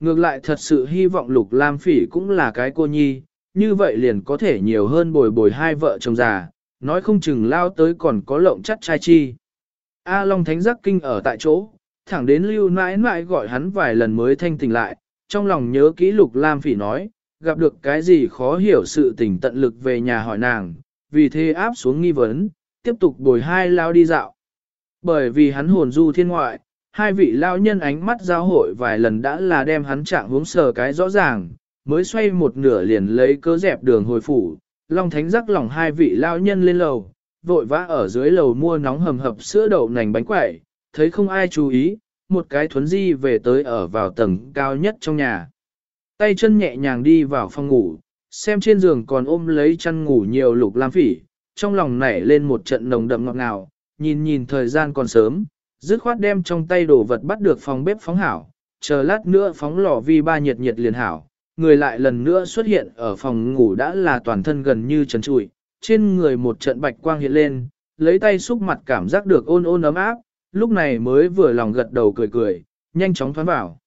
Ngược lại thật sự hy vọng Lục Lam Phỉ cũng là cái cô nhi, như vậy liền có thể nhiều hơn bồi bồi hai vợ chồng già, nói không chừng lao tới còn có lộng chắc trai chi. A Long Thánh giác kinh ở tại chỗ, thẳng đến lưu nãi nãi gọi hắn vài lần mới thanh tỉnh lại, trong lòng nhớ kỹ Lục Lam Phỉ nói, gặp được cái gì khó hiểu sự tình tận lực về nhà hỏi nàng, vì thế áp xuống nghi vấn, tiếp tục bồi hai lao đi dạo. Bởi vì hắn hồn du thiên ngoại, hai vị lao nhân ánh mắt giao hội vài lần đã là đem hắn trạng hướng sờ cái rõ ràng, mới xoay một nửa liền lấy cớ dẹp đường hồi phủ, Long Thánh rắc lòng hai vị lao nhân lên lầu, vội vã ở dưới lầu mua nóng hầm hập sữa đậu nành bánh quẩy, thấy không ai chú ý, một cái thuấn di về tới ở vào tầng cao nhất trong nhà. Tay chân nhẹ nhàng đi vào phòng ngủ, xem trên giường còn ôm lấy chăn ngủ nhiều lục lam phỉ, trong lòng nảy lên một trận nồng đậm ngọt ngào, nhìn nhìn thời gian còn sớm, dứt khoát đem trong tay đồ vật bắt được phòng bếp phóng hảo, chờ lát nữa phóng lò vi ba nhiệt nhiệt liền hảo, người lại lần nữa xuất hiện ở phòng ngủ đã là toàn thân gần như trần trụi, trên người một trận bạch quang hiện lên, lấy tay xúc mặt cảm giác được ôn ôn ấm áp, lúc này mới vừa lòng gật đầu cười cười, nhanh chóng thoán vào.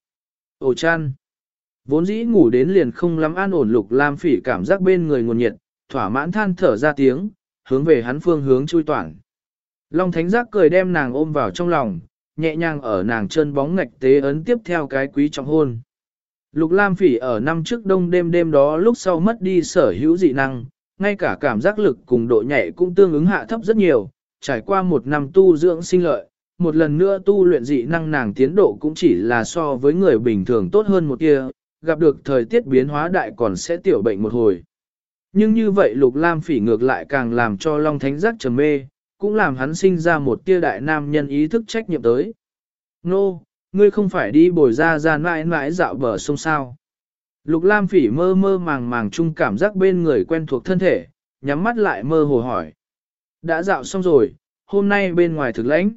Ồ chan! Vốn dĩ ngủ đến liền không lắm an ổn lục lam phỉ cảm giác bên người nguồn nhiệt, thỏa mãn than thở ra tiếng, hướng về hắn phương hướng chui toàn. Long thánh giác cười đem nàng ôm vào trong lòng, nhẹ nhàng ở nàng chân bóng ngạch tế ấn tiếp theo cái quý trọng hôn. Lục Lam Phỉ ở năm trước đông đêm đêm đó lúc sau mất đi sở hữu dị năng, ngay cả cảm giác lực cùng độ nhạy cũng tương ứng hạ thấp rất nhiều, trải qua một năm tu dưỡng sinh lợi, một lần nữa tu luyện dị năng nàng tiến độ cũng chỉ là so với người bình thường tốt hơn một tia, gặp được thời tiết biến hóa đại còn sẽ tiểu bệnh một hồi. Nhưng như vậy Lục Lam Phỉ ngược lại càng làm cho Long Thánh giác trầm mê, cũng làm hắn sinh ra một tia đại nam nhân ý thức trách nhiệm tới. Nô, ngươi không phải đi bồi ra ra mãi mãi dạo bờ sông sao. Lục Lam Phỉ mơ mơ màng màng chung cảm giác bên người quen thuộc thân thể, nhắm mắt lại mơ hồ hỏi. Đã dạo xong rồi, hôm nay bên ngoài thực lãnh.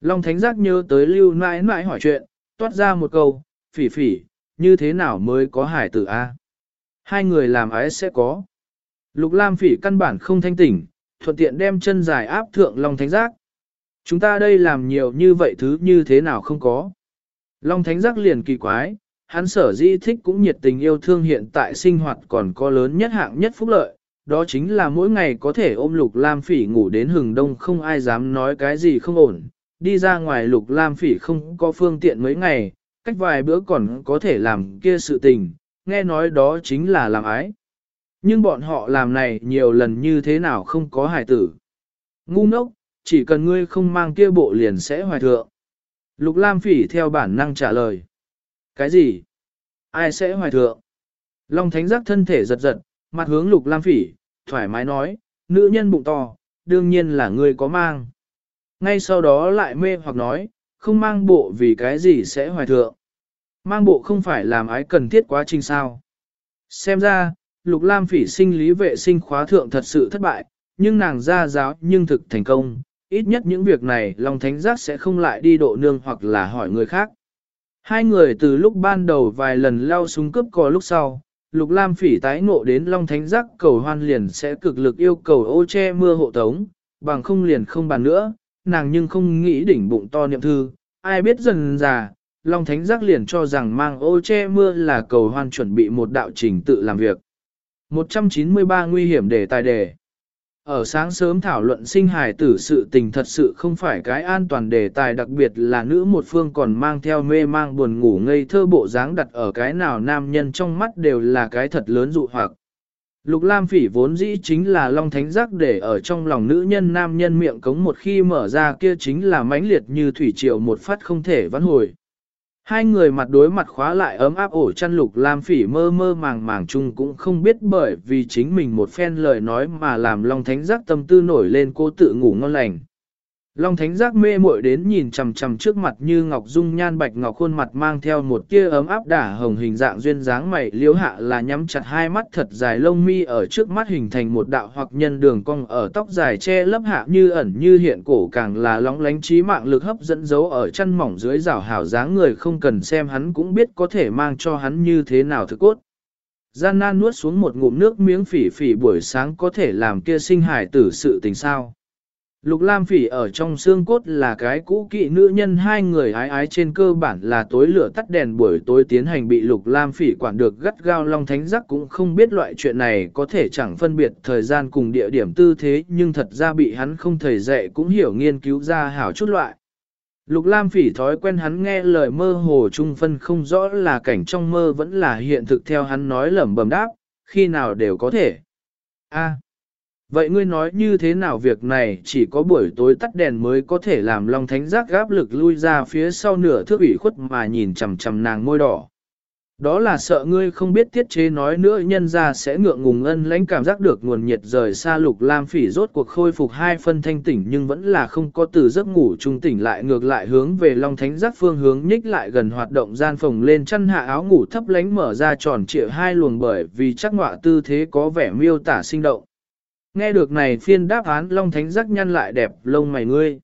Long Thánh Giác nhớ tới lưu mãi mãi hỏi chuyện, toát ra một câu, phỉ phỉ, như thế nào mới có hải tử A? Hai người làm ái sẽ có. Lục Lam phỉ căn bản không thanh tỉnh, thuận tiện đem chân dài áp thượng Long Thánh Giác. Chúng ta đây làm nhiều như vậy thứ như thế nào không có. Long Thánh Giác liền kỳ quái, hắn sở di thích cũng nhiệt tình yêu thương hiện tại sinh hoạt còn có lớn nhất hạng nhất phúc lợi, đó chính là mỗi ngày có thể ôm Lục Lam Phỉ ngủ đến hừng đông không ai dám nói cái gì không ổn, đi ra ngoài Lục Lam Phỉ không có phương tiện mấy ngày, cách vài bữa còn có thể làm kia sự tình, nghe nói đó chính là làm ái. Nhưng bọn họ làm này nhiều lần như thế nào không có hài tử. Ngu ngốc, chỉ cần ngươi không mang kia bộ liền sẽ hoài thượng. Lục Lam Phỉ theo bản năng trả lời. Cái gì? Ai sẽ hoài thượng? Long Thánh giác thân thể giật giật, mặt hướng Lục Lam Phỉ, thoải mái nói, nữ nhân bụng to, đương nhiên là ngươi có mang. Ngay sau đó lại mê hoặc nói, không mang bộ vì cái gì sẽ hoài thượng. Mang bộ không phải làm ái cần thiết quá trình sao. Xem ra, Lục Lam Phỉ sinh lý vệ sinh khóa thượng thật sự thất bại, nhưng nàng ra giáo nhưng thực thành công, ít nhất những việc này Long Thánh Giác sẽ không lại đi độ nương hoặc là hỏi người khác. Hai người từ lúc ban đầu vài lần lao súng cướp cò lúc sau, Lục Lam Phỉ tái ngộ đến Long Thánh Giác cầu hoan liền sẽ cực lực yêu cầu ô che mưa hộ tống, bằng không liền không bàn nữa, nàng nhưng không nghĩ đỉnh bụng to niệm thư, ai biết dần già, Long Thánh Giác liền cho rằng mang ô che mưa là cầu hoan chuẩn bị một đạo trình tự làm việc. 193 nguy hiểm để tài đề. Ở sáng sớm thảo luận sinh hài tử sự tình thật sự không phải cái an toàn đề tài, đặc biệt là nữ một phương còn mang theo mê mang buồn ngủ ngây thơ bộ dáng đặt ở cái nào nam nhân trong mắt đều là cái thật lớn dụ hoặc. Lục Lam Phỉ vốn dĩ chính là long thánh giác để ở trong lòng nữ nhân nam nhân miệng cống một khi mở ra kia chính là mãnh liệt như thủy triều một phát không thể vãn hồi. Hai người mặt đối mặt khóa lại ấm áp ổ chăn lục lam phỉ mơ mơ màng màng chung cũng không biết bởi vì chính mình một phen lời nói mà làm Long Thánh giác tâm tư nổi lên cô tự ngủ ngon lành. Long Thánh giác mê muội đến nhìn chằm chằm trước mặt như ngọc dung nhan bạch ngọc khuôn mặt mang theo một tia ấm áp đả hồng hình dạng duyên dáng mày liếu hạ là nhắm chặt hai mắt thật dài lông mi ở trước mắt hình thành một đạo hoặc nhân đường cong ở tóc dài che lấp hạ như ẩn như hiện cổ càng là lóng lánh trí mạng lực hấp dẫn dấu ở chân mỏng dưới rào hảo dáng người không cần xem hắn cũng biết có thể mang cho hắn như thế nào thực cốt. Gian nan nuốt xuống một ngụm nước miếng phỉ phỉ buổi sáng có thể làm kia sinh hải tử sự tình sao. Lục Lam Phỉ ở trong xương cốt là cái cũ kỵ nữ nhân hai người ái ái trên cơ bản là tối lửa tắt đèn buổi tối tiến hành bị Lục Lam Phỉ quản được gắt gao Long Thánh Giác cũng không biết loại chuyện này có thể chẳng phân biệt thời gian cùng địa điểm tư thế nhưng thật ra bị hắn không thầy dạy cũng hiểu nghiên cứu ra hảo chút loại. Lục Lam Phỉ thói quen hắn nghe lời mơ hồ trung phân không rõ là cảnh trong mơ vẫn là hiện thực theo hắn nói lẩm bẩm đáp, khi nào đều có thể. A. Vậy ngươi nói như thế nào việc này chỉ có buổi tối tắt đèn mới có thể làm Long Thánh giác gáp lực lui ra phía sau nửa thước ủy khuất mà nhìn chằm chằm nàng môi đỏ. Đó là sợ ngươi không biết tiết chế nói nữa, nhân ra sẽ ngượng ngùng ân lãnh cảm giác được nguồn nhiệt rời xa lục lam phỉ rốt cuộc khôi phục hai phân thanh tỉnh nhưng vẫn là không có từ giấc ngủ trung tỉnh lại, ngược lại hướng về long thánh giác phương hướng nhích lại gần hoạt động gian phòng lên chăn hạ áo ngủ thấp lánh mở ra tròn trịa hai luồng bởi vì chắc ngọa tư thế có vẻ miêu tả sinh động. Nghe được này phiên đáp án long thánh giác nhăn lại đẹp lông mày ngươi.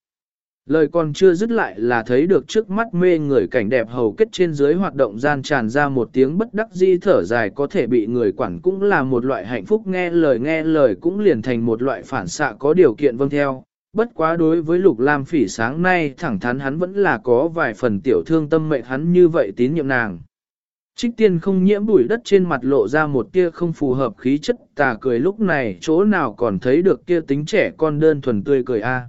Lời còn chưa dứt lại là thấy được trước mắt mê người cảnh đẹp hầu kết trên dưới hoạt động gian tràn ra một tiếng bất đắc di thở dài có thể bị người quản cũng là một loại hạnh phúc nghe lời nghe lời cũng liền thành một loại phản xạ có điều kiện vâng theo. Bất quá đối với lục lam phỉ sáng nay thẳng thắn hắn vẫn là có vài phần tiểu thương tâm mệnh hắn như vậy tín nhiệm nàng. Trích tiên không nhiễm bụi đất trên mặt lộ ra một tia không phù hợp khí chất tà cười lúc này chỗ nào còn thấy được kia tính trẻ con đơn thuần tươi cười a.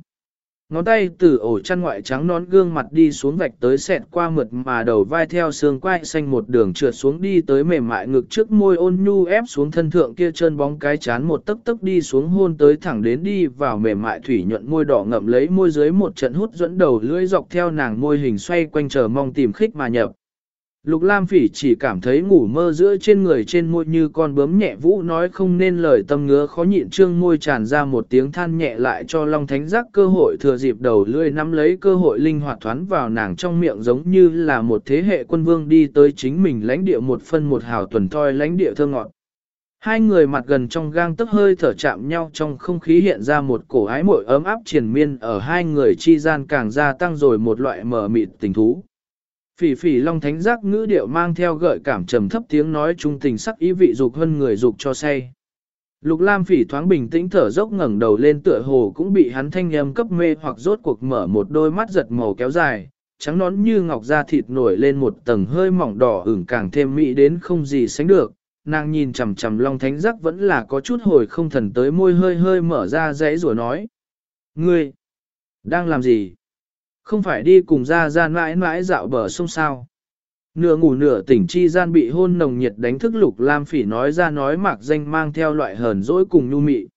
Ngón tay từ ổ chăn ngoại trắng nón gương mặt đi xuống vạch tới sẹt qua mượt mà đầu vai theo xương quai xanh một đường trượt xuống đi tới mềm mại ngực trước môi ôn nhu ép xuống thân thượng kia chân bóng cái chán một tấc tấc đi xuống hôn tới thẳng đến đi vào mềm mại thủy nhuận môi đỏ ngậm lấy môi dưới một trận hút dẫn đầu lưỡi dọc theo nàng môi hình xoay quanh chờ mong tìm khích mà nhập. Lục Lam Phỉ chỉ cảm thấy ngủ mơ giữa trên người trên môi như con bướm nhẹ vũ nói không nên lời tâm ngứa khó nhịn trương môi tràn ra một tiếng than nhẹ lại cho Long Thánh giác cơ hội thừa dịp đầu lưỡi nắm lấy cơ hội linh hoạt thoán vào nàng trong miệng giống như là một thế hệ quân vương đi tới chính mình lãnh địa một phân một hào tuần thoi lãnh địa thơ ngọt. Hai người mặt gần trong gang tức hơi thở chạm nhau trong không khí hiện ra một cổ ái mội ấm áp triền miên ở hai người chi gian càng gia tăng rồi một loại mờ mịt tình thú. Phỉ phỉ long thánh giác ngữ điệu mang theo gợi cảm trầm thấp tiếng nói trung tình sắc ý vị dục hơn người dục cho say. Lục Lam phỉ thoáng bình tĩnh thở dốc ngẩng đầu lên tựa hồ cũng bị hắn thanh âm cấp mê hoặc rốt cuộc mở một đôi mắt giật màu kéo dài, trắng nón như ngọc da thịt nổi lên một tầng hơi mỏng đỏ ửng càng thêm mỹ đến không gì sánh được. Nàng nhìn chằm chằm Long Thánh Giác vẫn là có chút hồi không thần tới môi hơi hơi mở ra dãy rủa nói. Ngươi, đang làm gì? Không phải đi cùng ra ra mãi mãi dạo bờ sông sao. Nửa ngủ nửa tỉnh chi gian bị hôn nồng nhiệt đánh thức lục lam phỉ nói ra nói mạc danh mang theo loại hờn dỗi cùng nhu mị.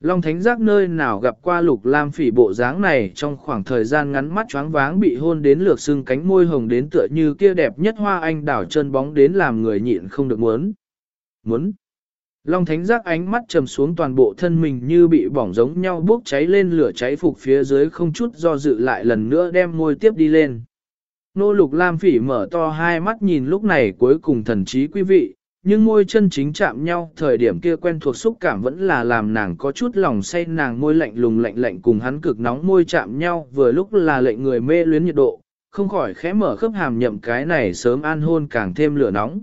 Long thánh giác nơi nào gặp qua lục lam phỉ bộ dáng này trong khoảng thời gian ngắn mắt choáng váng bị hôn đến lược xương cánh môi hồng đến tựa như kia đẹp nhất hoa anh đảo chân bóng đến làm người nhịn không được muốn. Muốn. Long thánh giác ánh mắt trầm xuống toàn bộ thân mình như bị bỏng giống nhau bốc cháy lên lửa cháy phục phía dưới không chút do dự lại lần nữa đem môi tiếp đi lên. Nô lục lam phỉ mở to hai mắt nhìn lúc này cuối cùng thần trí quý vị, nhưng môi chân chính chạm nhau thời điểm kia quen thuộc xúc cảm vẫn là làm nàng có chút lòng say nàng môi lạnh lùng lạnh lạnh cùng hắn cực nóng môi chạm nhau vừa lúc là lệnh người mê luyến nhiệt độ, không khỏi khẽ mở khớp hàm nhậm cái này sớm an hôn càng thêm lửa nóng.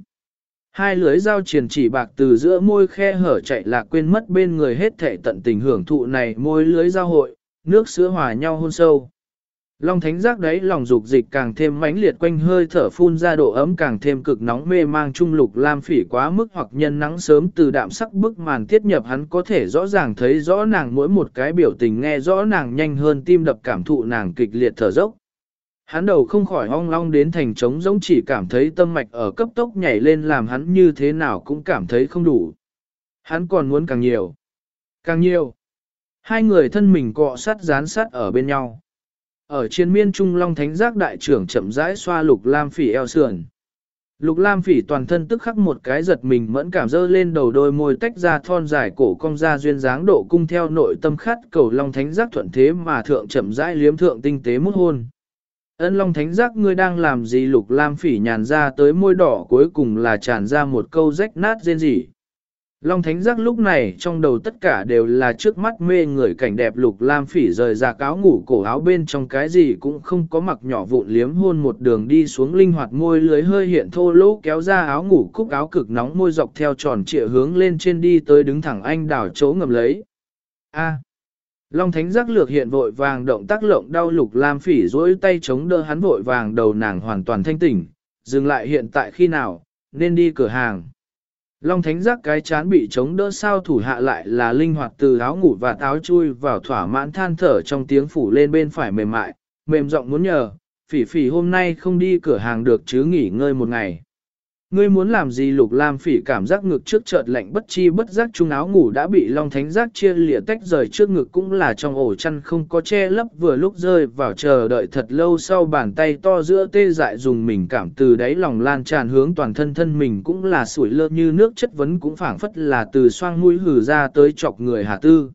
Hai lưới dao triền chỉ bạc từ giữa môi khe hở chạy lạc quên mất bên người hết thể tận tình hưởng thụ này môi lưới giao hội, nước sữa hòa nhau hôn sâu. Long thánh giác đấy lòng dục dịch càng thêm mãnh liệt quanh hơi thở phun ra độ ấm càng thêm cực nóng mê mang trung lục lam phỉ quá mức hoặc nhân nắng sớm từ đạm sắc bức màn tiết nhập hắn có thể rõ ràng thấy rõ nàng mỗi một cái biểu tình nghe rõ nàng nhanh hơn tim đập cảm thụ nàng kịch liệt thở dốc. Hắn đầu không khỏi ong long đến thành trống giống chỉ cảm thấy tâm mạch ở cấp tốc nhảy lên làm hắn như thế nào cũng cảm thấy không đủ. Hắn còn muốn càng nhiều. Càng nhiều. Hai người thân mình cọ sát dán sát ở bên nhau. Ở chiến miên trung long thánh giác đại trưởng chậm rãi xoa lục lam phỉ eo sườn. Lục lam phỉ toàn thân tức khắc một cái giật mình mẫn cảm dơ lên đầu đôi môi tách ra thon dài cổ cong ra duyên dáng độ cung theo nội tâm khát cầu long thánh giác thuận thế mà thượng chậm rãi liếm thượng tinh tế mút hôn. Ân Long Thánh giác, ngươi đang làm gì Lục Lam Phỉ nhàn ra tới môi đỏ, cuối cùng là tràn ra một câu rách nát rên rỉ. Long Thánh giác lúc này trong đầu tất cả đều là trước mắt mê người cảnh đẹp Lục Lam Phỉ rời ra áo ngủ cổ áo bên trong cái gì cũng không có, mặc nhỏ vụn liếm hôn một đường đi xuống linh hoạt môi lưới hơi hiện thô lỗ, kéo ra áo ngủ cúc áo cực nóng môi dọc theo tròn trịa hướng lên trên đi tới đứng thẳng anh đảo chỗ ngầm lấy. A. Long thánh giác lược hiện vội vàng động tác lộng đau lục lam phỉ dối tay chống đỡ hắn vội vàng đầu nàng hoàn toàn thanh tỉnh, dừng lại hiện tại khi nào, nên đi cửa hàng. Long thánh giác cái chán bị chống đỡ sao thủ hạ lại là linh hoạt từ áo ngủ và áo chui vào thỏa mãn than thở trong tiếng phủ lên bên phải mềm mại, mềm giọng muốn nhờ, phỉ phỉ hôm nay không đi cửa hàng được chứ nghỉ ngơi một ngày. Ngươi muốn làm gì lục lam phỉ cảm giác ngực trước chợt lạnh bất chi bất giác trung áo ngủ đã bị long thánh giác chia lìa tách rời trước ngực cũng là trong ổ chăn không có che lấp vừa lúc rơi vào chờ đợi thật lâu sau bàn tay to giữa tê dại dùng mình cảm từ đáy lòng lan tràn hướng toàn thân thân mình cũng là sủi lơ như nước chất vấn cũng phảng phất là từ xoang mũi hử ra tới chọc người hà tư.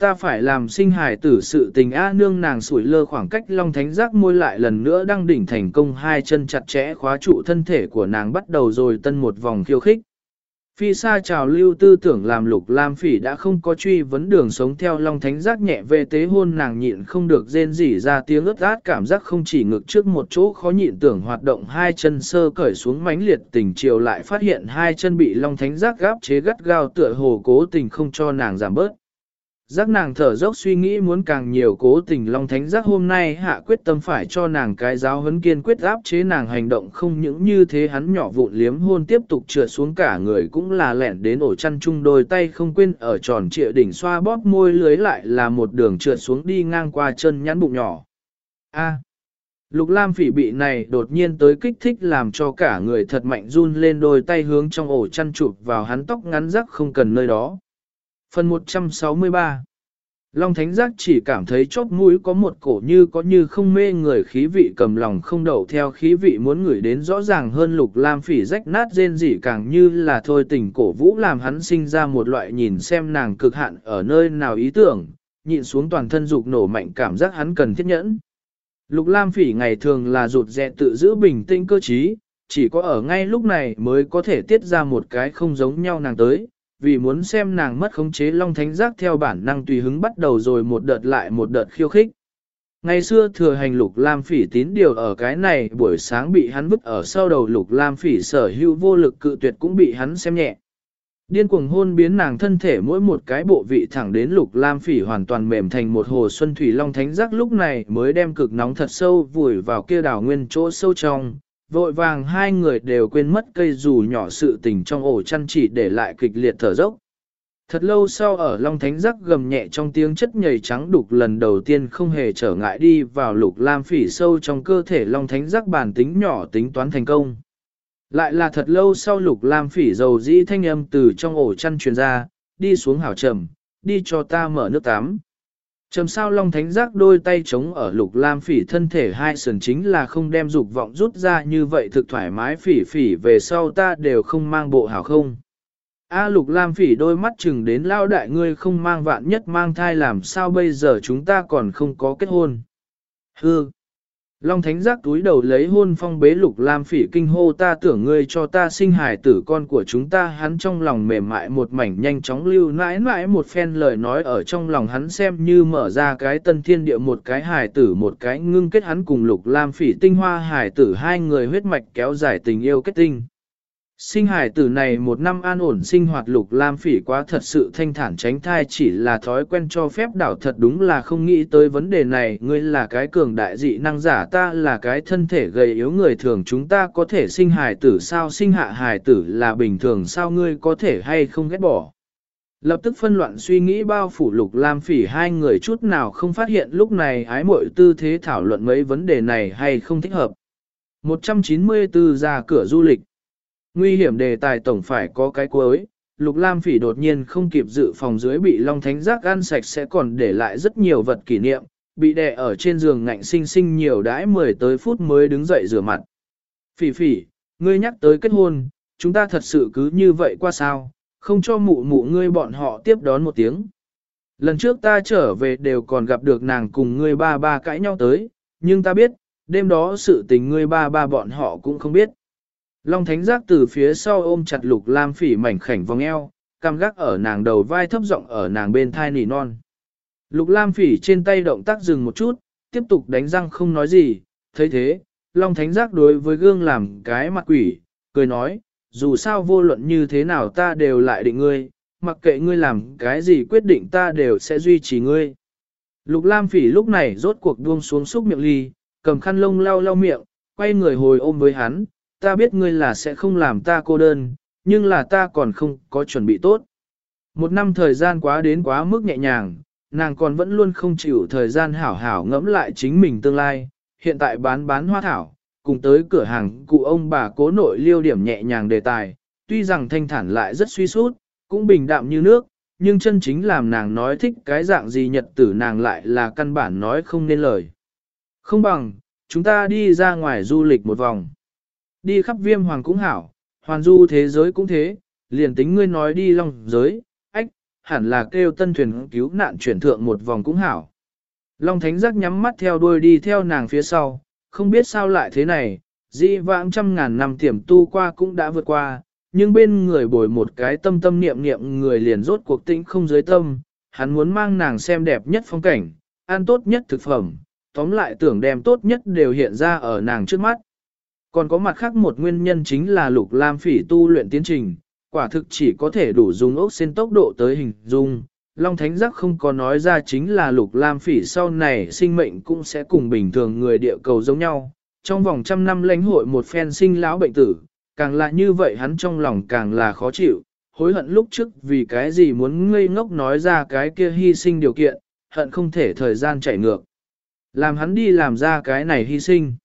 Ta phải làm sinh hài tử sự tình A nương nàng sủi lơ khoảng cách long thánh giác môi lại lần nữa đang đỉnh thành công, hai chân chặt chẽ khóa trụ thân thể của nàng bắt đầu rồi tân một vòng khiêu khích. Phi sa trào lưu tư tưởng làm lục lam phỉ đã không có truy vấn đường sống theo long thánh giác nhẹ về tế hôn, nàng nhịn không được rên rỉ ra tiếng ướt át, cảm giác không chỉ ngực trước một chỗ khó nhịn tưởng hoạt động, hai chân sơ cởi xuống mánh liệt, tình chiều lại phát hiện hai chân bị long thánh giác gáp chế gắt gao, tựa hồ cố tình không cho nàng giảm bớt. Giác nàng thở dốc suy nghĩ muốn càng nhiều cố tình Long Thánh giác hôm nay hạ quyết tâm phải cho nàng cái giáo huấn kiên quyết áp chế nàng hành động không những như thế hắn nhỏ vụn liếm hôn tiếp tục trượt xuống cả người cũng là lẹn đến ổ chăn chung đôi tay không quên ở tròn trịa đỉnh xoa bóp môi lưới lại là một đường trượt xuống đi ngang qua chân nhắn bụng nhỏ. A. Lục Lam phỉ bị này đột nhiên tới kích thích làm cho cả người thật mạnh run lên đôi tay hướng trong ổ chăn chụp vào hắn tóc ngắn rắc không cần nơi đó. Phần 163 Long Thánh Giác chỉ cảm thấy chóp mũi có một cổ như có như không mê người khí vị cầm lòng không đậu theo khí vị muốn ngửi đến rõ ràng hơn lục lam phỉ rách nát rên rỉ càng như là thôi tình cổ vũ làm hắn sinh ra một loại nhìn xem nàng cực hạn ở nơi nào ý tưởng, nhịn xuống toàn thân dục nổ mạnh cảm giác hắn cần thiết nhẫn. Lục lam phỉ ngày thường là rụt rẹ tự giữ bình tĩnh cơ trí, chỉ có ở ngay lúc này mới có thể tiết ra một cái không giống nhau nàng tới, vì muốn xem nàng mất khống chế Long Thánh Giác theo bản năng tùy hứng bắt đầu rồi một đợt lại một đợt khiêu khích. Ngày xưa thừa hành lục lam phỉ tín điều ở cái này buổi sáng bị hắn vứt ở sau đầu lục lam phỉ sở hữu vô lực cự tuyệt cũng bị hắn xem nhẹ. Điên cuồng hôn biến nàng thân thể mỗi một cái bộ vị thẳng đến lục lam phỉ hoàn toàn mềm thành một hồ xuân thủy long thánh giác lúc này mới đem cực nóng thật sâu vùi vào kia đảo nguyên chỗ sâu trong, vội vàng hai người đều quên mất cây dù nhỏ sự tình trong ổ chăn chỉ để lại kịch liệt thở dốc. Thật lâu sau ở Long Thánh Giác gầm nhẹ trong tiếng chất nhầy trắng đục lần đầu tiên không hề trở ngại đi vào lục lam phỉ sâu trong cơ thể Long Thánh Giác bản tính nhỏ tính toán thành công. Lại là thật lâu sau lục lam phỉ dầu dĩ thanh âm từ trong ổ chăn truyền ra, đi xuống hảo trầm, đi cho ta mở nước tắm. Trầm sao long thánh giác đôi tay chống ở lục lam phỉ thân thể hai sườn chính là không đem dục vọng rút ra như vậy thực thoải mái phỉ phỉ về sau ta đều không mang bộ hảo không. A lục lam phỉ đôi mắt chừng đến lao đại ngươi không mang vạn nhất mang thai làm sao bây giờ chúng ta còn không có kết hôn. Hương. Long Thánh Giác túi đầu lấy hôn phong bế lục lam phỉ kinh hô, ta tưởng ngươi cho ta sinh hài tử, con của chúng ta hắn trong lòng mềm mại một mảnh nhanh chóng lưu nãi nãi một phen lời nói ở trong lòng hắn xem như mở ra cái tân thiên địa, một cái hài tử, một cái ngưng kết hắn cùng lục lam phỉ tinh hoa hài tử hai người huyết mạch kéo dài tình yêu kết tinh. Sinh hải tử này một năm an ổn sinh hoạt lục lam phỉ quá thật sự thanh thản tránh thai chỉ là thói quen cho phép đảo thật đúng là không nghĩ tới vấn đề này ngươi là cái cường đại dị năng giả, ta là cái thân thể gầy yếu người thường, chúng ta có thể sinh hải tử sao sinh hạ hải tử là bình thường, sao ngươi có thể hay không ghét bỏ. Lập tức phân loạn suy nghĩ bao phủ lục lam phỉ, hai người chút nào không phát hiện lúc này ái muội tư thế thảo luận mấy vấn đề này hay không thích hợp. 194 ra cửa du lịch Nguy hiểm đề tài tổng phải có cái cuối, Lục Lam Phỉ đột nhiên không kịp dự phòng dưới bị Long Thánh Giác ăn sạch sẽ còn để lại rất nhiều vật kỷ niệm, bị đè ở trên giường ngạnh sinh sinh nhiều đãi 10 tới phút mới đứng dậy rửa mặt. Phỉ phỉ, ngươi nhắc tới kết hôn, chúng ta thật sự cứ như vậy qua sao, không cho mụ mụ ngươi bọn họ tiếp đón một tiếng. Lần trước ta trở về đều còn gặp được nàng cùng ngươi ba ba cãi nhau tới, nhưng ta biết, đêm đó sự tình ngươi ba ba bọn họ cũng không biết. Long Thánh Giác từ phía sau ôm chặt Lục Lam Phỉ mảnh khảnh vòng eo, cam gác ở nàng đầu vai thấp giọng ở nàng bên thai nỉ non. Lục Lam Phỉ trên tay động tác dừng một chút, tiếp tục đánh răng không nói gì, thấy thế, Long Thánh Giác đối với gương làm cái mặt quỷ, cười nói, dù sao vô luận như thế nào ta đều lại định ngươi, mặc kệ ngươi làm cái gì quyết định ta đều sẽ duy trì ngươi. Lục Lam Phỉ lúc này rốt cuộc buông xuống xúc miệng ly, cầm khăn lông lau lau miệng, quay người hồi ôm với hắn, ta biết ngươi là sẽ không làm ta cô đơn, nhưng là ta còn không có chuẩn bị tốt. Một năm thời gian quá đến quá mức nhẹ nhàng, nàng còn vẫn luôn không chịu thời gian hảo hảo ngẫm lại chính mình tương lai, hiện tại bán bán hoa thảo, cùng tới cửa hàng cụ ông bà cố nội liêu điểm nhẹ nhàng đề tài, tuy rằng thanh thản lại rất suy sút, cũng bình đạm như nước, nhưng chân chính làm nàng nói thích cái dạng gì nhật tử nàng lại là căn bản nói không nên lời. Không bằng, chúng ta đi ra ngoài du lịch một vòng. Đi khắp viêm hoàng cũng hảo, hoàn du thế giới cũng thế, liền tính ngươi nói đi long giới, ách, hẳn là kêu tân thuyền cứu nạn chuyển thượng một vòng cũng hảo. Long thánh giác nhắm mắt theo đuôi đi theo nàng phía sau, không biết sao lại thế này, di vãng trăm ngàn năm tiềm tu qua cũng đã vượt qua, nhưng bên người bồi một cái tâm tâm niệm niệm người liền rốt cuộc tĩnh không dưới tâm, hắn muốn mang nàng xem đẹp nhất phong cảnh, ăn tốt nhất thực phẩm, tóm lại tưởng đem tốt nhất đều hiện ra ở nàng trước mắt. Còn có mặt khác một nguyên nhân chính là lục lam phỉ tu luyện tiến trình, quả thực chỉ có thể đủ dùng ốc sen tốc độ tới hình dung. Long Thánh Giác không có nói ra chính là lục lam phỉ sau này sinh mệnh cũng sẽ cùng bình thường người địa cầu giống nhau. Trong vòng trăm năm lãnh hội một phen sinh lão bệnh tử, càng là như vậy hắn trong lòng càng là khó chịu, hối hận lúc trước vì cái gì muốn ngây ngốc nói ra cái kia hy sinh điều kiện, hận không thể thời gian chạy ngược. Làm hắn đi làm ra cái này hy sinh.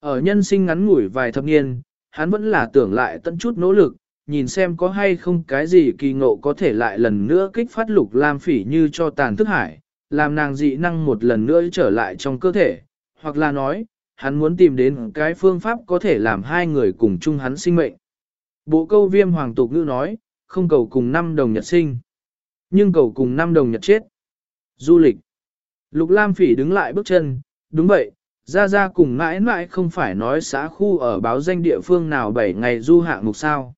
Ở nhân sinh ngắn ngủi vài thập niên, hắn vẫn là tưởng lại tận chút nỗ lực, nhìn xem có hay không cái gì kỳ ngộ có thể lại lần nữa kích phát lục lam phỉ như cho tàn thức hải, làm nàng dị năng một lần nữa trở lại trong cơ thể, hoặc là nói, hắn muốn tìm đến cái phương pháp có thể làm hai người cùng chung hắn sinh mệnh. Bộ câu viêm hoàng tục ngữ nói, không cầu cùng năm đồng nhật sinh, nhưng cầu cùng năm đồng nhật chết. Du lịch. Lục Lam Phỉ đứng lại bước chân, đúng vậy, ra ra cùng mãi mãi không phải nói xã khu ở báo danh địa phương nào 7 ngày du hạng mục sao.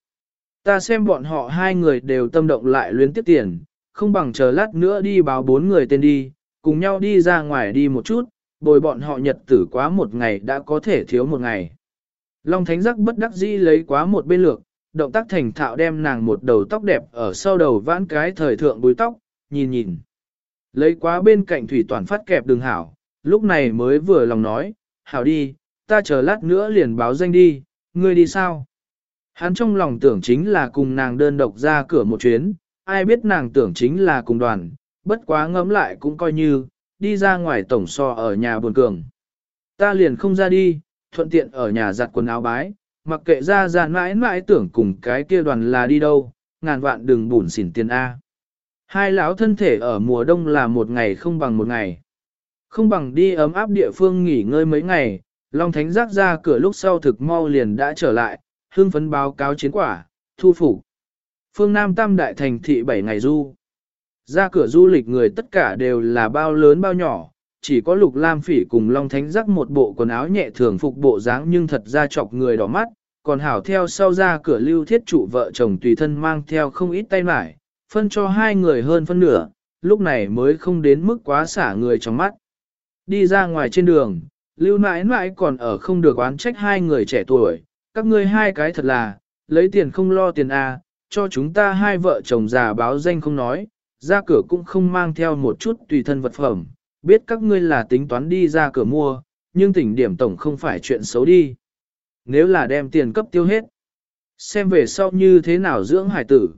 Ta xem bọn họ hai người đều tâm động lại luyến tiếp tiền, không bằng chờ lát nữa đi báo bốn người tên đi, cùng nhau đi ra ngoài đi một chút, bồi bọn họ nhật tử quá một ngày đã có thể thiếu một ngày. Long Thánh Giác bất đắc dĩ lấy quá một bên lược, động tác thành thạo đem nàng một đầu tóc đẹp ở sau đầu vãn cái thời thượng búi tóc, nhìn nhìn. Lấy quá bên cạnh thủy toàn phát kẹp đường hảo, lúc này mới vừa lòng nói, hảo đi, ta chờ lát nữa liền báo danh đi, ngươi đi sao? Hắn trong lòng tưởng chính là cùng nàng đơn độc ra cửa một chuyến, ai biết nàng tưởng chính là cùng đoàn, bất quá ngẫm lại cũng coi như, đi ra ngoài tổng so ở nhà buồn cường. Ta liền không ra đi, thuận tiện ở nhà giặt quần áo bái, mặc kệ ra ra mãi mãi tưởng cùng cái kia đoàn là đi đâu, ngàn vạn đừng bùn xỉn tiền A. Hai lão thân thể ở mùa đông là một ngày không bằng một ngày. Không bằng đi ấm áp địa phương nghỉ ngơi mấy ngày, Long Thánh giác ra cửa lúc sau thực mau liền đã trở lại, hương phấn báo cáo chiến quả, thu phục. Phương Nam Tam Đại Thành thị 7 ngày du. Ra cửa du lịch người tất cả đều là bao lớn bao nhỏ, chỉ có Lục Lam Phỉ cùng Long Thánh giác một bộ quần áo nhẹ thường phục bộ dáng nhưng thật ra chọc người đỏ mắt, còn hảo theo sau ra cửa lưu thiết trụ vợ chồng tùy thân mang theo không ít tay mải, phân cho hai người hơn phân nửa, lúc này mới không đến mức quá xả người trong mắt. Đi ra ngoài trên đường, lưu nãi nãi còn ở không được oán trách hai người trẻ tuổi, các ngươi hai cái thật là, lấy tiền không lo tiền à, cho chúng ta hai vợ chồng già báo danh không nói, ra cửa cũng không mang theo một chút tùy thân vật phẩm, biết các ngươi là tính toán đi ra cửa mua, nhưng tỉnh điểm tổng không phải chuyện xấu đi. Nếu là đem tiền cấp tiêu hết, xem về sau như thế nào dưỡng hải tử.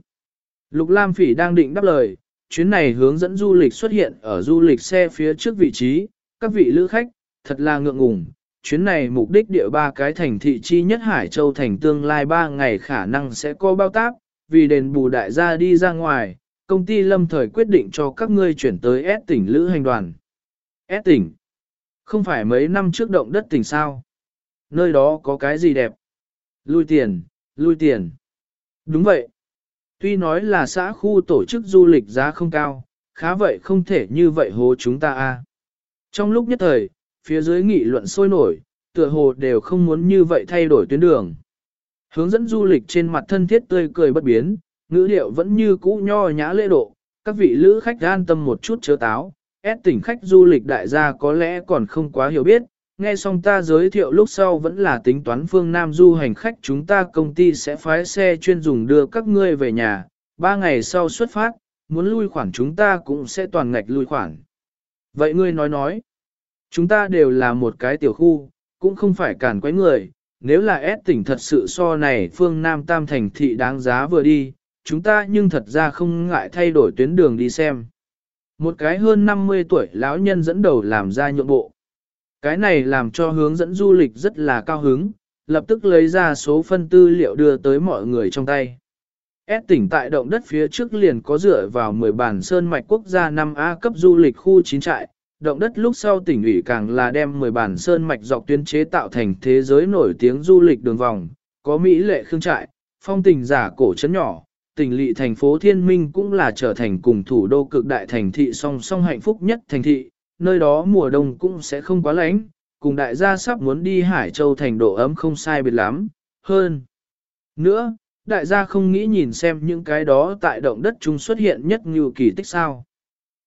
Lục Lam Phỉ đang định đáp lời, chuyến này hướng dẫn du lịch xuất hiện ở du lịch xe phía trước vị trí, các vị lữ khách, thật là ngượng ngùng. Chuyến này mục đích địa ba cái thành thị chi nhất Hải Châu thành tương lai ba ngày khả năng sẽ có bao tác, vì đền bù đại gia đi ra ngoài, công ty lâm thời quyết định cho các ngươi chuyển tới S tỉnh lữ hành đoàn. S tỉnh? Không phải mấy năm trước động đất tỉnh sao? Nơi đó có cái gì đẹp? Lui tiền, lui tiền. Đúng vậy. Tuy nói là xã khu tổ chức du lịch giá không cao, khá vậy không thể như vậy hố chúng ta a. Trong lúc nhất thời, phía dưới nghị luận sôi nổi, tựa hồ đều không muốn như vậy thay đổi tuyến đường. Hướng dẫn du lịch trên mặt thân thiết tươi cười bất biến, ngữ điệu vẫn như cũ nho nhã lễ độ, các vị lữ khách an tâm một chút chớ táo, ép tỉnh khách du lịch đại gia có lẽ còn không quá hiểu biết, nghe xong ta giới thiệu lúc sau vẫn là tính toán phương Nam du hành khách chúng ta công ty sẽ phái xe chuyên dùng đưa các ngươi về nhà, ba ngày sau xuất phát, muốn lui khoản chúng ta cũng sẽ toàn ngạch lui khoản. Vậy ngươi nói nói, chúng ta đều là một cái tiểu khu, cũng không phải cản quấy người, nếu là S tỉnh thật sự so này phương Nam Tam thành thị đáng giá vừa đi, chúng ta nhưng thật ra không ngại thay đổi tuyến đường đi xem. Một cái hơn 50 tuổi lão nhân dẫn đầu làm ra nhượng bộ. Cái này làm cho hướng dẫn du lịch rất là cao hứng, lập tức lấy ra số phân tư liệu đưa tới mọi người trong tay. S tỉnh tại động đất phía trước liền có dựa vào 10 bản sơn mạch quốc gia 5A cấp du lịch khu chín trại, động đất lúc sau tỉnh ủy càng là đem 10 bản sơn mạch dọc tuyến chế tạo thành thế giới nổi tiếng du lịch đường vòng, có Mỹ lệ khương trại, phong tình giả cổ trấn nhỏ, tỉnh lỵ thành phố Thiên Minh cũng là trở thành cùng thủ đô cực đại thành thị song song hạnh phúc nhất thành thị, nơi đó mùa đông cũng sẽ không quá lạnh, cùng đại gia sắp muốn đi Hải Châu thành độ ấm không sai biệt lắm, hơn. Nữa, đại gia không nghĩ nhìn xem những cái đó tại động đất chúng xuất hiện nhất như kỳ tích sao.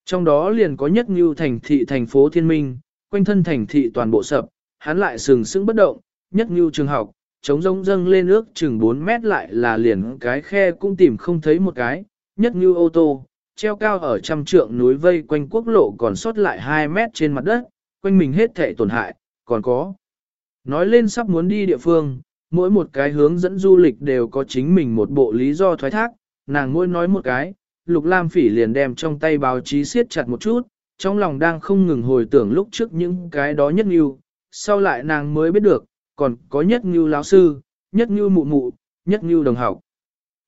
Trong đó liền có nhất như thành thị thành phố Thiên Minh, quanh thân thành thị toàn bộ sập, hắn lại sừng sững bất động, nhất như trường học, chống rông dâng lên ước chừng 4 mét lại là liền cái khe cũng tìm không thấy một cái, nhất như ô tô, treo cao ở trăm trượng núi vây quanh quốc lộ còn sót lại 2 mét trên mặt đất, quanh mình hết thể tổn hại, còn có. Nói lên sắp muốn đi địa phương, mỗi một cái hướng dẫn du lịch đều có chính mình một bộ lý do thoái thác, nàng mỗi nói một cái, Lục Lam Phỉ liền đem trong tay báo chí siết chặt một chút, trong lòng đang không ngừng hồi tưởng lúc trước những cái đó nhất nhưu, sau lại nàng mới biết được, còn có nhất nhưu lão sư, nhất nhưu mụ mụ, nhất nhưu đồng học.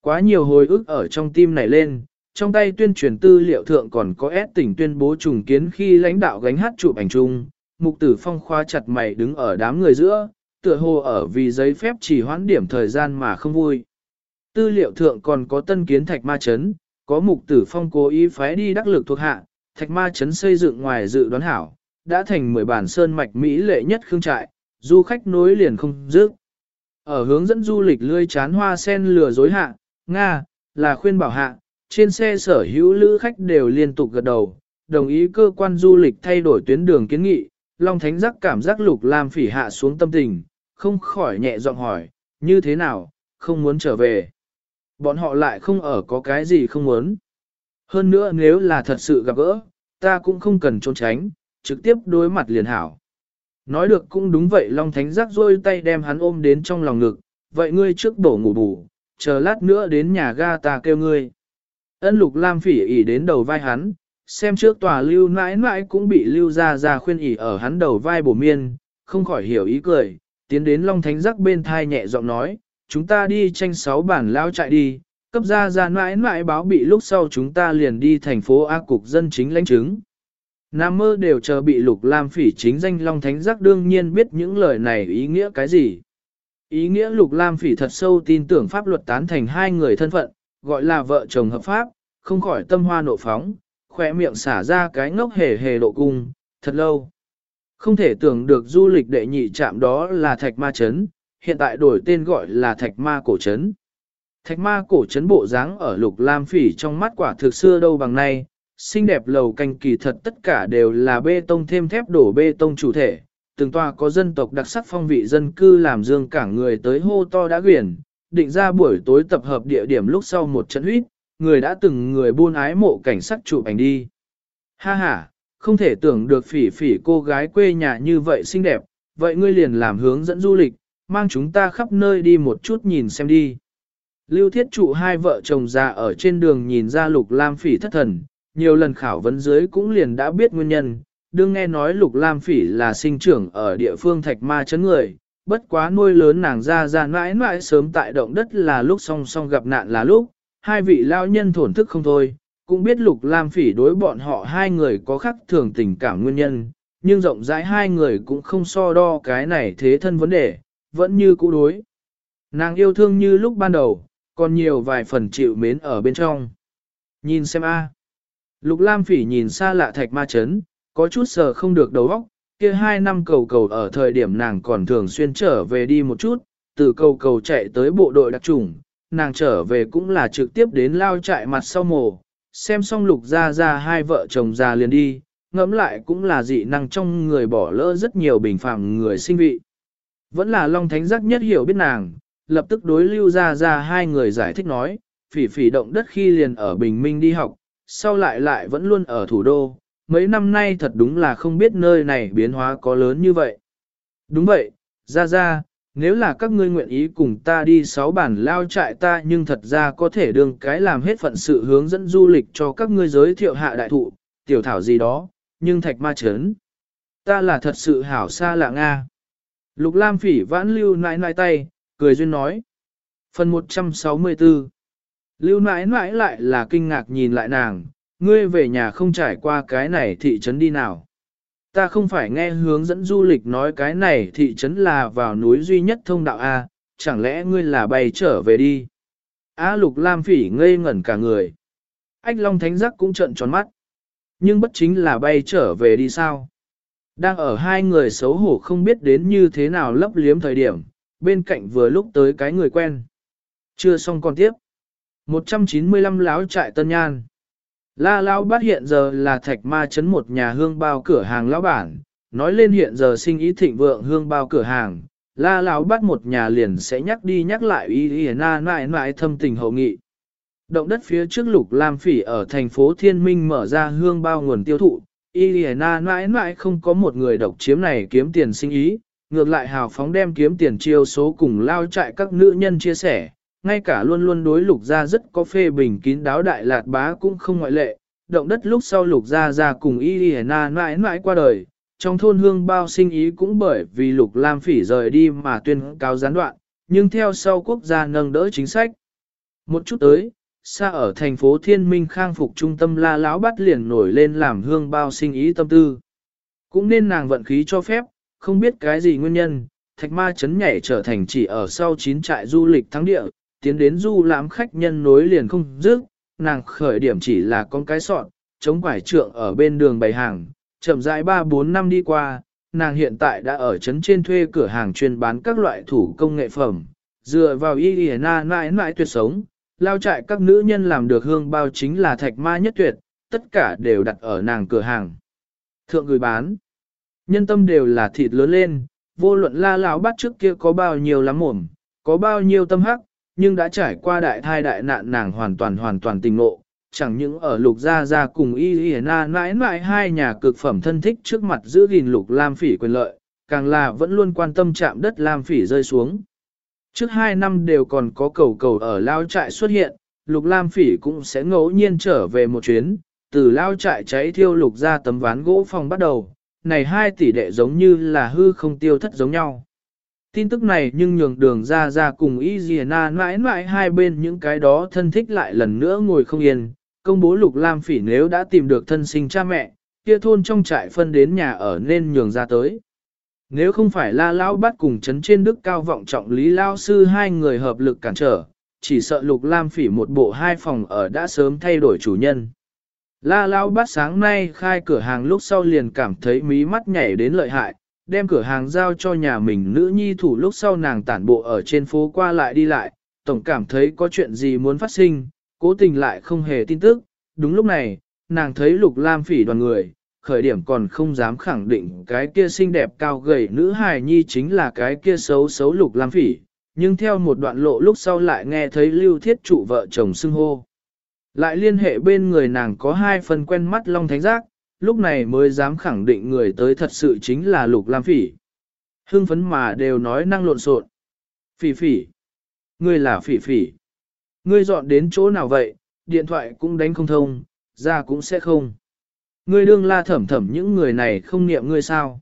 Quá nhiều hồi ức ở trong tim nảy lên, trong tay tuyên truyền tư liệu thượng còn có S tỉnh tuyên bố trùng kiến khi lãnh đạo gánh hát chụp ảnh chung, mục tử phong khoa chặt mày đứng ở đám người giữa, tựa hồ ở vì giấy phép chỉ hoãn điểm thời gian mà không vui. Tư liệu thượng còn có tân kiến thạch ma chấn, có mục tử phong cố ý phái đi đắc lực thuộc hạ, thạch ma chấn xây dựng ngoài dự đoán hảo, đã thành 10 bản sơn mạch Mỹ lệ nhất khương trại, du khách nối liền không dứt. Ở hướng dẫn du lịch lươi chán hoa sen lừa dối hạ, Nga, là khuyên bảo hạ, trên xe sở hữu lữ khách đều liên tục gật đầu, đồng ý cơ quan du lịch thay đổi tuyến đường kiến nghị, Long Thánh giác cảm giác lục lam phỉ hạ xuống tâm tình, không khỏi nhẹ giọng hỏi, như thế nào, không muốn trở về. Bọn họ lại không ở có cái gì không muốn. Hơn nữa nếu là thật sự gặp gỡ, ta cũng không cần trốn tránh, trực tiếp đối mặt liền hảo. Nói được cũng đúng vậy Long Thánh giác rôi tay đem hắn ôm đến trong lòng ngực, vậy ngươi trước bổ ngủ bù, chờ lát nữa đến nhà ga ta kêu ngươi. Ân lục lam phỉ ỉ đến đầu vai hắn, xem trước tòa lưu nãi nãi cũng bị lưu ra ra khuyên ỉ ở hắn đầu vai bổ miên, không khỏi hiểu ý cười, tiến đến Long Thánh giác bên thai nhẹ giọng nói, chúng ta đi tranh sáu bản lao chạy đi, cấp ra ra mãi mãi báo bị lúc sau chúng ta liền đi thành phố A cục dân chính lãnh chứng. Nam mơ đều chờ bị lục lam phỉ chính danh Long Thánh giác đương nhiên biết những lời này ý nghĩa cái gì. Ý nghĩa lục lam phỉ thật sâu tin tưởng pháp luật tán thành hai người thân phận, gọi là vợ chồng hợp pháp, không khỏi tâm hoa nộ phóng, khỏe miệng xả ra cái ngốc hề hề độ cung, thật lâu. Không thể tưởng được du lịch đệ nhị trạm đó là Thạch Ma Trấn, hiện tại đổi tên gọi là Thạch Ma Cổ Trấn. Thạch Ma Cổ Trấn bộ dáng ở lục lam phỉ trong mắt quả thực xưa đâu bằng nay, xinh đẹp lầu canh kỳ thật tất cả đều là bê tông thêm thép đổ bê tông chủ thể. Từng tòa có dân tộc đặc sắc phong vị dân cư làm dương cảng người tới hô to đã quyển, định ra buổi tối tập hợp địa điểm lúc sau một trận huyết, người đã từng người buôn ái mộ cảnh sắc chụp ảnh đi. Ha ha, không thể tưởng được phỉ phỉ cô gái quê nhà như vậy xinh đẹp, vậy ngươi liền làm hướng dẫn du lịch, mang chúng ta khắp nơi đi một chút nhìn xem đi. Lưu thiết trụ hai vợ chồng già ở trên đường nhìn ra lục lam phỉ thất thần, nhiều lần khảo vấn dưới cũng liền đã biết nguyên nhân, đương nghe nói lục lam phỉ là sinh trưởng ở địa phương thạch ma chấn người, bất quá nuôi lớn nàng ra ra mãi mãi sớm tại động đất là lúc song song gặp nạn là lúc, hai vị lao nhân thổn thức không thôi, cũng biết lục lam phỉ đối bọn họ hai người có khắc thường tình cảm nguyên nhân, nhưng rộng rãi hai người cũng không so đo cái này thế thân vấn đề, vẫn như cũ đối. Nàng yêu thương như lúc ban đầu, còn nhiều vài phần chịu mến ở bên trong. Nhìn xem a. Lục Lam Phỉ nhìn xa lạ thạch ma chấn, có chút sờ không được đầu óc, kia hai năm cầu cầu ở thời điểm nàng còn thường xuyên trở về đi một chút, từ cầu cầu chạy tới bộ đội đặc chủng nàng trở về cũng là trực tiếp đến lao trại mặt sau mồ, xem xong lục ra ra hai vợ chồng già liền đi, ngẫm lại cũng là dị năng trong người bỏ lỡ rất nhiều bình phẳng người sinh vị. Vẫn là Long Thánh giác nhất hiểu biết nàng, lập tức đối lưu ra ra hai người giải thích nói, phỉ phỉ động đất khi liền ở Bình Minh đi học, sau lại lại vẫn luôn ở thủ đô, mấy năm nay thật đúng là không biết nơi này biến hóa có lớn như vậy. Đúng vậy, ra ra, nếu là các ngươi nguyện ý cùng ta đi sáu bản lao trại ta nhưng thật ra có thể đương cái làm hết phận sự hướng dẫn du lịch cho các ngươi giới thiệu hạ đại thụ, tiểu thảo gì đó, nhưng thạch ma chấn. Ta là thật sự hảo xa lạ Nga. Lục Lam phỉ vãn lưu nãi nãi tay, cười duyên nói. Phần 164 Lưu nãi nãi lại là kinh ngạc nhìn lại nàng, ngươi về nhà không trải qua cái này thị trấn đi nào. Ta không phải nghe hướng dẫn du lịch nói cái này thị trấn là vào núi duy nhất thông đạo A, chẳng lẽ ngươi là bay trở về đi. A lục lam phỉ ngây ngẩn cả người. Ách long thánh giác cũng trợn tròn mắt. Nhưng bất chính là bay trở về đi sao. Đang ở hai người xấu hổ không biết đến như thế nào lấp liếm thời điểm, bên cạnh vừa lúc tới cái người quen. Chưa xong còn tiếp. 195 láo trại tân nhan. La Lão Bát hiện giờ là thạch ma chấn một nhà hương bao cửa hàng lão bản, nói lên hiện giờ sinh ý thịnh vượng hương bao cửa hàng, La Lão Bát một nhà liền sẽ nhắc đi nhắc lại ý ý na nại nại thâm tình hậu nghị. Động đất phía trước lục Lam Phỉ ở thành phố Thiên Minh mở ra hương bao nguồn tiêu thụ, y mãi nãi nãi không có một người độc chiếm này kiếm tiền sinh ý, ngược lại hào phóng đem kiếm tiền chiêu số cùng lao trại các nữ nhân chia sẻ, ngay cả luôn luôn đối lục gia rất có phê bình kín đáo đại lạt bá cũng không ngoại lệ, động đất lúc sau lục gia ra cùng y y na mãi mãi qua đời, trong thôn hương bao sinh ý cũng bởi vì lục lam phỉ rời đi mà tuyên cáo gián đoạn, nhưng theo sau quốc gia nâng đỡ chính sách. Một chút tới, xa ở thành phố Thiên Minh khang phục trung tâm la lão bắt liền nổi lên làm hương bao sinh ý tâm tư. Cũng nên nàng vận khí cho phép, không biết cái gì nguyên nhân, thạch ma chấn nhảy trở thành chỉ ở sau chín trại du lịch thắng địa, tiến đến du lãm khách nhân nối liền không dứt, nàng khởi điểm chỉ là con cái sọn, chống quải trượng ở bên đường bày hàng, chậm rãi 3-4 năm đi qua, nàng hiện tại đã ở trấn trên thuê cửa hàng chuyên bán các loại thủ công nghệ phẩm, dựa vào y y na mãi mãi tuyệt sống, lao trại các nữ nhân làm được hương bao chính là thạch ma nhất tuyệt, tất cả đều đặt ở nàng cửa hàng. Thượng gửi bán, nhân tâm đều là thịt lớn lên, vô luận la lão bắt trước kia có bao nhiêu lắm mồm, có bao nhiêu tâm hắc, nhưng đã trải qua đại thai đại nạn nàng hoàn toàn hoàn toàn tình ngộ, chẳng những ở lục gia gia cùng y y na mãi mãi hai nhà cực phẩm thân thích trước mặt giữ gìn lục lam phỉ quyền lợi, càng là vẫn luôn quan tâm chạm đất lam phỉ rơi xuống. Trước hai năm đều còn có cầu cầu ở lao trại xuất hiện, lục lam phỉ cũng sẽ ngẫu nhiên trở về một chuyến, từ lao trại cháy thiêu lục ra tấm ván gỗ phòng bắt đầu, này hai tỷ đệ giống như là hư không tiêu thất giống nhau. Tin tức này nhưng nhường đường ra ra cùng y na mãi mãi hai bên những cái đó thân thích lại lần nữa ngồi không yên, công bố lục lam phỉ nếu đã tìm được thân sinh cha mẹ, kia thôn trong trại phân đến nhà ở nên nhường ra tới. Nếu không phải la lão bắt cùng chấn trên đức cao vọng trọng lý lao sư hai người hợp lực cản trở, chỉ sợ lục lam phỉ một bộ hai phòng ở đã sớm thay đổi chủ nhân. La lão bắt sáng nay khai cửa hàng lúc sau liền cảm thấy mí mắt nhảy đến lợi hại, đem cửa hàng giao cho nhà mình nữ nhi thủ lúc sau nàng tản bộ ở trên phố qua lại đi lại, tổng cảm thấy có chuyện gì muốn phát sinh, cố tình lại không hề tin tức. Đúng lúc này, nàng thấy lục lam phỉ đoàn người, khởi điểm còn không dám khẳng định cái kia xinh đẹp cao gầy nữ hài nhi chính là cái kia xấu xấu lục lam phỉ, nhưng theo một đoạn lộ lúc sau lại nghe thấy lưu thiết trụ vợ chồng xưng hô. Lại liên hệ bên người nàng có hai phần quen mắt long thánh giác, lúc này mới dám khẳng định người tới thật sự chính là lục lam phỉ. Hưng phấn mà đều nói năng lộn xộn. Phỉ phỉ. Ngươi là phỉ phỉ. Ngươi dọn đến chỗ nào vậy, điện thoại cũng đánh không thông, ra cũng sẽ không. Ngươi đương la thẩm thẩm những người này không niệm ngươi sao.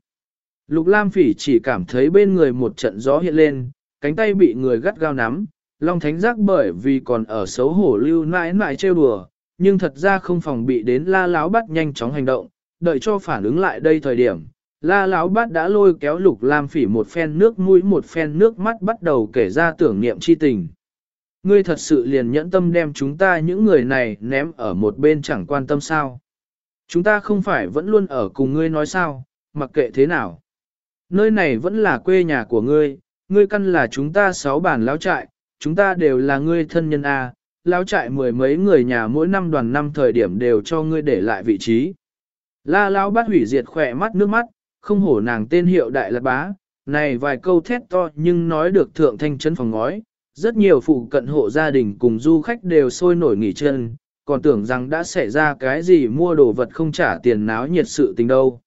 Lục Lam Phỉ chỉ cảm thấy bên người một trận gió hiện lên, cánh tay bị người gắt gao nắm, Long Thánh giác bởi vì còn ở xấu hổ lưu nãi nãi trêu đùa, nhưng thật ra không phòng bị đến la láo bắt nhanh chóng hành động, đợi cho phản ứng lại đây thời điểm. La Lão Bát đã lôi kéo Lục Lam Phỉ một phen nước mũi một phen nước mắt bắt đầu kể ra tưởng niệm chi tình. Ngươi thật sự liền nhẫn tâm đem chúng ta những người này ném ở một bên chẳng quan tâm sao? Chúng ta không phải vẫn luôn ở cùng ngươi nói sao, mặc kệ thế nào. Nơi này vẫn là quê nhà của ngươi, ngươi căn là chúng ta sáu bản lão trại, chúng ta đều là ngươi thân nhân A, lão trại mười mấy người nhà mỗi năm đoàn năm thời điểm đều cho ngươi để lại vị trí. La lão bắt hủy diệt khỏe mắt nước mắt, không hổ nàng tên hiệu đại lạc bá, này vài câu thét to nhưng nói được thượng thanh chân phòng ngói, rất nhiều phụ cận hộ gia đình cùng du khách đều sôi nổi nghỉ chân, còn tưởng rằng đã xảy ra cái gì mua đồ vật không trả tiền náo nhiệt sự tình đâu.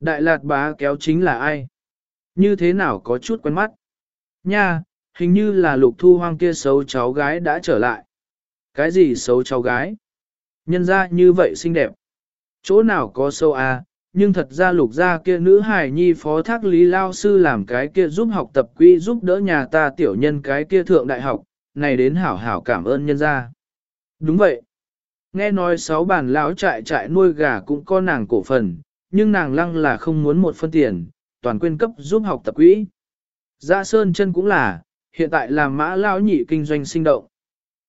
Đại lạt bá kéo chính là ai? Như thế nào có chút quen mắt? Nha, hình như là lục thu hoang kia xấu cháu gái đã trở lại. Cái gì xấu cháu gái? Nhân ra như vậy xinh đẹp. Chỗ nào có sâu à, nhưng thật ra lục gia kia nữ hài nhi phó thác lý lao sư làm cái kia giúp học tập quỹ giúp đỡ nhà ta tiểu nhân cái kia thượng đại học, này đến hảo hảo cảm ơn nhân gia. Đúng vậy. Nghe nói sáu bản lão trại trại nuôi gà cũng có nàng cổ phần, nhưng nàng lăng là không muốn một phân tiền, toàn quyên cấp giúp học tập quỹ. Dạ Sơn chân cũng là, hiện tại là mã lão nhị kinh doanh sinh động.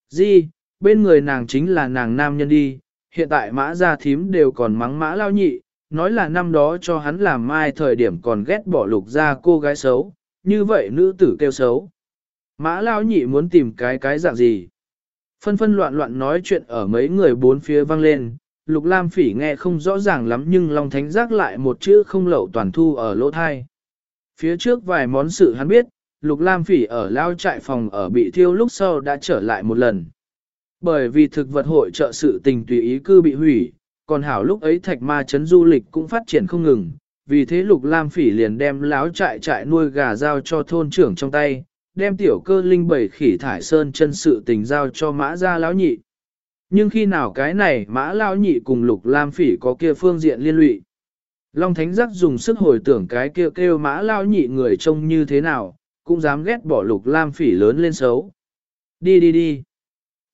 Di, bên người nàng chính là nàng nam nhân đi, hiện tại mã gia thím đều còn mắng mã lao nhị, nói là năm đó cho hắn làm mai thời điểm còn ghét bỏ lục ra cô gái xấu, như vậy nữ tử kêu xấu. Mã lao nhị muốn tìm cái cái dạng gì? Phân phân loạn loạn nói chuyện ở mấy người bốn phía vang lên, Lục Lam Phỉ nghe không rõ ràng lắm nhưng Long Thánh giác lại một chữ không lậu toàn thu ở lỗ thai. Phía trước vài món sự hắn biết, Lục Lam Phỉ ở lao trại phòng ở bị thiêu lúc sau đã trở lại một lần. Bởi vì thực vật hội trợ sự tình tùy ý cư bị hủy, còn hảo lúc ấy thạch ma chấn du lịch cũng phát triển không ngừng, vì thế Lục Lam Phỉ liền đem láo trại trại nuôi gà giao cho thôn trưởng trong tay, đem tiểu cơ linh bảy khỉ thải sơn chân sự tình giao cho mã gia lão nhị. Nhưng khi nào cái này mã lão nhị cùng lục lam phỉ có kia phương diện liên lụy. Long Thánh Giác dùng sức hồi tưởng cái kia kêu, kêu mã lão nhị người trông như thế nào, cũng dám ghét bỏ lục lam phỉ lớn lên xấu. Đi đi đi.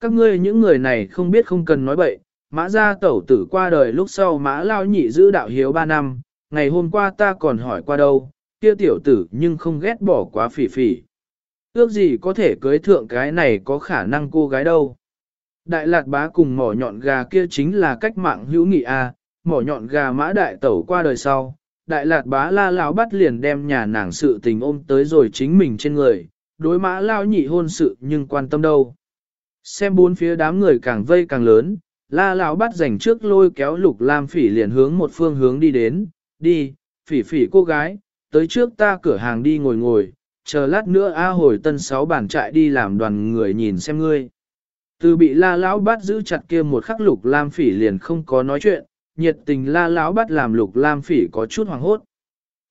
Các ngươi những người này không biết không cần nói bậy, mã gia tẩu tử qua đời lúc sau mã lao nhị giữ đạo hiếu 3 năm, ngày hôm qua ta còn hỏi qua đâu, kia tiểu tử nhưng không ghét bỏ quá phỉ phỉ. Ước gì có thể cưới thượng cái này có khả năng cô gái đâu. Đại lạt bá cùng mỏ nhọn gà kia chính là cách mạng hữu nghị a à, mỏ nhọn gà mã đại tẩu qua đời sau. Đại lạt bá la lao bắt liền đem nhà nàng sự tình ôm tới rồi chính mình trên người, đối mã lao nhị hôn sự nhưng quan tâm đâu. Xem bốn phía đám người càng vây càng lớn, la lão bắt dành trước lôi kéo lục lam phỉ liền hướng một phương hướng đi đến, đi, phỉ phỉ cô gái, tới trước ta cửa hàng đi ngồi ngồi, chờ lát nữa A hồi tân sáu bản trại đi làm đoàn người nhìn xem ngươi. Từ bị la lão bắt giữ chặt kia một khắc lục lam phỉ liền không có nói chuyện, nhiệt tình la lão bắt làm lục lam phỉ có chút hoàng hốt.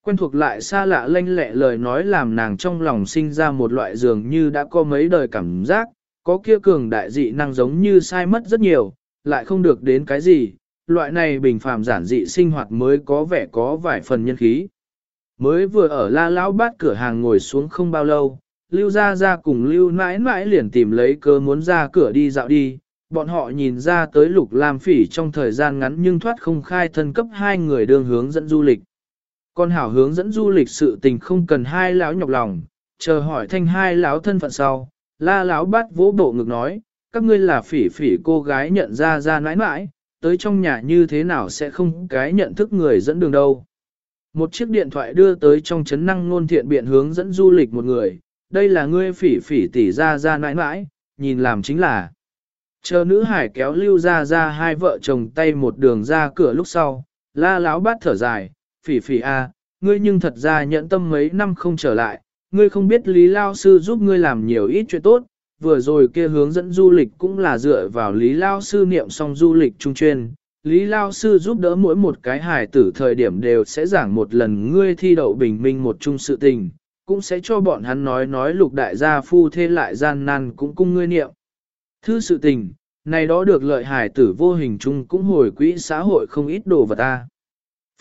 Quen thuộc lại xa lạ lanh lẹ lời nói làm nàng trong lòng sinh ra một loại dường như đã có mấy đời cảm giác, có kia cường đại dị năng giống như sai mất rất nhiều, lại không được đến cái gì, loại này bình phàm giản dị sinh hoạt mới có vẻ có vài phần nhân khí. Mới vừa ở la lão bát cửa hàng ngồi xuống không bao lâu, lưu gia gia cùng lưu mãi mãi liền tìm lấy cơ muốn ra cửa đi dạo đi. Bọn họ nhìn ra tới lục lam phỉ trong thời gian ngắn nhưng thoát không khai thân cấp hai người đường hướng dẫn du lịch. Con hảo hướng dẫn du lịch sự tình không cần hai lão nhọc lòng, chờ hỏi thanh hai lão thân phận sau, la lão bát vỗ bộ ngực nói, các ngươi là phỉ phỉ cô gái nhận ra ra nãi nãi, tới trong nhà như thế nào sẽ không cái nhận thức người dẫn đường đâu. Một chiếc điện thoại đưa tới trong chấn năng ngôn thiện biện hướng dẫn du lịch một người, đây là ngươi phỉ phỉ tỷ ra ra nãi nãi, nhìn làm chính là. Chờ nữ hải kéo lưu ra ra hai vợ chồng tay một đường ra cửa lúc sau, la láo bát thở dài, phỉ phỉ a, à, ngươi nhưng thật ra nhận tâm mấy năm không trở lại, ngươi không biết lý lao sư giúp ngươi làm nhiều ít chuyện tốt, vừa rồi kia hướng dẫn du lịch cũng là dựa vào lý lao sư niệm xong du lịch trung chuyên, Lý Lao Sư giúp đỡ mỗi một cái hài tử thời điểm đều sẽ giảng một lần ngươi thi đậu bình minh một chung sự tình, cũng sẽ cho bọn hắn nói nói lục đại gia phu thê lại gian nan cũng cung ngươi niệm. Thư sự tình, này đó được lợi hài tử vô hình chung cũng hồi quỹ xã hội không ít đồ vật ta.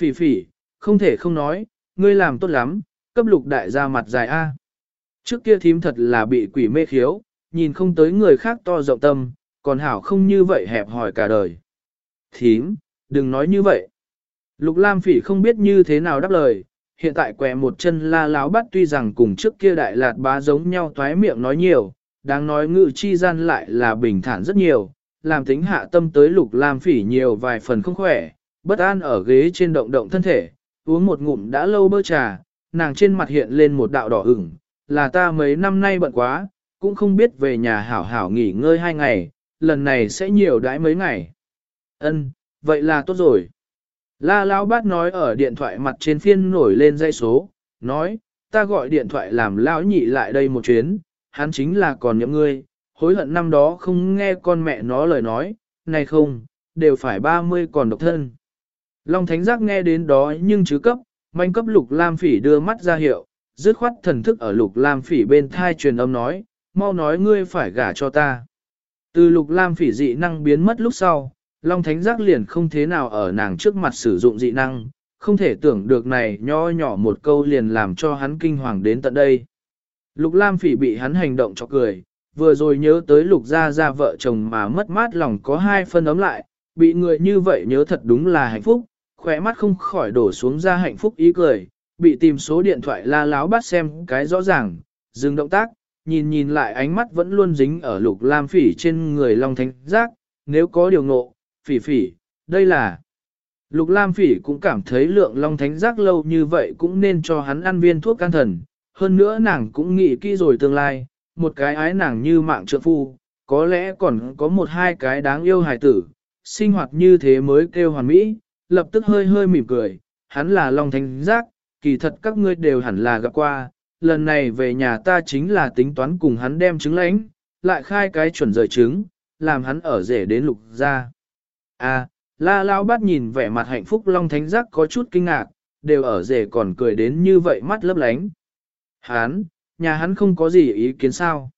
Phỉ phỉ, không thể không nói, ngươi làm tốt lắm, cấp lục đại gia mặt dài A. Trước kia thím thật là bị quỷ mê khiếu, nhìn không tới người khác to rộng tâm, còn hảo không như vậy hẹp hỏi cả đời thím, đừng nói như vậy. Lục Lam Phỉ không biết như thế nào đáp lời, hiện tại quẹ một chân la láo bắt tuy rằng cùng trước kia đại lạt bá giống nhau toái miệng nói nhiều, đáng nói ngự chi gian lại là bình thản rất nhiều, làm tính hạ tâm tới Lục Lam Phỉ nhiều vài phần không khỏe, bất an ở ghế trên động động thân thể, uống một ngụm đã lâu bơ trà, nàng trên mặt hiện lên một đạo đỏ ửng, là ta mấy năm nay bận quá, cũng không biết về nhà hảo hảo nghỉ ngơi hai ngày, lần này sẽ nhiều đãi mấy ngày. Ân, vậy là tốt rồi. La Lão Bát nói ở điện thoại mặt trên phiên nổi lên dây số, nói, ta gọi điện thoại làm Lão nhị lại đây một chuyến, hắn chính là còn những ngươi, hối hận năm đó không nghe con mẹ nó lời nói, này không, đều phải 30 còn độc thân. Long Thánh Giác nghe đến đó nhưng chứ cấp, manh cấp Lục Lam Phỉ đưa mắt ra hiệu, dứt khoát thần thức ở Lục Lam Phỉ bên thai truyền âm nói, mau nói ngươi phải gả cho ta. Từ Lục Lam Phỉ dị năng biến mất lúc sau, Long Thánh Giác liền không thế nào ở nàng trước mặt sử dụng dị năng, không thể tưởng được này nho nhỏ một câu liền làm cho hắn kinh hoàng đến tận đây. Lục Lam Phỉ bị hắn hành động cho cười, vừa rồi nhớ tới Lục gia gia vợ chồng mà mất mát lòng có hai phân ấm lại, bị người như vậy nhớ thật đúng là hạnh phúc, khỏe mắt không khỏi đổ xuống ra hạnh phúc ý cười, bị tìm số điện thoại la láo bắt xem cái rõ ràng, dừng động tác, nhìn nhìn lại ánh mắt vẫn luôn dính ở Lục Lam Phỉ trên người Long Thánh Giác, nếu có điều ngộ, phỉ phỉ, đây là... Lục Lam Phỉ cũng cảm thấy lượng Long Thánh Giác lâu như vậy cũng nên cho hắn ăn viên thuốc can thần, hơn nữa nàng cũng nghĩ kỹ rồi tương lai, một cái ái nàng như mạng trợ phu, có lẽ còn có một hai cái đáng yêu hài tử, sinh hoạt như thế mới kêu hoàn mỹ, lập tức hơi hơi mỉm cười, hắn là Long Thánh Giác, kỳ thật các ngươi đều hẳn là gặp qua, lần này về nhà ta chính là tính toán cùng hắn đem trứng lãnh, lại khai cái chuẩn rời trứng, làm hắn ở rể đến lục ra. À, la lao bắt nhìn vẻ mặt hạnh phúc Long Thánh Giác có chút kinh ngạc, đều ở rể còn cười đến như vậy mắt lấp lánh. Hắn, nhà hắn không có gì ý kiến sao.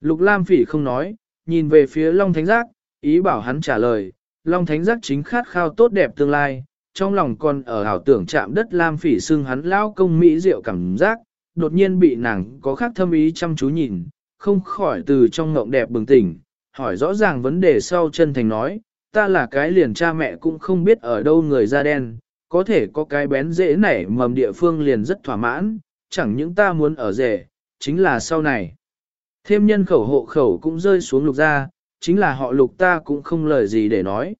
Lục Lam Phỉ không nói, nhìn về phía Long Thánh Giác, ý bảo hắn trả lời, Long Thánh Giác chính khát khao tốt đẹp tương lai, trong lòng còn ở ảo tưởng chạm đất Lam Phỉ xưng hắn lao công mỹ diệu cảm giác, đột nhiên bị nàng có khác thâm ý chăm chú nhìn, không khỏi từ trong ngộng đẹp bừng tỉnh, hỏi rõ ràng vấn đề sau chân thành nói, ta là cái liền cha mẹ cũng không biết ở đâu người da đen, có thể có cái bén dễ nảy mầm địa phương liền rất thỏa mãn, chẳng những ta muốn ở rể, chính là sau này. Thêm nhân khẩu hộ khẩu cũng rơi xuống lục ra, chính là họ lục ta cũng không lời gì để nói.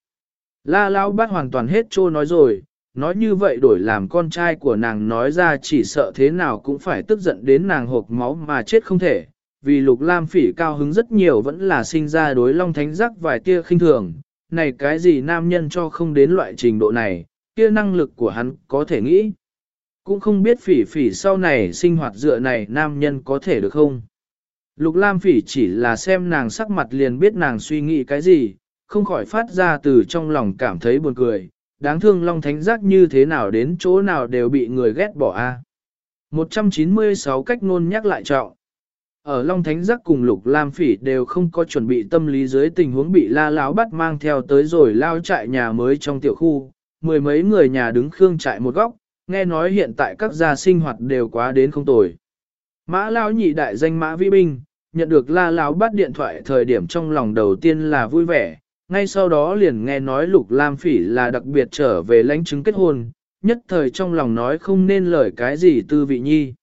La Lão bát hoàn toàn hết trô nói rồi, nói như vậy đổi làm con trai của nàng nói ra chỉ sợ thế nào cũng phải tức giận đến nàng hộp máu mà chết không thể, vì lục lam phỉ cao hứng rất nhiều vẫn là sinh ra đối long thánh giác vài tia khinh thường, này cái gì nam nhân cho không đến loại trình độ này, kia năng lực của hắn có thể nghĩ. Cũng không biết phỉ phỉ sau này sinh hoạt dựa này nam nhân có thể được không. Lục lam phỉ chỉ là xem nàng sắc mặt liền biết nàng suy nghĩ cái gì, không khỏi phát ra từ trong lòng cảm thấy buồn cười, đáng thương Long Thánh Giác như thế nào đến chỗ nào đều bị người ghét bỏ a. 196 cách ngôn nhắc lại trọng. Ở Long Thánh Giác cùng Lục Lam Phỉ đều không có chuẩn bị tâm lý dưới tình huống bị la Lão bắt mang theo tới rồi lao trại nhà mới trong tiểu khu, mười mấy người nhà đứng khương trại một góc, nghe nói hiện tại các gia sinh hoạt đều quá đến không tồi. Mã Lão nhị đại danh Mã Vĩ Binh, nhận được la láo bắt điện thoại thời điểm trong lòng đầu tiên là vui vẻ, ngay sau đó liền nghe nói Lục Lam Phỉ là đặc biệt trở về lãnh chứng kết hôn, nhất thời trong lòng nói không nên lời cái gì tư vị nhi.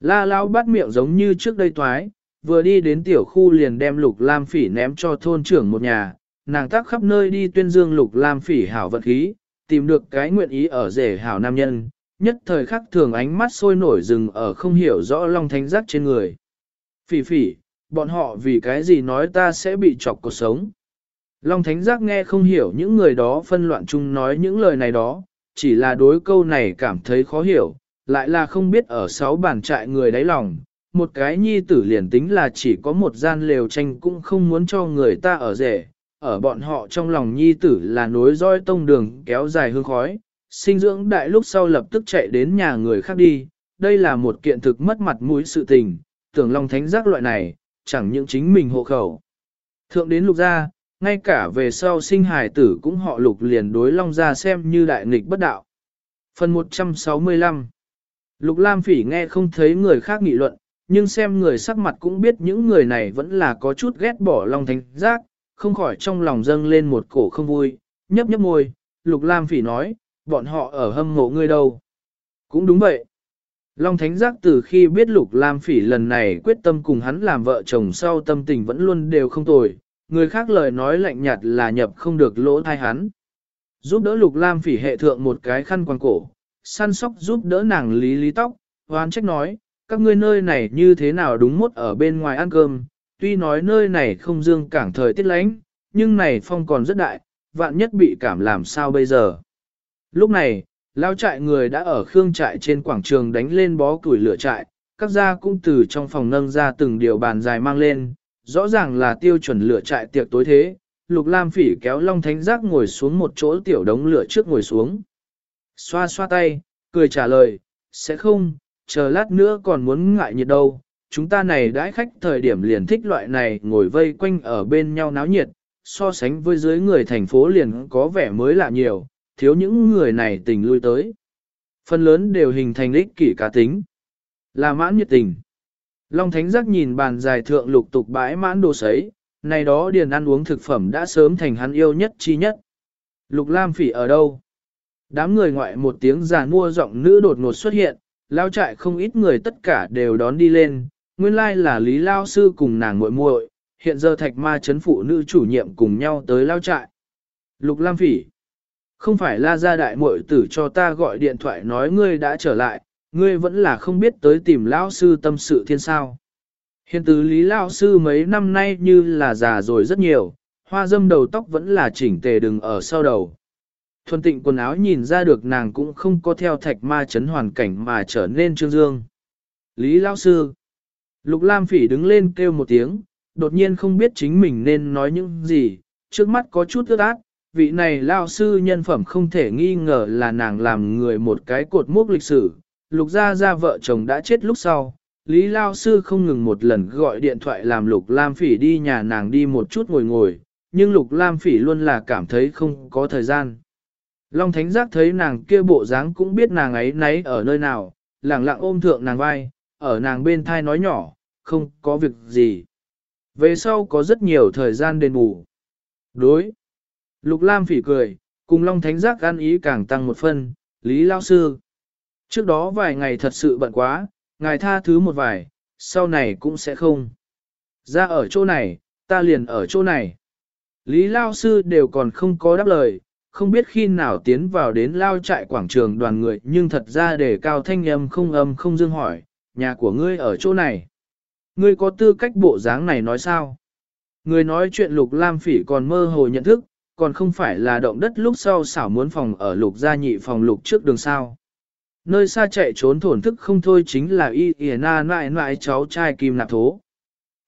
La Lão bắt miệng giống như trước đây toái, vừa đi đến tiểu khu liền đem Lục Lam Phỉ ném cho thôn trưởng một nhà, nàng tác khắp nơi đi tuyên dương Lục Lam Phỉ hảo vật khí, tìm được cái nguyện ý ở rể hảo nam nhân, nhất thời khắc thường ánh mắt sôi nổi dừng ở không hiểu rõ long thánh giác trên người. Phỉ phỉ, bọn họ vì cái gì nói ta sẽ bị chọc cuộc sống. Long Thánh Giác nghe không hiểu những người đó phân loạn chung nói những lời này đó, chỉ là đối câu này cảm thấy khó hiểu, lại là không biết ở sáu bản trại người đáy lòng, một cái nhi tử liền tính là chỉ có một gian lều tranh cũng không muốn cho người ta ở rể, ở bọn họ trong lòng nhi tử là nối roi tông đường kéo dài hương khói, sinh dưỡng đại lúc sau lập tức chạy đến nhà người khác đi, đây là một kiện thực mất mặt mũi sự tình, tưởng Long Thánh Giác loại này, chẳng những chính mình hộ khẩu. Thượng đến lục gia, ngay cả về sau sinh hài tử cũng họ lục liền đối long gia xem như đại nghịch bất đạo. Phần 165 Lục Lam Phỉ nghe không thấy người khác nghị luận, nhưng xem người sắc mặt cũng biết những người này vẫn là có chút ghét bỏ Long Thánh Giác, không khỏi trong lòng dâng lên một cổ không vui, nhấp nhấp môi, Lục Lam Phỉ nói, bọn họ ở hâm mộ ngươi đâu. Cũng đúng vậy. Long Thánh Giác từ khi biết Lục Lam Phỉ lần này quyết tâm cùng hắn làm vợ chồng sau tâm tình vẫn luôn đều không tồi, người khác lời nói lạnh nhạt là nhập không được lỗ tai hắn. Giúp đỡ lục lam phỉ hệ thượng một cái khăn quàng cổ, săn sóc giúp đỡ nàng lý lý tóc, hoán trách nói, các ngươi nơi này như thế nào đúng mốt ở bên ngoài ăn cơm, tuy nói nơi này không dương cảng thời tiết lánh, nhưng này phong còn rất đại, vạn nhất bị cảm làm sao bây giờ. Lúc này, lao trại người đã ở khương trại trên quảng trường đánh lên bó củi lửa trại, các gia cũng từ trong phòng nâng ra từng điều bàn dài mang lên, rõ ràng là tiêu chuẩn lửa trại tiệc tối thế, Lục Lam Phỉ kéo Long Thánh Giác ngồi xuống một chỗ tiểu đống lửa trước ngồi xuống. Xoa xoa tay, cười trả lời, sẽ không, chờ lát nữa còn muốn ngại nhiệt đâu. Chúng ta này đãi khách thời điểm liền thích loại này ngồi vây quanh ở bên nhau náo nhiệt, so sánh với dưới người thành phố liền có vẻ mới lạ nhiều, thiếu những người này tình lui tới. Phần lớn đều hình thành ích kỷ cá tính. Là mãn nhiệt tình. Long Thánh Giác nhìn bàn dài thượng lục tục bãi mãn đồ sấy, này đó điền ăn uống thực phẩm đã sớm thành hắn yêu nhất chi nhất. Lục Lam Phỉ ở đâu? Đám người ngoại một tiếng già mua giọng nữ đột ngột xuất hiện, lao trại không ít người tất cả đều đón đi lên, nguyên lai là Lý Lao Sư cùng nàng muội muội, hiện giờ thạch ma chấn phụ nữ chủ nhiệm cùng nhau tới lao trại. Lục Lam Phỉ không phải la gia đại muội tử cho ta gọi điện thoại nói ngươi đã trở lại, ngươi vẫn là không biết tới tìm Lão Sư tâm sự thiên sao. Hiện từ Lý Lão Sư mấy năm nay như là già rồi rất nhiều, hoa dâm đầu tóc vẫn là chỉnh tề đừng ở sau đầu. Thuần tịnh quần áo nhìn ra được nàng cũng không có theo thạch ma chấn hoàn cảnh mà trở nên trương dương. Lý Lão Sư Lục Lam Phỉ đứng lên kêu một tiếng, đột nhiên không biết chính mình nên nói những gì, trước mắt có chút ướt át, vị này Lão Sư nhân phẩm không thể nghi ngờ là nàng làm người một cái cột mốc lịch sử. Lục gia gia vợ chồng đã chết lúc sau, Lý Lao Sư không ngừng một lần gọi điện thoại làm Lục Lam Phỉ đi nhà nàng đi một chút ngồi ngồi, nhưng Lục Lam Phỉ luôn là cảm thấy không có thời gian. Long Thánh Giác thấy nàng kia bộ dáng cũng biết nàng ấy nấy ở nơi nào, lặng lặng ôm thượng nàng vai, ở nàng bên thai nói nhỏ, không có việc gì. Về sau có rất nhiều thời gian đền bù. Đối. Lục Lam phỉ cười, cùng Long Thánh Giác ăn ý càng tăng một phân, Lý Lao Sư. Trước đó vài ngày thật sự bận quá, ngài tha thứ một vài, sau này cũng sẽ không. Ra ở chỗ này, ta liền ở chỗ này. Lý Lao Sư đều còn không có đáp lời, không biết khi nào tiến vào đến lao trại quảng trường đoàn người nhưng thật ra để cao thanh âm không âm không dương hỏi, nhà của ngươi ở chỗ này. Ngươi có tư cách bộ dáng này nói sao? Người nói chuyện lục lam phỉ còn mơ hồ nhận thức, còn không phải là động đất lúc sau xảo muốn phòng ở lục gia nhị phòng lục trước đường sao. Nơi xa chạy trốn thổn thức không thôi chính là y y na nại nại cháu trai kim nạp thố.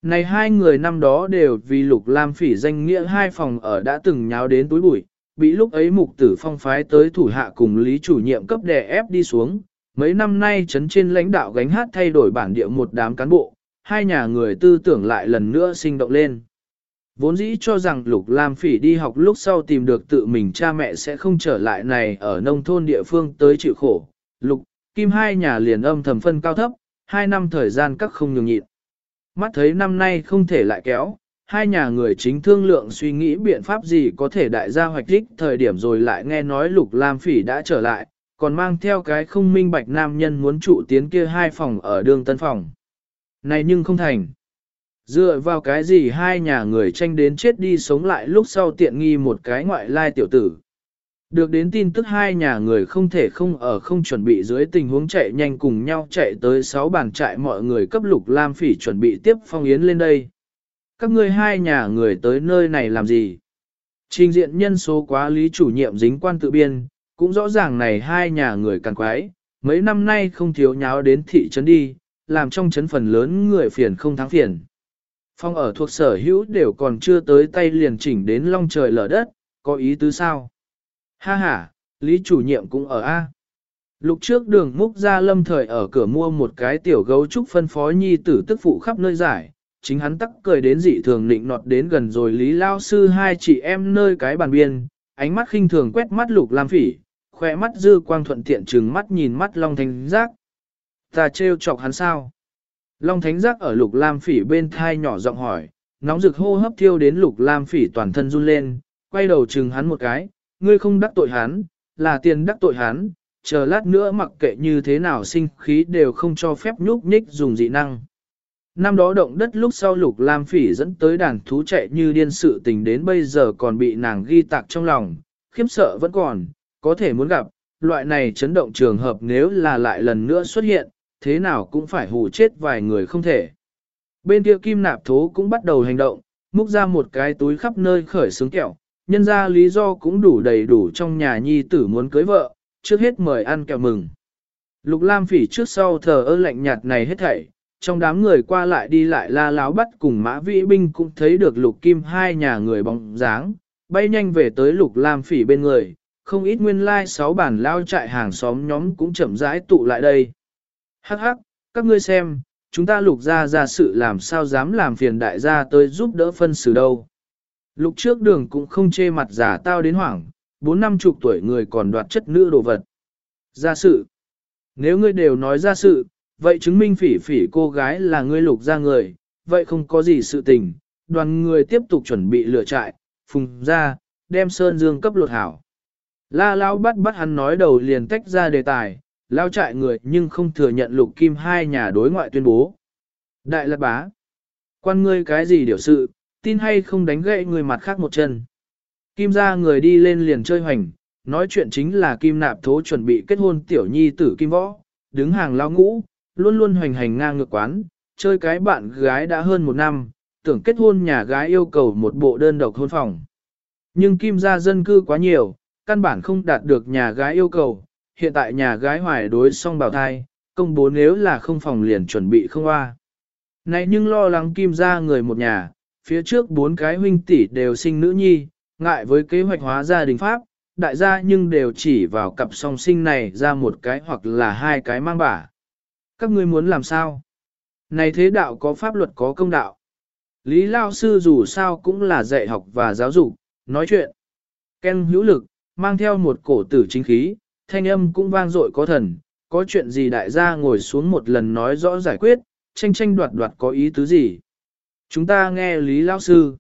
Này hai người năm đó đều vì lục lam phỉ danh nghĩa hai phòng ở đã từng nháo đến túi bụi, bị lúc ấy mục tử phong phái tới thủ hạ cùng lý chủ nhiệm cấp đè ép đi xuống. Mấy năm nay chấn trên lãnh đạo gánh hát thay đổi bản địa một đám cán bộ, hai nhà người tư tưởng lại lần nữa sinh động lên. Vốn dĩ cho rằng Lục Lam Phỉ đi học lúc sau tìm được tự mình cha mẹ sẽ không trở lại này ở nông thôn địa phương tới chịu khổ. Lục, Kim hai nhà liền âm thầm phân cao thấp, hai năm thời gian các không nhường nhịn. Mắt thấy năm nay không thể lại kéo, hai nhà người chính thương lượng suy nghĩ biện pháp gì có thể đại gia hoạch đích thời điểm rồi lại nghe nói Lục Lam Phỉ đã trở lại, còn mang theo cái không minh bạch nam nhân muốn trụ tiến kia hai phòng ở đường tân phòng. Này nhưng không thành. Dựa vào cái gì hai nhà người tranh đến chết đi sống lại lúc sau tiện nghi một cái ngoại lai tiểu tử. Được đến tin tức hai nhà người không thể không ở không chuẩn bị dưới tình huống chạy nhanh cùng nhau chạy tới sáu bàn trại mọi người cấp lục lam phỉ chuẩn bị tiếp phong yến lên đây. Các ngươi hai nhà người tới nơi này làm gì? Trình diện nhân số quá lý chủ nhiệm dính quan tự biên, cũng rõ ràng này hai nhà người càng quái, mấy năm nay không thiếu nháo đến thị trấn đi, làm trong trấn phần lớn người phiền không thắng phiền. Phong ở thuộc sở hữu đều còn chưa tới tay liền chỉnh đến long trời lở đất, có ý tứ sao? Ha ha, Lý chủ nhiệm cũng ở A. Lục trước đường múc ra lâm thời ở cửa mua một cái tiểu gấu trúc phân phó nhi tử tức phụ khắp nơi giải, chính hắn tắc cười đến dị thường nịnh nọt đến gần rồi Lý Lao Sư hai chị em nơi cái bàn biên, ánh mắt khinh thường quét mắt lục lam phỉ, khỏe mắt dư quang thuận tiện trừng mắt nhìn mắt long thanh giác, Ta trêu chọc hắn sao? Long Thánh Giác ở Lục Lam Phỉ bên thai nhỏ giọng hỏi, nóng rực hô hấp thiêu đến Lục Lam Phỉ toàn thân run lên, quay đầu chừng hắn một cái, ngươi không đắc tội hắn, là tiền đắc tội hắn, chờ lát nữa mặc kệ như thế nào sinh khí đều không cho phép nhúc nhích dùng dị năng. Năm đó động đất lúc sau Lục Lam Phỉ dẫn tới đàn thú chạy như điên sự tình đến bây giờ còn bị nàng ghi tạc trong lòng, khiếp sợ vẫn còn, có thể muốn gặp, loại này chấn động trường hợp nếu là lại lần nữa xuất hiện, thế nào cũng phải hù chết vài người không thể. Bên kia kim nạp thố cũng bắt đầu hành động, múc ra một cái túi khắp nơi khởi sướng kẹo, nhân ra lý do cũng đủ đầy đủ trong nhà nhi tử muốn cưới vợ, trước hết mời ăn kẹo mừng. Lục Lam phỉ trước sau thờ ơ lạnh nhạt này hết thảy, trong đám người qua lại đi lại la láo bắt cùng mã vĩ binh cũng thấy được lục kim hai nhà người bóng dáng, bay nhanh về tới lục lam phỉ bên người, không ít nguyên lai like sáu bản lao trại hàng xóm nhóm cũng chậm rãi tụ lại đây. Hắc hắc, các ngươi xem, chúng ta lục ra ra sự làm sao dám làm phiền đại gia tới giúp đỡ phân xử đâu. Lục trước đường cũng không chê mặt giả tao đến hoảng, bốn năm chục tuổi người còn đoạt chất nữ đồ vật. Gia sự. Nếu ngươi đều nói ra sự, vậy chứng minh phỉ phỉ cô gái là ngươi lục ra người, vậy không có gì sự tình. Đoàn người tiếp tục chuẩn bị lửa trại, phùng ra, đem sơn dương cấp lột hảo. La Lao bắt bắt hắn nói đầu liền tách ra đề tài, lao trại người nhưng không thừa nhận lục kim hai nhà đối ngoại tuyên bố. Đại lạc bá, quan ngươi cái gì điều sự, tin hay không đánh gậy người mặt khác một chân. Kim ra người đi lên liền chơi hoành, nói chuyện chính là kim nạp thố chuẩn bị kết hôn tiểu nhi tử kim võ, đứng hàng lao ngũ, luôn luôn hoành hành ngang ngược quán, chơi cái bạn gái đã hơn một năm, tưởng kết hôn nhà gái yêu cầu một bộ đơn độc hôn phòng. Nhưng kim gia dân cư quá nhiều, căn bản không đạt được nhà gái yêu cầu, hiện tại nhà gái hoài đối xong bào thai, công bố nếu là không phòng liền chuẩn bị không hoa. Này nhưng lo lắng kim gia người một nhà, phía trước bốn cái huynh tỷ đều sinh nữ nhi, ngại với kế hoạch hóa gia đình Pháp, đại gia nhưng đều chỉ vào cặp song sinh này ra một cái hoặc là hai cái mang bả. Các ngươi muốn làm sao? Này thế đạo có pháp luật có công đạo. Lý Lao Sư dù sao cũng là dạy học và giáo dục, nói chuyện. Ken hữu lực, mang theo một cổ tử chính khí, thanh âm cũng vang dội có thần, có chuyện gì đại gia ngồi xuống một lần nói rõ giải quyết, tranh tranh đoạt đoạt có ý tứ gì. Chúng ta nghe Lý Lao Sư.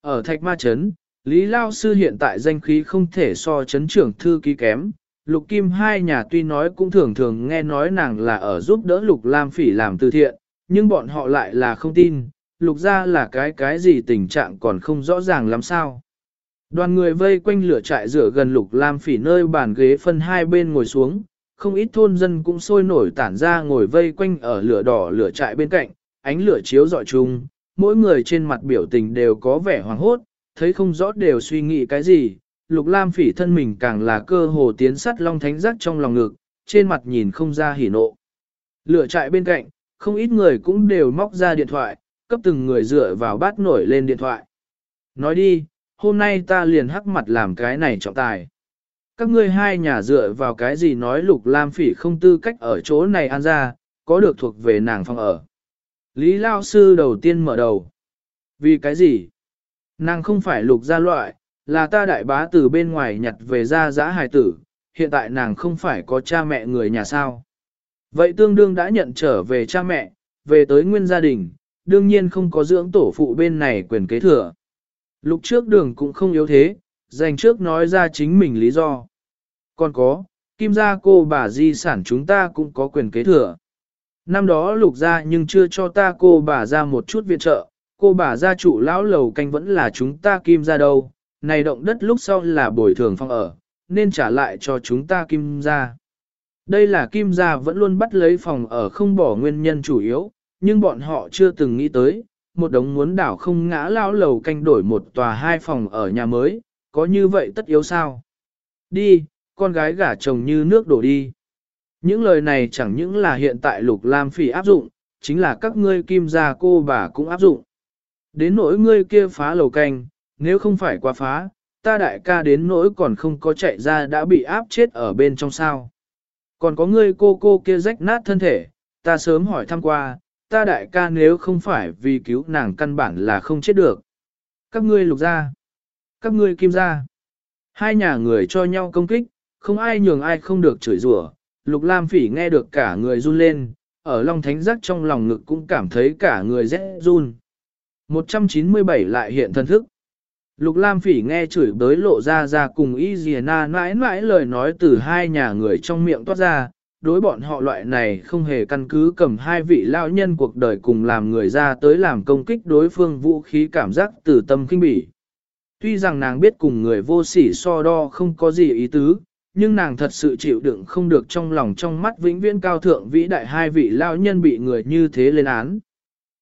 Ở Thạch Ma Trấn, Lý Lao Sư hiện tại danh khí không thể so chấn trưởng thư ký kém. Lục Kim hai nhà tuy nói cũng thường thường nghe nói nàng là ở giúp đỡ Lục Lam Phỉ làm từ thiện, nhưng bọn họ lại là không tin, Lục gia là cái cái gì tình trạng còn không rõ ràng lắm sao. Đoàn người vây quanh lửa trại rửa gần Lục Lam Phỉ nơi bàn ghế phân hai bên ngồi xuống, không ít thôn dân cũng sôi nổi tản ra ngồi vây quanh ở lửa đỏ lửa trại bên cạnh, ánh lửa chiếu rọi chung, mỗi người trên mặt biểu tình đều có vẻ hoảng hốt, thấy không rõ đều suy nghĩ cái gì, lục lam phỉ thân mình càng là cơ hồ tiến sắt long thánh giác trong lòng ngực, trên mặt nhìn không ra hỉ nộ. Lửa trại bên cạnh, không ít người cũng đều móc ra điện thoại, cấp từng người dựa vào bát nổi lên điện thoại. Nói đi, hôm nay ta liền hắc mặt làm cái này trọng tài. Các ngươi hai nhà dựa vào cái gì nói lục lam phỉ không tư cách ở chỗ này ăn ra, có được thuộc về nàng phòng ở. Lý Lao Sư đầu tiên mở đầu. Vì cái gì? Nàng không phải lục gia loại, là ta đại bá từ bên ngoài nhặt về ra giã hài tử, hiện tại nàng không phải có cha mẹ người nhà sao. Vậy tương đương đã nhận trở về cha mẹ, về tới nguyên gia đình, đương nhiên không có dưỡng tổ phụ bên này quyền kế thừa. Lục trước đường cũng không yếu thế, dành trước nói ra chính mình lý do. Còn có, kim gia cô bà di sản chúng ta cũng có quyền kế thừa. Năm đó lục ra nhưng chưa cho ta cô bà ra một chút viện trợ, cô bà gia trụ lão lầu canh vẫn là chúng ta kim ra đâu, này động đất lúc sau là bồi thường phong ở, nên trả lại cho chúng ta kim ra. Đây là kim gia vẫn luôn bắt lấy phòng ở không bỏ nguyên nhân chủ yếu, nhưng bọn họ chưa từng nghĩ tới, một đống muốn đảo không ngã lão lầu canh đổi một tòa hai phòng ở nhà mới, có như vậy tất yếu sao? Đi, con gái gả chồng như nước đổ đi. Những lời này chẳng những là hiện tại lục lam phỉ áp dụng, chính là các ngươi kim gia cô bà cũng áp dụng. Đến nỗi ngươi kia phá lầu canh, nếu không phải qua phá, ta đại ca đến nỗi còn không có chạy ra đã bị áp chết ở bên trong sao. Còn có ngươi cô cô kia rách nát thân thể, ta sớm hỏi thăm qua, ta đại ca nếu không phải vì cứu nàng căn bản là không chết được. Các ngươi lục ra, các ngươi kim ra, hai nhà người cho nhau công kích, không ai nhường ai không được chửi rủa. Lục Lam Phỉ nghe được cả người run lên, ở Long Thánh Giác trong lòng ngực cũng cảm thấy cả người rẽ run. 197 lại hiện thân thức. Lục Lam Phỉ nghe chửi bới lộ ra ra cùng Y Diana mãi mãi lời nói từ hai nhà người trong miệng toát ra, đối bọn họ loại này không hề căn cứ cầm hai vị lão nhân cuộc đời cùng làm người ra tới làm công kích đối phương vũ khí cảm giác từ tâm kinh bỉ. Tuy rằng nàng biết cùng người vô sỉ so đo không có gì ý tứ, nhưng nàng thật sự chịu đựng không được trong lòng trong mắt vĩnh viễn cao thượng vĩ đại hai vị lão nhân bị người như thế lên án.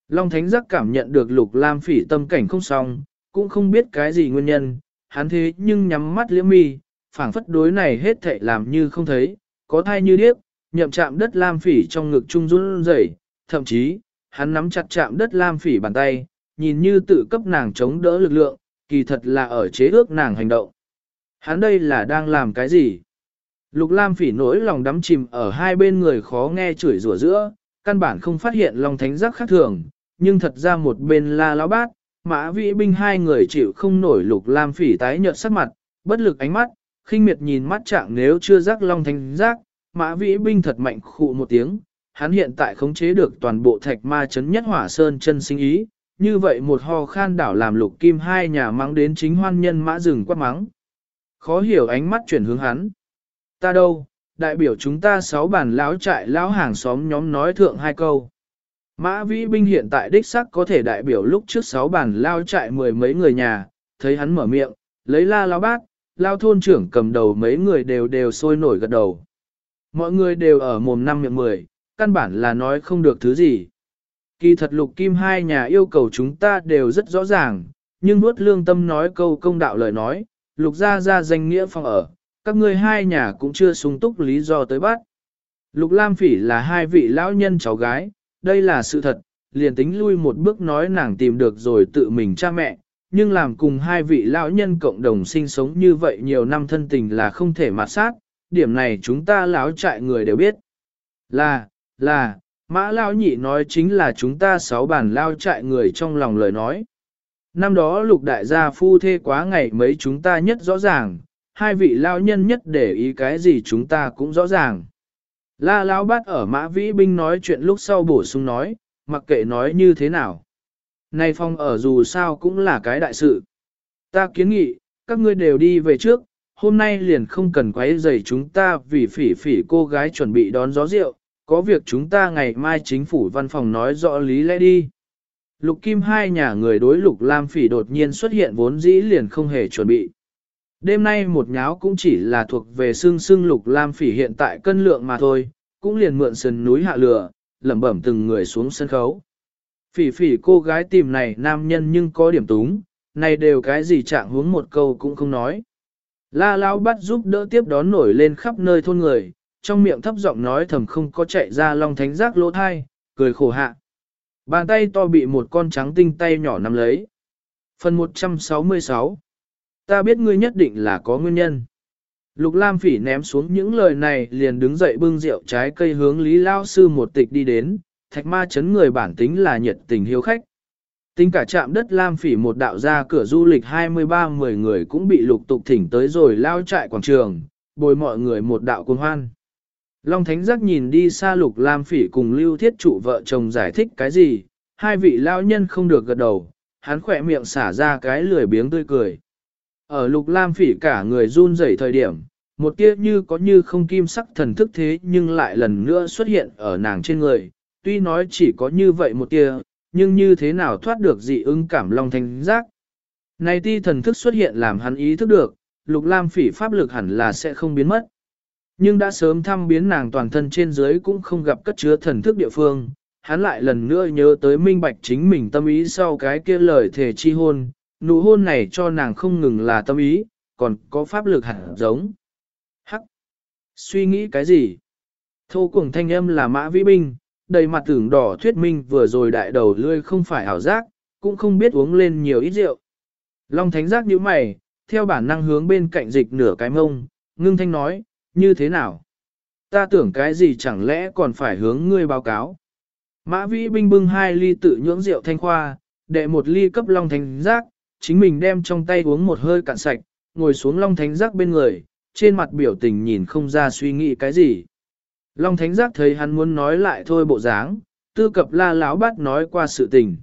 Long Thánh Giác cảm nhận được Lục Lam Phỉ tâm cảnh không xong, cũng không biết cái gì nguyên nhân, hắn thế nhưng nhắm mắt liễm mi, phảng phất đối này hết thảy làm như không thấy, có thai như điếc, nhậm chạm đất Lam Phỉ trong ngực trung run rẩy, thậm chí, hắn nắm chặt chạm đất Lam Phỉ bàn tay, nhìn như tự cấp nàng chống đỡ lực lượng, kỳ thật là ở chế ước nàng hành động. Hắn đây là đang làm cái gì? Lục Lam Phỉ nỗi lòng đắm chìm ở hai bên người khó nghe chửi rủa giữa, căn bản không phát hiện lòng Thánh giác khác thường, nhưng thật ra một bên La lão bát, Mã Vĩ binh hai người chịu không nổi Lục Lam Phỉ tái nhợt sắc mặt, bất lực ánh mắt, khinh miệt nhìn mắt trạng nếu chưa giác Long Thánh giác, Mã Vĩ binh thật mạnh khụ một tiếng, hắn hiện tại khống chế được toàn bộ thạch ma chấn nhất hỏa sơn chân sinh ý, như vậy một ho khan đảo làm lục kim hai nhà mắng đến chính hoan nhân mã rừng quát mắng. Khó hiểu ánh mắt chuyển hướng hắn. Ta đâu, đại biểu chúng ta sáu bản lão trại lão hàng xóm nhóm nói thượng hai câu. Mã vĩ binh hiện tại đích sắc có thể đại biểu lúc trước sáu bản lao trại mười mấy người nhà, thấy hắn mở miệng, lấy la lao bát, lao thôn trưởng cầm đầu mấy người đều đều sôi nổi gật đầu. Mọi người đều ở mồm năm miệng mười, căn bản là nói không được thứ gì. Kỳ thật lục kim hai nhà yêu cầu chúng ta đều rất rõ ràng, nhưng nuốt lương tâm nói câu công đạo lời nói, lục ra ra danh nghĩa phòng ở, các ngươi hai nhà cũng chưa sung túc lý do tới bắt. Lục Lam Phỉ là hai vị lão nhân cháu gái, đây là sự thật, liền tính lui một bước nói nàng tìm được rồi tự mình cha mẹ, nhưng làm cùng hai vị lão nhân cộng đồng sinh sống như vậy nhiều năm thân tình là không thể mạt sát, điểm này chúng ta lão trại người đều biết. Là, là, mã lão nhị nói chính là chúng ta sáu bản lao trại người trong lòng lời nói. Năm đó lục đại gia phu thê quá ngày mấy chúng ta nhất rõ ràng, hai vị lao nhân nhất để ý cái gì chúng ta cũng rõ ràng. La lão bát ở mã vĩ binh nói chuyện lúc sau bổ sung nói, mặc kệ nói như thế nào. Này phong ở dù sao cũng là cái đại sự. Ta kiến nghị, các ngươi đều đi về trước, hôm nay liền không cần quấy rầy chúng ta vì phỉ phỉ cô gái chuẩn bị đón gió rượu, có việc chúng ta ngày mai chính phủ văn phòng nói rõ lý lẽ đi. Lục Kim hai nhà người đối Lục Lam Phỉ đột nhiên xuất hiện vốn dĩ liền không hề chuẩn bị. Đêm nay một nháo cũng chỉ là thuộc về xương xương Lục Lam Phỉ hiện tại cân lượng mà thôi, cũng liền mượn sườn núi hạ lửa, lẩm bẩm từng người xuống sân khấu. Phỉ phỉ cô gái tìm này nam nhân nhưng có điểm túng, này đều cái gì trạng huống một câu cũng không nói. La Lão bắt giúp đỡ tiếp đón nổi lên khắp nơi thôn người, trong miệng thấp giọng nói thầm không có chạy ra long thánh giác lỗ thai, cười khổ hạ. Bàn tay to bị một con trắng tinh tay nhỏ nắm lấy. Phần 166 Ta biết ngươi nhất định là có nguyên nhân. Lục Lam Phỉ ném xuống những lời này liền đứng dậy bưng rượu trái cây hướng Lý Lao Sư một tịch đi đến, thạch ma chấn người bản tính là nhiệt tình hiếu khách. Tính cả chạm đất Lam Phỉ một đạo ra cửa du lịch 23-10 người cũng bị lục tục thỉnh tới rồi lao trại quảng trường, bồi mọi người một đạo cuồng hoan. Long Thánh Giác nhìn đi xa lục Lam Phỉ cùng Lưu Thiết trụ vợ chồng giải thích cái gì, hai vị lão nhân không được gật đầu, hắn khỏe miệng xả ra cái lười biếng tươi cười. Ở lục Lam Phỉ cả người run rẩy thời điểm, một tia như có như không kim sắc thần thức thế nhưng lại lần nữa xuất hiện ở nàng trên người, tuy nói chỉ có như vậy một tia, nhưng như thế nào thoát được dị ứng cảm Long thanh Giác. Này ti thần thức xuất hiện làm hắn ý thức được, lục Lam Phỉ pháp lực hẳn là sẽ không biến mất. Nhưng đã sớm thăm biến nàng toàn thân trên dưới cũng không gặp cất chứa thần thức địa phương, hắn lại lần nữa nhớ tới minh bạch chính mình tâm ý sau cái kia lời thể chi hôn, nụ hôn này cho nàng không ngừng là tâm ý, còn có pháp lực hẳn giống. Hắc! Suy nghĩ cái gì? Thô cùng thanh âm là mã vĩ binh, đầy mặt tưởng đỏ thuyết minh vừa rồi đại đầu lươi không phải ảo giác, cũng không biết uống lên nhiều ít rượu. Long thánh giác như mày, theo bản năng hướng bên cạnh dịch nửa cái mông, ngưng thanh nói, như thế nào? Ta tưởng cái gì chẳng lẽ còn phải hướng ngươi báo cáo? Mã vĩ binh bưng hai ly tự nhưỡng rượu thanh khoa, đệ một ly cấp long thánh giác, chính mình đem trong tay uống một hơi cạn sạch, ngồi xuống long thánh giác bên người, trên mặt biểu tình nhìn không ra suy nghĩ cái gì. Long thánh giác thấy hắn muốn nói lại thôi bộ dáng, tư cập la lão bát nói qua sự tình.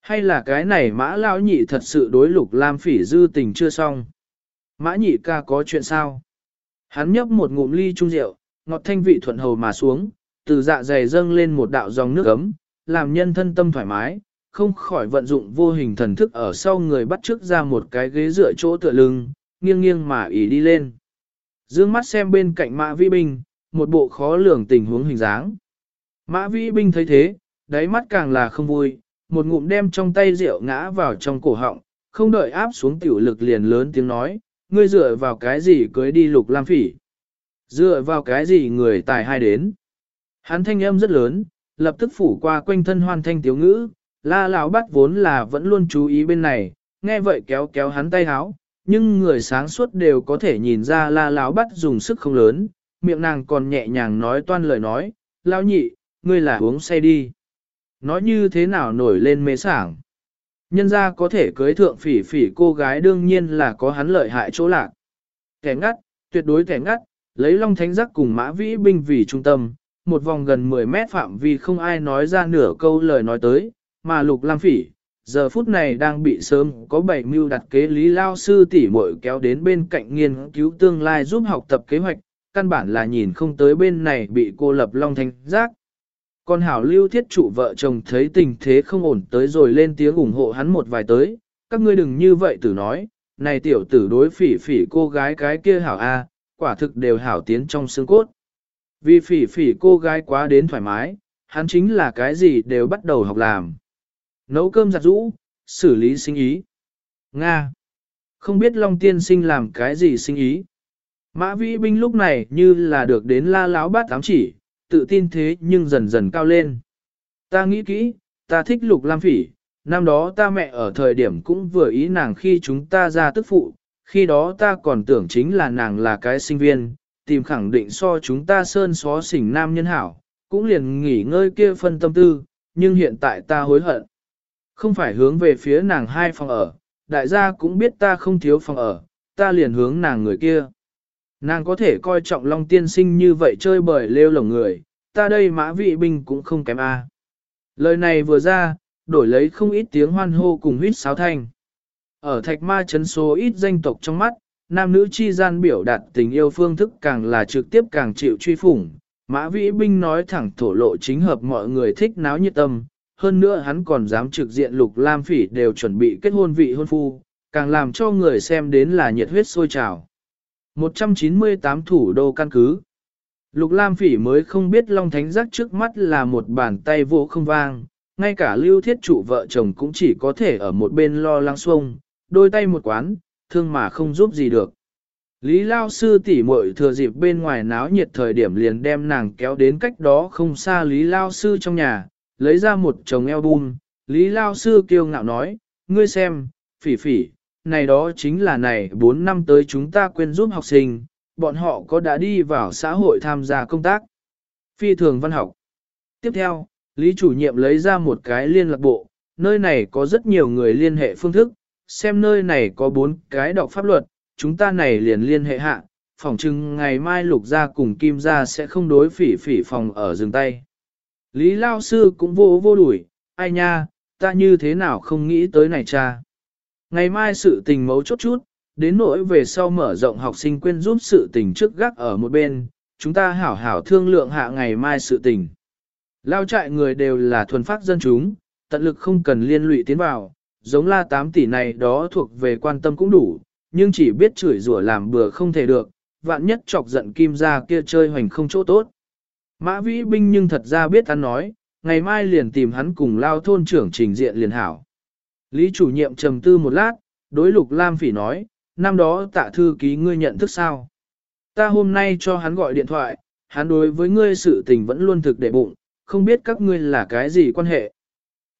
Hay là cái này mã lão nhị thật sự đối lục lam phỉ dư tình chưa xong. Mã nhị ca có chuyện sao? Hắn nhấp một ngụm ly chung rượu, ngọt thanh vị thuận hầu mà xuống, từ dạ dày dâng lên một đạo dòng nước ấm, làm nhân thân tâm thoải mái, không khỏi vận dụng vô hình thần thức ở sau người bắt trước ra một cái ghế dựa chỗ tựa lưng, nghiêng nghiêng mà ỉ đi lên. Dương mắt xem bên cạnh mã Vi binh, một bộ khó lường tình huống hình dáng. Mã vĩ binh thấy thế, đáy mắt càng là không vui, một ngụm đem trong tay rượu ngã vào trong cổ họng, không đợi áp xuống tiểu lực liền lớn tiếng nói, ngươi dựa vào cái gì cưới đi lục lam phỉ? Dựa vào cái gì người tài hai đến? Hắn thanh âm rất lớn, lập tức phủ qua quanh thân hoan thanh tiếu ngữ, la lão bắt vốn là vẫn luôn chú ý bên này, nghe vậy kéo kéo hắn tay háo, nhưng người sáng suốt đều có thể nhìn ra la lão bắt dùng sức không lớn, miệng nàng còn nhẹ nhàng nói toan lời nói, lão nhị, ngươi là uống say đi. Nói như thế nào nổi lên mê sảng. Nhân ra có thể cưới thượng phỉ phỉ cô gái đương nhiên là có hắn lợi hại chỗ lạc. Kẻ ngắt, tuyệt đối kẻ ngắt, lấy long thánh giác cùng mã vĩ binh vì trung tâm, một vòng gần 10 mét phạm vi không ai nói ra nửa câu lời nói tới, mà lục lam phỉ, giờ phút này đang bị sớm có bảy mưu đặt kế lý lao sư tỉ muội kéo đến bên cạnh nghiên cứu tương lai giúp học tập kế hoạch, căn bản là nhìn không tới bên này bị cô lập long thanh giác. Còn hảo lưu thiết trụ vợ chồng thấy tình thế không ổn tới rồi lên tiếng ủng hộ hắn một vài tới, các ngươi đừng như vậy tử nói, này tiểu tử đối phỉ phỉ cô gái cái kia hảo A, quả thực đều hảo tiến trong xương cốt. Vì phỉ phỉ cô gái quá đến thoải mái, hắn chính là cái gì đều bắt đầu học làm. Nấu cơm giặt rũ, xử lý sinh ý. Nga. Không biết Long Tiên sinh làm cái gì sinh ý. Mã vĩ binh lúc này như là được đến la láo bát tám chỉ, tự tin thế nhưng dần dần cao lên. Ta nghĩ kỹ, ta thích lục lam phỉ, năm đó ta mẹ ở thời điểm cũng vừa ý nàng khi chúng ta ra tức phụ, khi đó ta còn tưởng chính là nàng là cái sinh viên, tìm khẳng định so chúng ta sơn xó xỉnh nam nhân hảo, cũng liền nghỉ ngơi kia phân tâm tư, nhưng hiện tại ta hối hận. Không phải hướng về phía nàng hai phòng ở, đại gia cũng biết ta không thiếu phòng ở, ta liền hướng nàng người kia. Nàng có thể coi trọng Long Tiên Sinh như vậy chơi bời lêu lồng người, ta đây mã vị binh cũng không kém a. Lời này vừa ra, đổi lấy không ít tiếng hoan hô cùng huýt sáo thanh. Ở thạch ma chấn số ít danh tộc trong mắt, nam nữ chi gian biểu đạt tình yêu phương thức càng là trực tiếp càng chịu truy phủng. Mã vĩ binh nói thẳng thổ lộ chính hợp mọi người thích náo nhiệt tâm, hơn nữa hắn còn dám trực diện lục lam phỉ đều chuẩn bị kết hôn vị hôn phu, càng làm cho người xem đến là nhiệt huyết sôi trào. 198 thủ đô căn cứ. Lục Lam Phỉ mới không biết Long Thánh Giác trước mắt là một bàn tay vô không vang, ngay cả Lưu Thiết Trụ vợ chồng cũng chỉ có thể ở một bên lo lắng xuông, đôi tay một quán, thương mà không giúp gì được. Lý Lao Sư tỉ muội thừa dịp bên ngoài náo nhiệt thời điểm liền đem nàng kéo đến cách đó không xa Lý Lao Sư trong nhà, lấy ra một chồng album. Lý Lao Sư kiêu ngạo nói, ngươi xem, phỉ phỉ, này đó chính là này 4 năm tới chúng ta quên giúp học sinh, bọn họ có đã đi vào xã hội tham gia công tác. Phi thường văn học. Tiếp theo, Lý chủ nhiệm lấy ra một cái liên lạc bộ, nơi này có rất nhiều người liên hệ phương thức, xem nơi này có 4 cái đọc pháp luật, chúng ta này liền liên hệ hạ, phỏng chừng ngày mai lục gia cùng kim gia sẽ không đối phỉ phỉ phòng ở rừng tay. Lý Lao Sư cũng vô vô đuổi, ai nha, ta như thế nào không nghĩ tới này cha. Ngày mai sự tình mấu chốt chút, đến nỗi về sau mở rộng học sinh quên giúp sự tình trước gác ở một bên, chúng ta hảo hảo thương lượng hạ ngày mai sự tình. Lao trại người đều là thuần phát dân chúng, tận lực không cần liên lụy tiến vào, giống la 8 tỷ này đó thuộc về quan tâm cũng đủ, nhưng chỉ biết chửi rủa làm bừa không thể được, vạn nhất chọc giận kim ra kia chơi hoành không chỗ tốt. Mã vĩ binh nhưng thật ra biết hắn nói, ngày mai liền tìm hắn cùng lao thôn trưởng trình diện liền hảo. Lý chủ nhiệm trầm tư một lát, đối lục Lam Phỉ nói, năm đó tạ thư ký ngươi nhận thức sao? Ta hôm nay cho hắn gọi điện thoại, hắn đối với ngươi sự tình vẫn luôn thực để bụng, không biết các ngươi là cái gì quan hệ.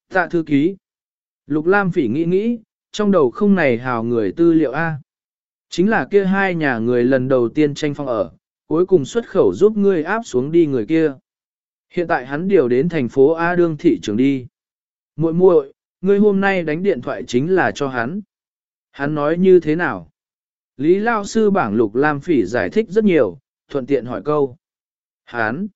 Tạ thư ký. Lục Lam Phỉ nghĩ nghĩ, trong đầu không này hào người tư liệu A. Chính là kia hai nhà người lần đầu tiên tranh phong ở, cuối cùng xuất khẩu giúp ngươi áp xuống đi người kia. Hiện tại hắn điều đến thành phố A đương thị trưởng đi. Muội muội, ngươi hôm nay đánh điện thoại chính là cho hắn. Hắn nói như thế nào? Lý Lao Sư bảng Lục Lam Phỉ giải thích rất nhiều, thuận tiện hỏi câu. Hắn!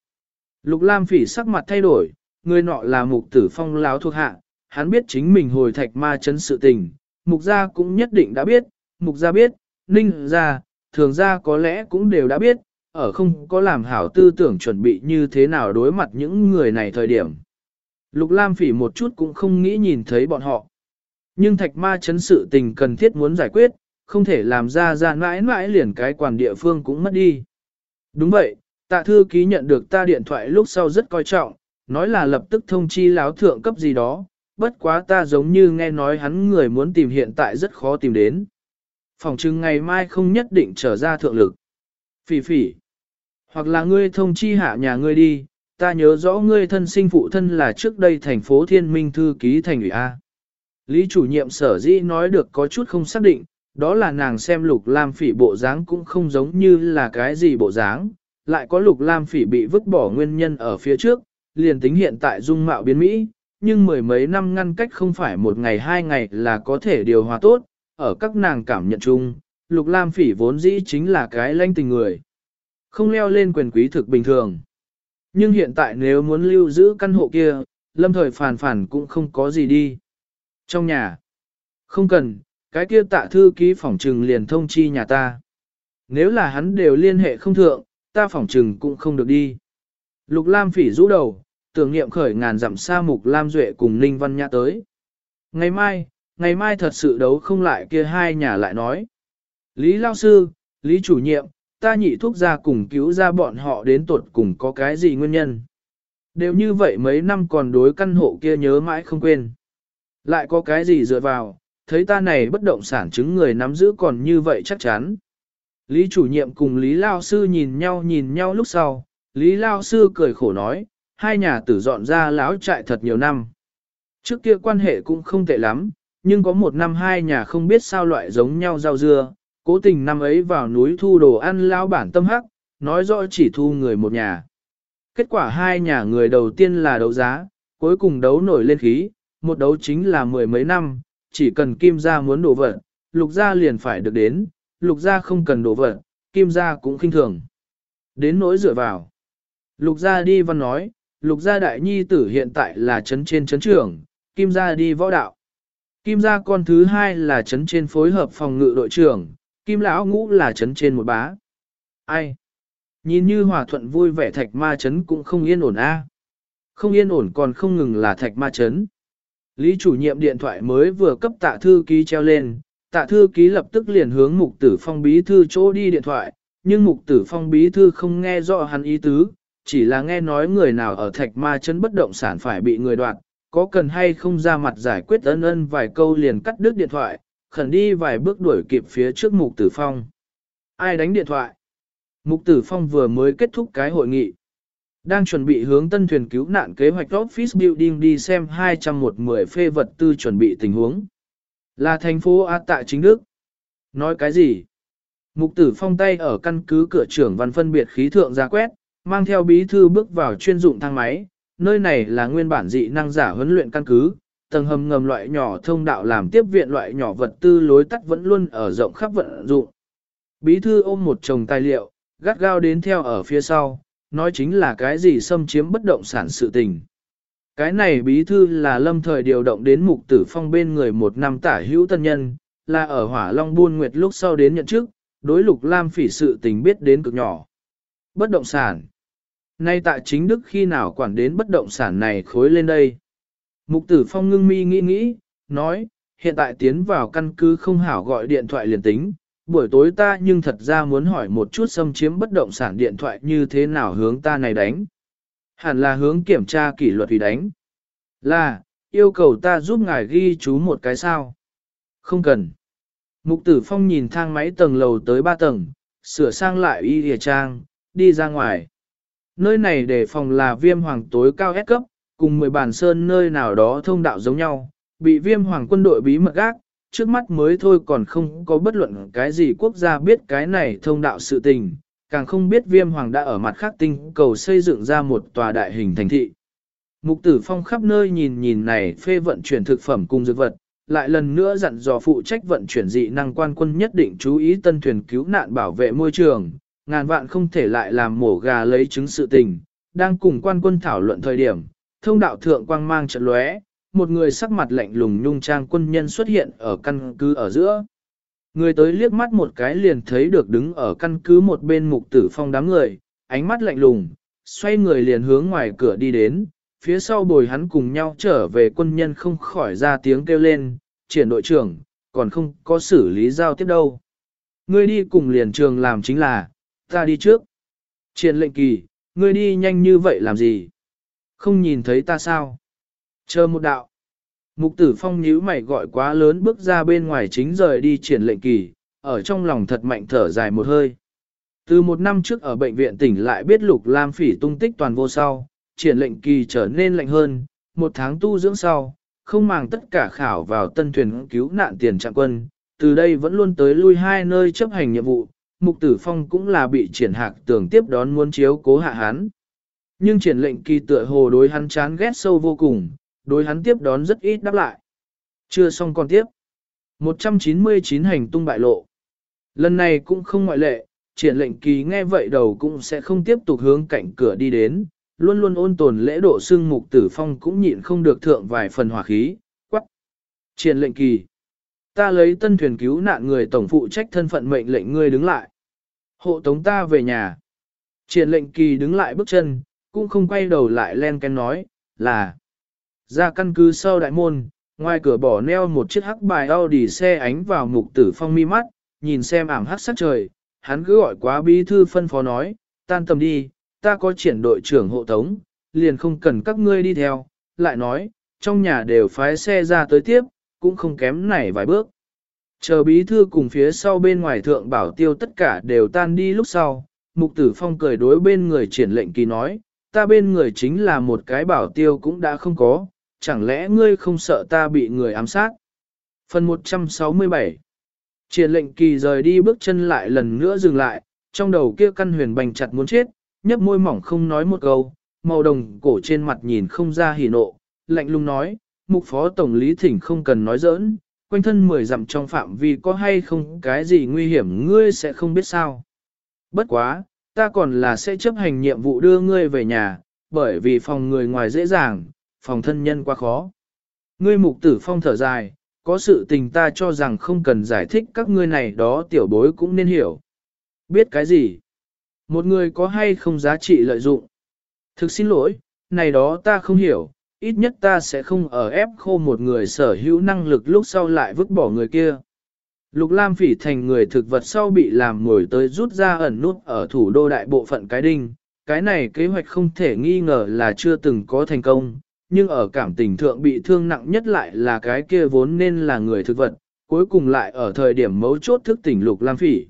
Lục Lam Phỉ sắc mặt thay đổi, người nọ là mục tử phong láo thuộc hạ, hắn biết chính mình hồi thạch ma chấn sự tình, mục gia cũng nhất định đã biết, mục gia biết, ninh gia, thường gia có lẽ cũng đều đã biết, ở không có làm hảo tư tưởng chuẩn bị như thế nào đối mặt những người này thời điểm. Lục Lam Phỉ một chút cũng không nghĩ nhìn thấy bọn họ. Nhưng thạch ma chấn sự tình cần thiết muốn giải quyết, không thể làm ra ra mãi mãi liền cái quản địa phương cũng mất đi. Đúng vậy, tạ thư ký nhận được ta điện thoại lúc sau rất coi trọng, nói là lập tức thông chi láo thượng cấp gì đó, bất quá ta giống như nghe nói hắn người muốn tìm hiện tại rất khó tìm đến. Phòng trưng ngày mai không nhất định trở ra thượng lực. Phỉ phỉ. Hoặc là ngươi thông chi hạ nhà ngươi đi, ta nhớ rõ ngươi thân sinh phụ thân là trước đây thành phố Thiên Minh thư ký thành ủy A. Lý chủ nhiệm sở dĩ nói được có chút không xác định, đó là nàng xem lục lam phỉ bộ dáng cũng không giống như là cái gì bộ dáng, lại có lục lam phỉ bị vứt bỏ nguyên nhân ở phía trước, liền tính hiện tại dung mạo biến Mỹ, nhưng mười mấy năm ngăn cách không phải một ngày hai ngày là có thể điều hòa tốt, ở các nàng cảm nhận chung, lục lam phỉ vốn dĩ chính là cái lanh tình người. Không leo lên quyền quý thực bình thường. Nhưng hiện tại nếu muốn lưu giữ căn hộ kia, lâm thời phản phản cũng không có gì đi. Trong nhà, không cần, cái kia tạ thư ký phỏng trừng liền thông chi nhà ta. Nếu là hắn đều liên hệ không thượng, ta phỏng trừng cũng không được đi. Lục Lam phỉ rũ đầu, tưởng niệm khởi ngàn dặm xa mục Lam Duệ cùng Ninh Văn Nhã tới. Ngày mai, ngày mai thật sự đấu không lại kia hai nhà lại nói. Lý Lao Sư, Lý Chủ nhiệm, ta nhị thuốc ra cùng cứu ra bọn họ đến tuột cùng có cái gì nguyên nhân. Đều như vậy mấy năm còn đối căn hộ kia nhớ mãi không quên. Lại có cái gì dựa vào, thấy ta này bất động sản chứng người nắm giữ còn như vậy chắc chắn. Lý chủ nhiệm cùng Lý Lao Sư nhìn nhau nhìn nhau lúc sau, Lý Lao Sư cười khổ nói, hai nhà tử dọn ra láo trại thật nhiều năm. Trước kia quan hệ cũng không tệ lắm, nhưng có một năm hai nhà không biết sao loại giống nhau rau dưa, cố tình năm ấy vào núi thu đồ ăn lao bản tâm hắc, nói rõ chỉ thu người một nhà. Kết quả hai nhà người đầu tiên là đấu giá, cuối cùng đấu nổi lên khí, một đấu chính là mười mấy năm, chỉ cần kim gia muốn đổ vật, lục gia liền phải được đến, lục gia không cần đổ vật, kim gia cũng khinh thường. Đến nỗi dựa vào. Lục gia đi văn nói, lục gia đại nhi tử hiện tại là chấn trên chấn trưởng, kim gia đi võ đạo. Kim gia con thứ hai là chấn trên phối hợp phòng ngự đội trưởng, kim lão ngũ là chấn trên một bá. Ai? Nhìn như hòa thuận vui vẻ thạch ma chấn cũng không yên ổn a. Không yên ổn còn không ngừng là thạch ma chấn. Lý chủ nhiệm điện thoại mới vừa cấp tạ thư ký treo lên, tạ thư ký lập tức liền hướng mục tử phong bí thư chỗ đi điện thoại, nhưng mục tử phong bí thư không nghe rõ hắn ý tứ, chỉ là nghe nói người nào ở thạch ma chân bất động sản phải bị người đoạt, có cần hay không ra mặt giải quyết ân ân vài câu liền cắt đứt điện thoại, khẩn đi vài bước đuổi kịp phía trước mục tử phong. Ai đánh điện thoại? Mục tử phong vừa mới kết thúc cái hội nghị. Đang chuẩn bị hướng tân thuyền cứu nạn kế hoạch Office Building đi xem 210 phê vật tư chuẩn bị tình huống. Là thành phố A tại chính Đức. Nói cái gì? Mục tử phong tay ở căn cứ cửa trưởng văn phân biệt khí thượng ra quét, mang theo bí thư bước vào chuyên dụng thang máy. Nơi này là nguyên bản dị năng giả huấn luyện căn cứ, tầng hầm ngầm loại nhỏ thông đạo làm tiếp viện loại nhỏ vật tư lối tắt vẫn luôn ở rộng khắp vận dụng. Bí thư ôm một chồng tài liệu, gắt gao đến theo ở phía sau, nói chính là cái gì xâm chiếm bất động sản sự tình. Cái này bí thư là lâm thời điều động đến mục tử phong bên người một năm tả hữu tân nhân, là ở hỏa long buôn nguyệt lúc sau đến nhận chức, đối lục lam phỉ sự tình biết đến cực nhỏ. Bất động sản. Nay tại chính đức khi nào quản đến bất động sản này khối lên đây. Mục tử phong ngưng mi nghĩ nghĩ, nói, hiện tại tiến vào căn cứ không hảo gọi điện thoại liền tính, buổi tối ta nhưng thật ra muốn hỏi một chút xâm chiếm bất động sản điện thoại như thế nào hướng ta này đánh. Hẳn là hướng kiểm tra kỷ luật vì đánh. Là, yêu cầu ta giúp ngài ghi chú một cái sao. Không cần. Mục tử phong nhìn thang máy tầng lầu tới ba tầng, sửa sang lại y địa trang, đi ra ngoài. Nơi này để phòng là viêm hoàng tối cao S cấp, cùng 10 bản sơn nơi nào đó thông đạo giống nhau, bị viêm hoàng quân đội bí mật gác, trước mắt mới thôi còn không có bất luận cái gì quốc gia biết cái này thông đạo sự tình, càng không biết viêm hoàng đã ở mặt khác tinh cầu xây dựng ra một tòa đại hình thành thị. Mục tử phong khắp nơi nhìn nhìn này phê vận chuyển thực phẩm cùng dược vật, lại lần nữa dặn dò phụ trách vận chuyển dị năng quan quân nhất định chú ý tân thuyền cứu nạn bảo vệ môi trường, ngàn vạn không thể lại làm mổ gà lấy chứng sự tình, đang cùng quan quân thảo luận thời điểm, thông đạo thượng quang mang trận lóe, một người sắc mặt lạnh lùng nhung trang quân nhân xuất hiện ở căn cứ ở giữa. Người tới liếc mắt một cái liền thấy được đứng ở căn cứ một bên mục tử phong đám người, ánh mắt lạnh lùng, xoay người liền hướng ngoài cửa đi đến, phía sau bồi hắn cùng nhau trở về quân nhân không khỏi ra tiếng kêu lên, triển đội trưởng, còn không có xử lý giao tiếp đâu. Ngươi đi cùng liền trường làm chính là, ta đi trước. Triển lệnh kỳ, ngươi đi nhanh như vậy làm gì? Không nhìn thấy ta sao? Chờ một đạo. Mục tử phong nhíu mày gọi quá lớn bước ra bên ngoài chính rời đi triển lệnh kỳ, ở trong lòng thật mạnh thở dài một hơi. Từ một năm trước ở bệnh viện tỉnh lại biết lục lam phỉ tung tích toàn vô sau, triển lệnh kỳ trở nên lạnh hơn, một tháng tu dưỡng sau, không màng tất cả khảo vào tân thuyền cứu nạn tiền trạng quân, từ đây vẫn luôn tới lui hai nơi chấp hành nhiệm vụ, mục tử phong cũng là bị triển hạc tưởng tiếp đón muốn chiếu cố hạ hán. Nhưng triển lệnh kỳ tựa hồ đối hắn chán ghét sâu vô cùng, đối hắn tiếp đón rất ít đáp lại. Chưa xong còn tiếp. 199 hành tung bại lộ. Lần này cũng không ngoại lệ, triển lệnh kỳ nghe vậy đầu cũng sẽ không tiếp tục hướng cạnh cửa đi đến, luôn luôn ôn tồn lễ độ xưng mục tử phong cũng nhịn không được thượng vài phần hỏa khí, quắc. Triển lệnh kỳ. Ta lấy tân thuyền cứu nạn người tổng phụ trách thân phận mệnh lệnh ngươi đứng lại. Hộ tống ta về nhà. Triển lệnh kỳ đứng lại bước chân, cũng không quay đầu lại len ken nói, là ra căn cứ sau đại môn, ngoài cửa bỏ neo một chiếc hắc bài Audi xe ánh vào mục tử phong mi mắt, nhìn xem ảm hắc sắc trời, hắn cứ gọi quá bí thư phân phó nói, tan tầm đi, ta có triển đội trưởng hộ tống, liền không cần các ngươi đi theo, lại nói, trong nhà đều phái xe ra tới tiếp, cũng không kém này vài bước. Chờ bí thư cùng phía sau bên ngoài thượng bảo tiêu tất cả đều tan đi lúc sau, mục tử phong cười đối bên người triển lệnh kỳ nói, ta bên người chính là một cái bảo tiêu cũng đã không có, chẳng lẽ ngươi không sợ ta bị người ám sát? Phần 167 Triển lệnh kỳ rời đi bước chân lại lần nữa dừng lại, trong đầu kia căn huyền bành chặt muốn chết, nhấp môi mỏng không nói một câu, màu đồng cổ trên mặt nhìn không ra hỉ nộ, lạnh lùng nói, mục phó tổng lý thỉnh không cần nói giỡn, quanh thân mười dặm trong phạm vi có hay không cái gì nguy hiểm ngươi sẽ không biết sao. Bất quá, ta còn là sẽ chấp hành nhiệm vụ đưa ngươi về nhà, bởi vì phòng người ngoài dễ dàng, phòng thân nhân quá khó. Ngươi mục tử phong thở dài, có sự tình ta cho rằng không cần giải thích các ngươi này đó tiểu bối cũng nên hiểu. Biết cái gì? Một người có hay không giá trị lợi dụng? Thực xin lỗi, này đó ta không hiểu, ít nhất ta sẽ không ở ép khô một người sở hữu năng lực lúc sau lại vứt bỏ người kia. Lục Lam phỉ thành người thực vật sau bị làm ngồi tới rút ra ẩn nút ở thủ đô đại bộ phận cái đinh. Cái này kế hoạch không thể nghi ngờ là chưa từng có thành công, nhưng ở cảm tình thượng bị thương nặng nhất lại là cái kia vốn nên là người thực vật, cuối cùng lại ở thời điểm mấu chốt thức tỉnh Lục Lam phỉ.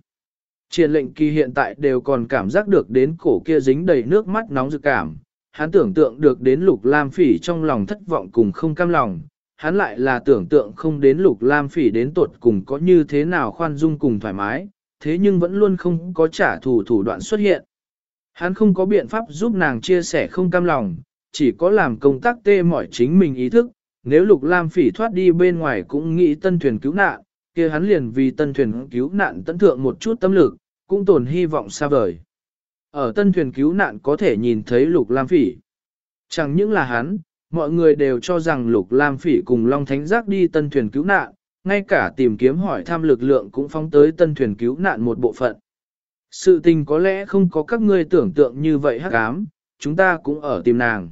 Triển lệnh kỳ hiện tại đều còn cảm giác được đến cổ kia dính đầy nước mắt nóng rực cảm, hắn tưởng tượng được đến Lục Lam phỉ trong lòng thất vọng cùng không cam lòng, hắn lại là tưởng tượng không đến lục lam phỉ đến tuột cùng có như thế nào khoan dung cùng thoải mái, thế nhưng vẫn luôn không có trả thù thủ đoạn xuất hiện. Hắn không có biện pháp giúp nàng chia sẻ không cam lòng, chỉ có làm công tác tê mỏi chính mình ý thức, nếu lục lam phỉ thoát đi bên ngoài cũng nghĩ tân thuyền cứu nạn, kia hắn liền vì tân thuyền cứu nạn tận thượng một chút tâm lực, cũng tồn hy vọng xa vời. Ở tân thuyền cứu nạn có thể nhìn thấy lục lam phỉ. Chẳng những là hắn, mọi người đều cho rằng Lục Lam Phỉ cùng Long Thánh Giác đi tân thuyền cứu nạn, ngay cả tìm kiếm hỏi thăm lực lượng cũng phóng tới tân thuyền cứu nạn một bộ phận. Sự tình có lẽ không có các ngươi tưởng tượng như vậy hắc ám, chúng ta cũng ở tìm nàng.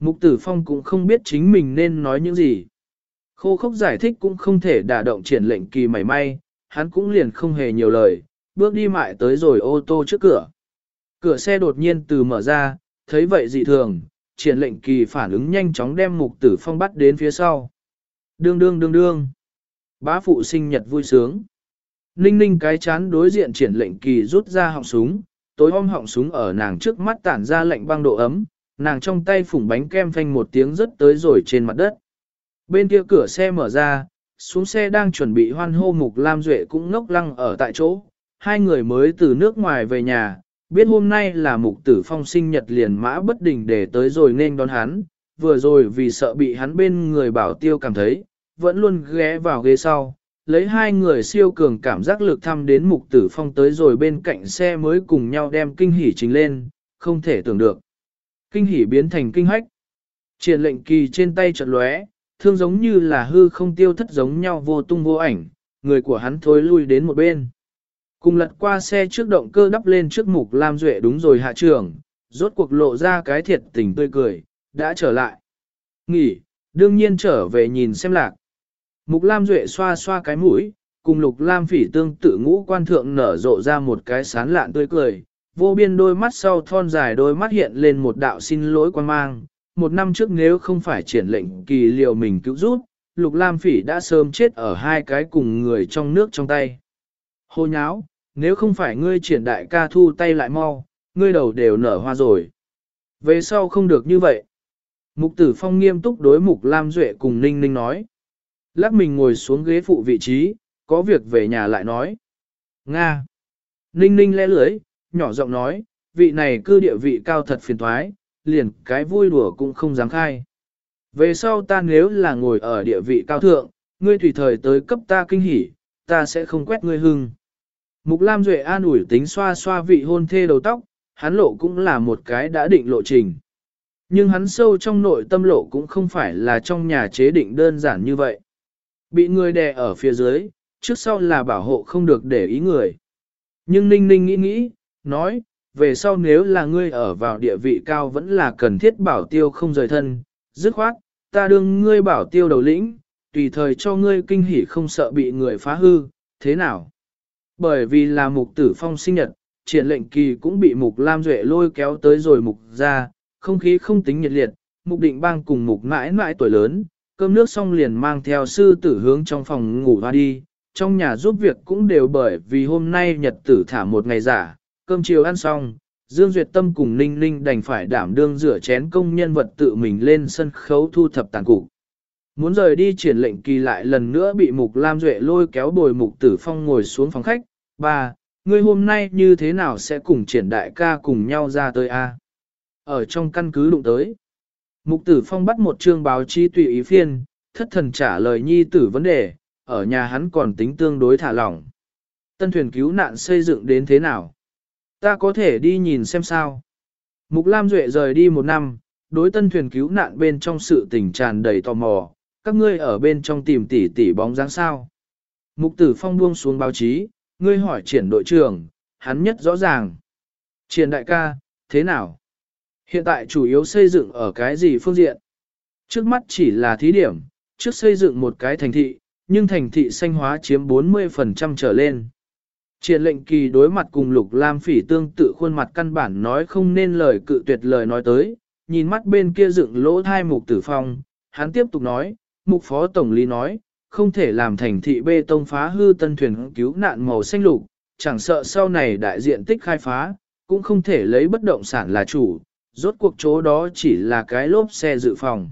Mục Tử Phong cũng không biết chính mình nên nói những gì. Khô khốc giải thích cũng không thể đả động triển lệnh kỳ mảy may, hắn cũng liền không hề nhiều lời, bước đi mại tới rồi ô tô trước cửa. Cửa xe đột nhiên từ mở ra, thấy vậy dị thường, triển lệnh kỳ phản ứng nhanh chóng đem mục tử phong bắt đến phía sau. Đương đương đương đương. Bá phụ sinh nhật vui sướng. Ninh ninh cái chán đối diện triển lệnh kỳ rút ra họng súng, tối om họng súng ở nàng trước mắt tản ra lệnh băng độ ấm, nàng trong tay phủng bánh kem phanh một tiếng rất tới rồi trên mặt đất. Bên kia cửa xe mở ra, xuống xe đang chuẩn bị hoan hô mục Lam Duệ cũng ngốc lăng ở tại chỗ, hai người mới từ nước ngoài về nhà, biết hôm nay là mục tử phong sinh nhật liền mã bất đình để tới rồi nên đón hắn, vừa rồi vì sợ bị hắn bên người bảo tiêu cảm thấy, vẫn luôn ghé vào ghế sau, lấy hai người siêu cường cảm giác lực thăm đến mục tử phong tới rồi bên cạnh xe mới cùng nhau đem kinh hỉ trình lên, không thể tưởng được. Kinh hỉ biến thành kinh hách. Triển lệnh kỳ trên tay chợt lóe, thương giống như là hư không tiêu thất giống nhau vô tung vô ảnh, người của hắn thối lui đến một bên. Cùng lật qua xe trước động cơ đắp lên trước mục Lam Duệ đúng rồi hạ trưởng, rốt cuộc lộ ra cái thiệt tình tươi cười, đã trở lại. Nghỉ, đương nhiên trở về nhìn xem lạc. Mục Lam Duệ xoa xoa cái mũi, cùng lục Lam phỉ tương tự ngũ quan thượng nở rộ ra một cái sán lạn tươi cười, vô biên đôi mắt sau thon dài đôi mắt hiện lên một đạo xin lỗi quan mang. Một năm trước nếu không phải triển lệnh kỳ liệu mình cứu giúp, lục Lam phỉ đã sớm chết ở hai cái cùng người trong nước trong tay. Hô nháo, nếu không phải ngươi triển đại ca thu tay lại mau, ngươi đầu đều nở hoa rồi. Về sau không được như vậy. Mục tử phong nghiêm túc đối mục Lam Duệ cùng Ninh Ninh nói. Lắc mình ngồi xuống ghế phụ vị trí, có việc về nhà lại nói. Nga. Ninh Ninh lẽ lưới, nhỏ giọng nói, vị này cư địa vị cao thật phiền thoái, liền cái vui đùa cũng không dám khai. Về sau ta nếu là ngồi ở địa vị cao thượng, ngươi tùy thời tới cấp ta kinh hỉ, ta sẽ không quét ngươi hưng. Mục Lam Duệ an ủi tính xoa xoa vị hôn thê đầu tóc, hắn lộ cũng là một cái đã định lộ trình. Nhưng hắn sâu trong nội tâm lộ cũng không phải là trong nhà chế định đơn giản như vậy. Bị người đè ở phía dưới, trước sau là bảo hộ không được để ý người. Nhưng Ninh Ninh nghĩ nghĩ, nói, về sau nếu là ngươi ở vào địa vị cao vẫn là cần thiết bảo tiêu không rời thân, dứt khoát, ta đương ngươi bảo tiêu đầu lĩnh, tùy thời cho ngươi kinh hỉ không sợ bị người phá hư, thế nào? Bởi vì là mục tử phong sinh nhật, triển lệnh kỳ cũng bị mục Lam Duệ lôi kéo tới rồi mục ra, không khí không tính nhiệt liệt, mục định bang cùng mục mãi mãi tuổi lớn, cơm nước xong liền mang theo sư tử hướng trong phòng ngủ hoa đi, trong nhà giúp việc cũng đều bởi vì hôm nay nhật tử thả một ngày giả, cơm chiều ăn xong, Dương Duyệt Tâm cùng Ninh Ninh đành phải đảm đương rửa chén công nhân vật tự mình lên sân khấu thu thập tàn cục. Muốn rời đi triển lệnh kỳ lại lần nữa bị Mục Lam Duệ lôi kéo bồi Mục Tử Phong ngồi xuống phòng khách. Ba, ngươi hôm nay như thế nào sẽ cùng triển đại ca cùng nhau ra tới a? Ở trong căn cứ đụng tới. Mục Tử Phong bắt một chương báo chí tùy ý phiên, thất thần trả lời nhi tử vấn đề, ở nhà hắn còn tính tương đối thả lỏng. Tân thuyền cứu nạn xây dựng đến thế nào? Ta có thể đi nhìn xem sao. Mục Lam Duệ rời đi một năm, đối tân thuyền cứu nạn bên trong sự tình tràn đầy tò mò, các ngươi ở bên trong tìm tỉ tỉ bóng dáng sao. Mục tử phong buông xuống báo chí, ngươi hỏi triển đội trưởng, hắn nhất rõ ràng. Triển đại ca, thế nào? Hiện tại chủ yếu xây dựng ở cái gì phương diện? Trước mắt chỉ là thí điểm, trước xây dựng một cái thành thị, nhưng thành thị xanh hóa chiếm 40% trở lên. Triển lệnh kỳ đối mặt cùng lục lam phỉ tương tự khuôn mặt căn bản nói không nên lời cự tuyệt lời nói tới, nhìn mắt bên kia dựng lỗ thai mục tử phong, hắn tiếp tục nói, mục phó tổng lý nói, không thể làm thành thị bê tông phá hư tân thuyền cứu nạn màu xanh lục, chẳng sợ sau này đại diện tích khai phá, cũng không thể lấy bất động sản là chủ, rốt cuộc chỗ đó chỉ là cái lốp xe dự phòng.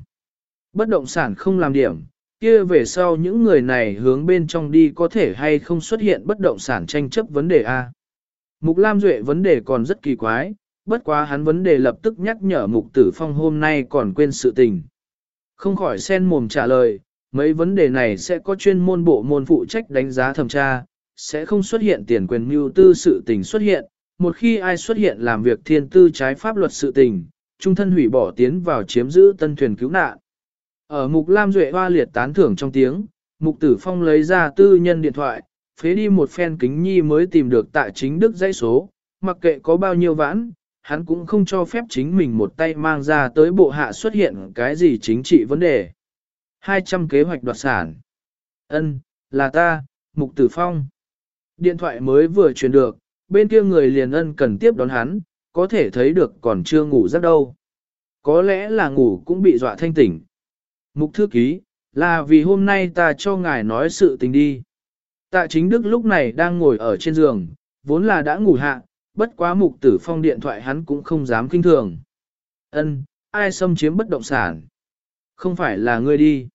Bất động sản không làm điểm, kia về sau những người này hướng bên trong đi có thể hay không xuất hiện bất động sản tranh chấp vấn đề A. Mục Lam Duệ vấn đề còn rất kỳ quái, bất quá hắn vấn đề lập tức nhắc nhở Mục Tử Phong hôm nay còn quên sự tình. Không khỏi sen mồm trả lời, mấy vấn đề này sẽ có chuyên môn bộ môn phụ trách đánh giá thẩm tra, sẽ không xuất hiện tiền quyền mưu tư sự tình xuất hiện, một khi ai xuất hiện làm việc thiên tư trái pháp luật sự tình, trung thân hủy bỏ tiến vào chiếm giữ tân thuyền cứu nạn. Ở mục Lam Duệ hoa liệt tán thưởng trong tiếng, mục tử phong lấy ra tư nhân điện thoại, phế đi một phen kính nhi mới tìm được tại chính đức dãy số, mặc kệ có bao nhiêu vãn, hắn cũng không cho phép chính mình một tay mang ra tới bộ hạ xuất hiện cái gì chính trị vấn đề. 200 kế hoạch đoạt sản. Ân, là ta, Mục Tử Phong. Điện thoại mới vừa truyền được, bên kia người liền ân cần tiếp đón hắn, có thể thấy được còn chưa ngủ rất đâu. Có lẽ là ngủ cũng bị dọa thanh tỉnh. Mục thư ký, là vì hôm nay ta cho ngài nói sự tình đi. Tạ chính đức lúc này đang ngồi ở trên giường, vốn là đã ngủ hạ, bất quá mục tử phong điện thoại hắn cũng không dám kinh thường. Ân, ai xâm chiếm bất động sản? Không phải là ngươi đi.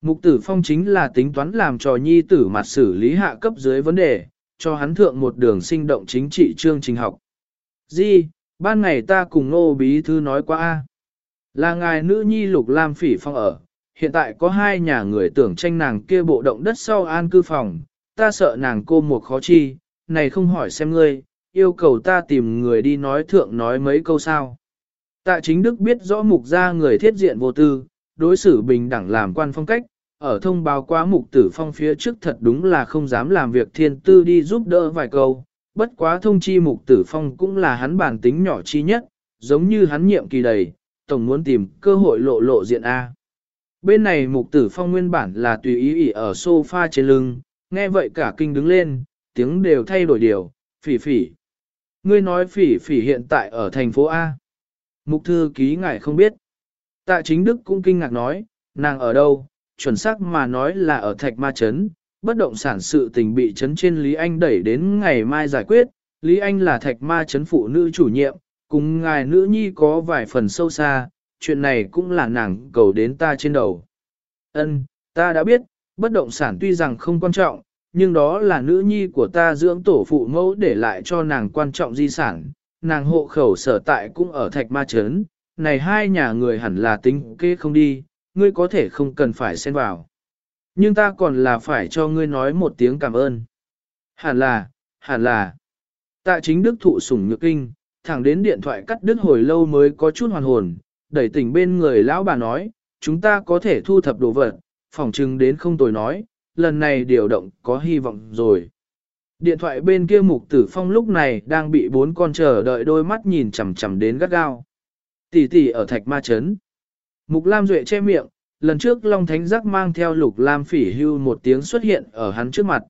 Mục tử phong chính là tính toán làm trò nhi tử mặt xử lý hạ cấp dưới vấn đề, cho hắn thượng một đường sinh động chính trị chương trình học. Di, ban ngày ta cùng nô bí thư nói qua a Là ngài nữ nhi lục lam phỉ phong ở, hiện tại có hai nhà người tưởng tranh nàng kia bộ động đất sau an cư phòng, ta sợ nàng cô một khó chi, này không hỏi xem ngươi, yêu cầu ta tìm người đi nói thượng nói mấy câu sao. Tạ chính đức biết rõ mục ra người thiết diện vô tư, đối xử bình đẳng làm quan phong cách, ở thông báo quá mục tử phong phía trước thật đúng là không dám làm việc thiên tư đi giúp đỡ vài câu, bất quá thông chi mục tử phong cũng là hắn bản tính nhỏ chi nhất, giống như hắn nhiệm kỳ đầy, tổng muốn tìm cơ hội lộ lộ diện A. Bên này mục tử phong nguyên bản là tùy ý ỉ ở sofa trên lưng, nghe vậy cả kinh đứng lên, tiếng đều thay đổi điều, phỉ phỉ. Ngươi nói phỉ phỉ hiện tại ở thành phố A. Mục thư ký ngài không biết. Tạ chính đức cũng kinh ngạc nói, nàng ở đâu, chuẩn xác mà nói là ở thạch ma chấn, bất động sản sự tình bị chấn trên Lý Anh đẩy đến ngày mai giải quyết, Lý Anh là thạch ma chấn phụ nữ chủ nhiệm, cùng ngài nữ nhi có vài phần sâu xa, chuyện này cũng là nàng cầu đến ta trên đầu. Ân, ta đã biết, bất động sản tuy rằng không quan trọng, nhưng đó là nữ nhi của ta dưỡng tổ phụ mẫu để lại cho nàng quan trọng di sản, nàng hộ khẩu sở tại cũng ở thạch ma trấn, này hai nhà người hẳn là tính kê không đi, ngươi có thể không cần phải xen vào. Nhưng ta còn là phải cho ngươi nói một tiếng cảm ơn. Hẳn là, hẳn là. Tạ chính đức thụ sủng nhược kinh, thẳng đến điện thoại cắt đứt hồi lâu mới có chút hoàn hồn, đẩy tỉnh bên người lão bà nói, chúng ta có thể thu thập đồ vật, phỏng chừng đến không tồi nói, lần này điều động có hy vọng rồi. Điện thoại bên kia mục tử phong lúc này đang bị bốn con chờ đợi đôi mắt nhìn chằm chằm đến gắt gao. Tỷ tỷ ở thạch ma trấn. Mục Lam Duệ che miệng, lần trước Long Thánh Giác mang theo lục Lam phỉ hưu một tiếng xuất hiện ở hắn trước mặt.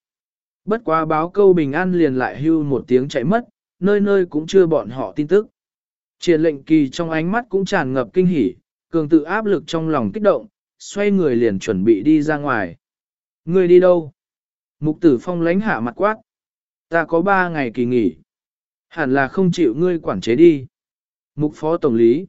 Bất quá báo câu bình an liền lại hưu một tiếng chạy mất, nơi nơi cũng chưa bọn họ tin tức. Triển lệnh kỳ trong ánh mắt cũng tràn ngập kinh hỉ, cường tự áp lực trong lòng kích động, xoay người liền chuẩn bị đi ra ngoài. Người đi đâu? Mục tử phong lánh hạ mặt quát. Ta có ba ngày kỳ nghỉ. Hẳn là không chịu ngươi quản chế đi. Mục phó tổng lý.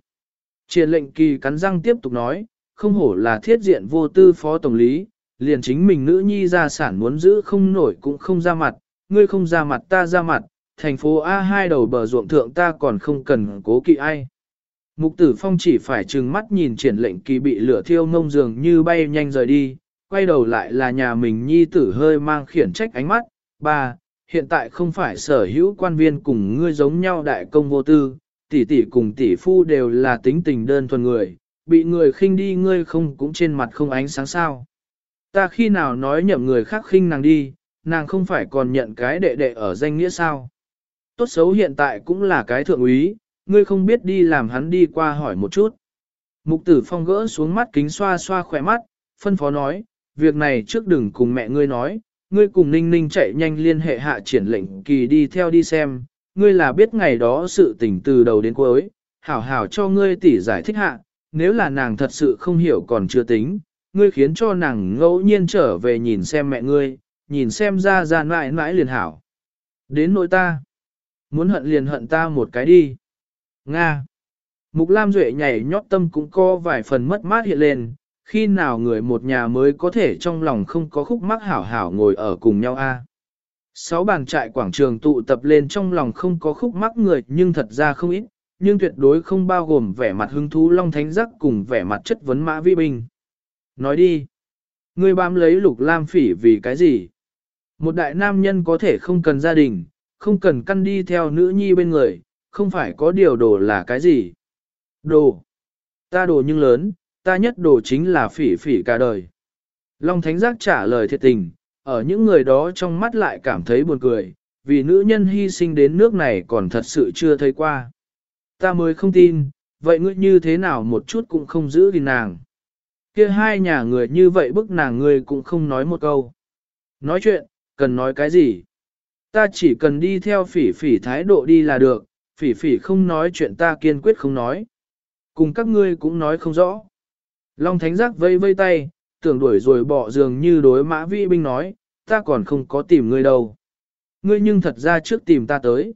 Triển lệnh kỳ cắn răng tiếp tục nói, không hổ là thiết diện vô tư phó tổng lý, liền chính mình nữ nhi gia sản muốn giữ không nổi cũng không ra mặt, ngươi không ra mặt ta ra mặt, thành phố A hai đầu bờ ruộng thượng ta còn không cần cố kỵ ai. Mục tử phong chỉ phải trừng mắt nhìn triển lệnh kỳ bị lửa thiêu ngông dường như bay nhanh rời đi, quay đầu lại là nhà mình nhi tử hơi mang khiển trách ánh mắt, ba, hiện tại không phải sở hữu quan viên cùng ngươi giống nhau đại công vô tư, tỷ tỷ cùng tỷ phu đều là tính tình đơn thuần người, bị người khinh đi ngươi không cũng trên mặt không ánh sáng sao. Ta khi nào nói nhậm người khác khinh nàng đi, nàng không phải còn nhận cái đệ đệ ở danh nghĩa sao. Tốt xấu hiện tại cũng là cái thượng úy, ngươi không biết đi làm hắn đi qua hỏi một chút. Mục tử phong gỡ xuống mắt kính xoa xoa khỏe mắt, phân phó nói, việc này trước đừng cùng mẹ ngươi nói, ngươi cùng ninh ninh chạy nhanh liên hệ hạ triển lệnh kỳ đi theo đi xem, ngươi là biết ngày đó sự tình từ đầu đến cuối, hảo hảo cho ngươi tỉ giải thích hạ, nếu là nàng thật sự không hiểu còn chưa tính, ngươi khiến cho nàng ngẫu nhiên trở về nhìn xem mẹ ngươi, nhìn xem ra ra mãi mãi liền hảo. Đến nỗi ta, muốn hận liền hận ta một cái đi. Nga. Mục Lam Duệ nhảy nhót tâm cũng có vài phần mất mát hiện lên, khi nào người một nhà mới có thể trong lòng không có khúc mắc hảo hảo ngồi ở cùng nhau a. Sáu bàn trại quảng trường tụ tập lên trong lòng không có khúc mắc người nhưng thật ra không ít, nhưng tuyệt đối không bao gồm vẻ mặt hứng thú long thánh giác cùng vẻ mặt chất vấn mã vi Bình. Nói đi, ngươi bám lấy lục lam phỉ vì cái gì? Một đại nam nhân có thể không cần gia đình, không cần căn đi theo nữ nhi bên người, không phải có điều đồ là cái gì? Đồ. Ta đồ nhưng lớn, ta nhất đồ chính là phỉ phỉ cả đời. Long Thánh Giác trả lời thiệt tình, ở những người đó trong mắt lại cảm thấy buồn cười, vì nữ nhân hy sinh đến nước này còn thật sự chưa thấy qua. Ta mới không tin, vậy ngươi như thế nào một chút cũng không giữ gìn nàng. Kia hai nhà người như vậy bức nàng ngươi cũng không nói một câu. Nói chuyện, cần nói cái gì? Ta chỉ cần đi theo phỉ phỉ thái độ đi là được, phỉ phỉ không nói chuyện ta kiên quyết không nói. Cùng các ngươi cũng nói không rõ. Long Thánh Giác vây vây tay, tưởng đuổi rồi bỏ dường như đối mã vĩ binh nói, ta còn không có tìm ngươi đâu. Ngươi nhưng thật ra trước tìm ta tới.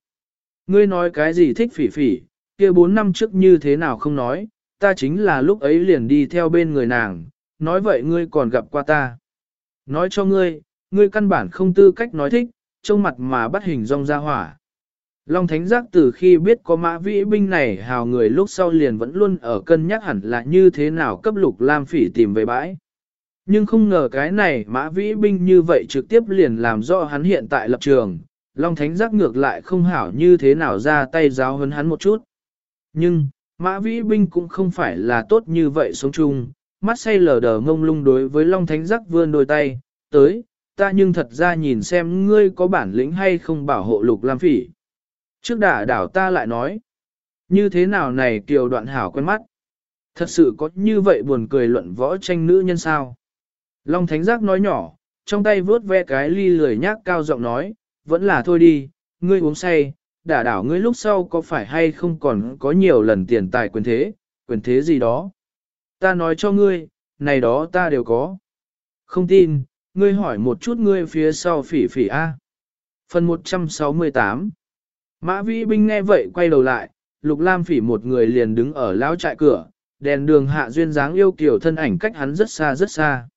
Ngươi nói cái gì thích phỉ phỉ, kia bốn năm trước như thế nào không nói, ta chính là lúc ấy liền đi theo bên người nàng, nói vậy ngươi còn gặp qua ta. Nói cho ngươi, ngươi căn bản không tư cách nói thích, trông mặt mà bắt hình rong ra hỏa. Long Thánh Giác từ khi biết có mã vĩ binh này hào người lúc sau liền vẫn luôn ở cân nhắc hẳn là như thế nào cấp lục lam phỉ tìm về bãi. Nhưng không ngờ cái này mã vĩ binh như vậy trực tiếp liền làm rõ hắn hiện tại lập trường, Long Thánh Giác ngược lại không hảo như thế nào ra tay giáo hấn hắn một chút. Nhưng, mã vĩ binh cũng không phải là tốt như vậy sống chung, mắt say lờ đờ ngông lung đối với Long Thánh Giác vươn đôi tay, tới, ta nhưng thật ra nhìn xem ngươi có bản lĩnh hay không bảo hộ lục lam phỉ. Trước đả đảo ta lại nói, như thế nào này kiều đoạn hảo quen mắt. Thật sự có như vậy buồn cười luận võ tranh nữ nhân sao. Long Thánh Giác nói nhỏ, trong tay vớt ve cái ly lười nhác cao giọng nói, vẫn là thôi đi, ngươi uống say, đả đảo ngươi lúc sau có phải hay không còn có nhiều lần tiền tài quyền thế, quyền thế gì đó. Ta nói cho ngươi, này đó ta đều có. Không tin, ngươi hỏi một chút ngươi phía sau phỉ phỉ A. Phần 168 Mã Vĩ Binh nghe vậy quay đầu lại, Lục Lam Phỉ một người liền đứng ở lão trại cửa, đèn đường hạ duyên dáng yêu kiều thân ảnh cách hắn rất xa rất xa.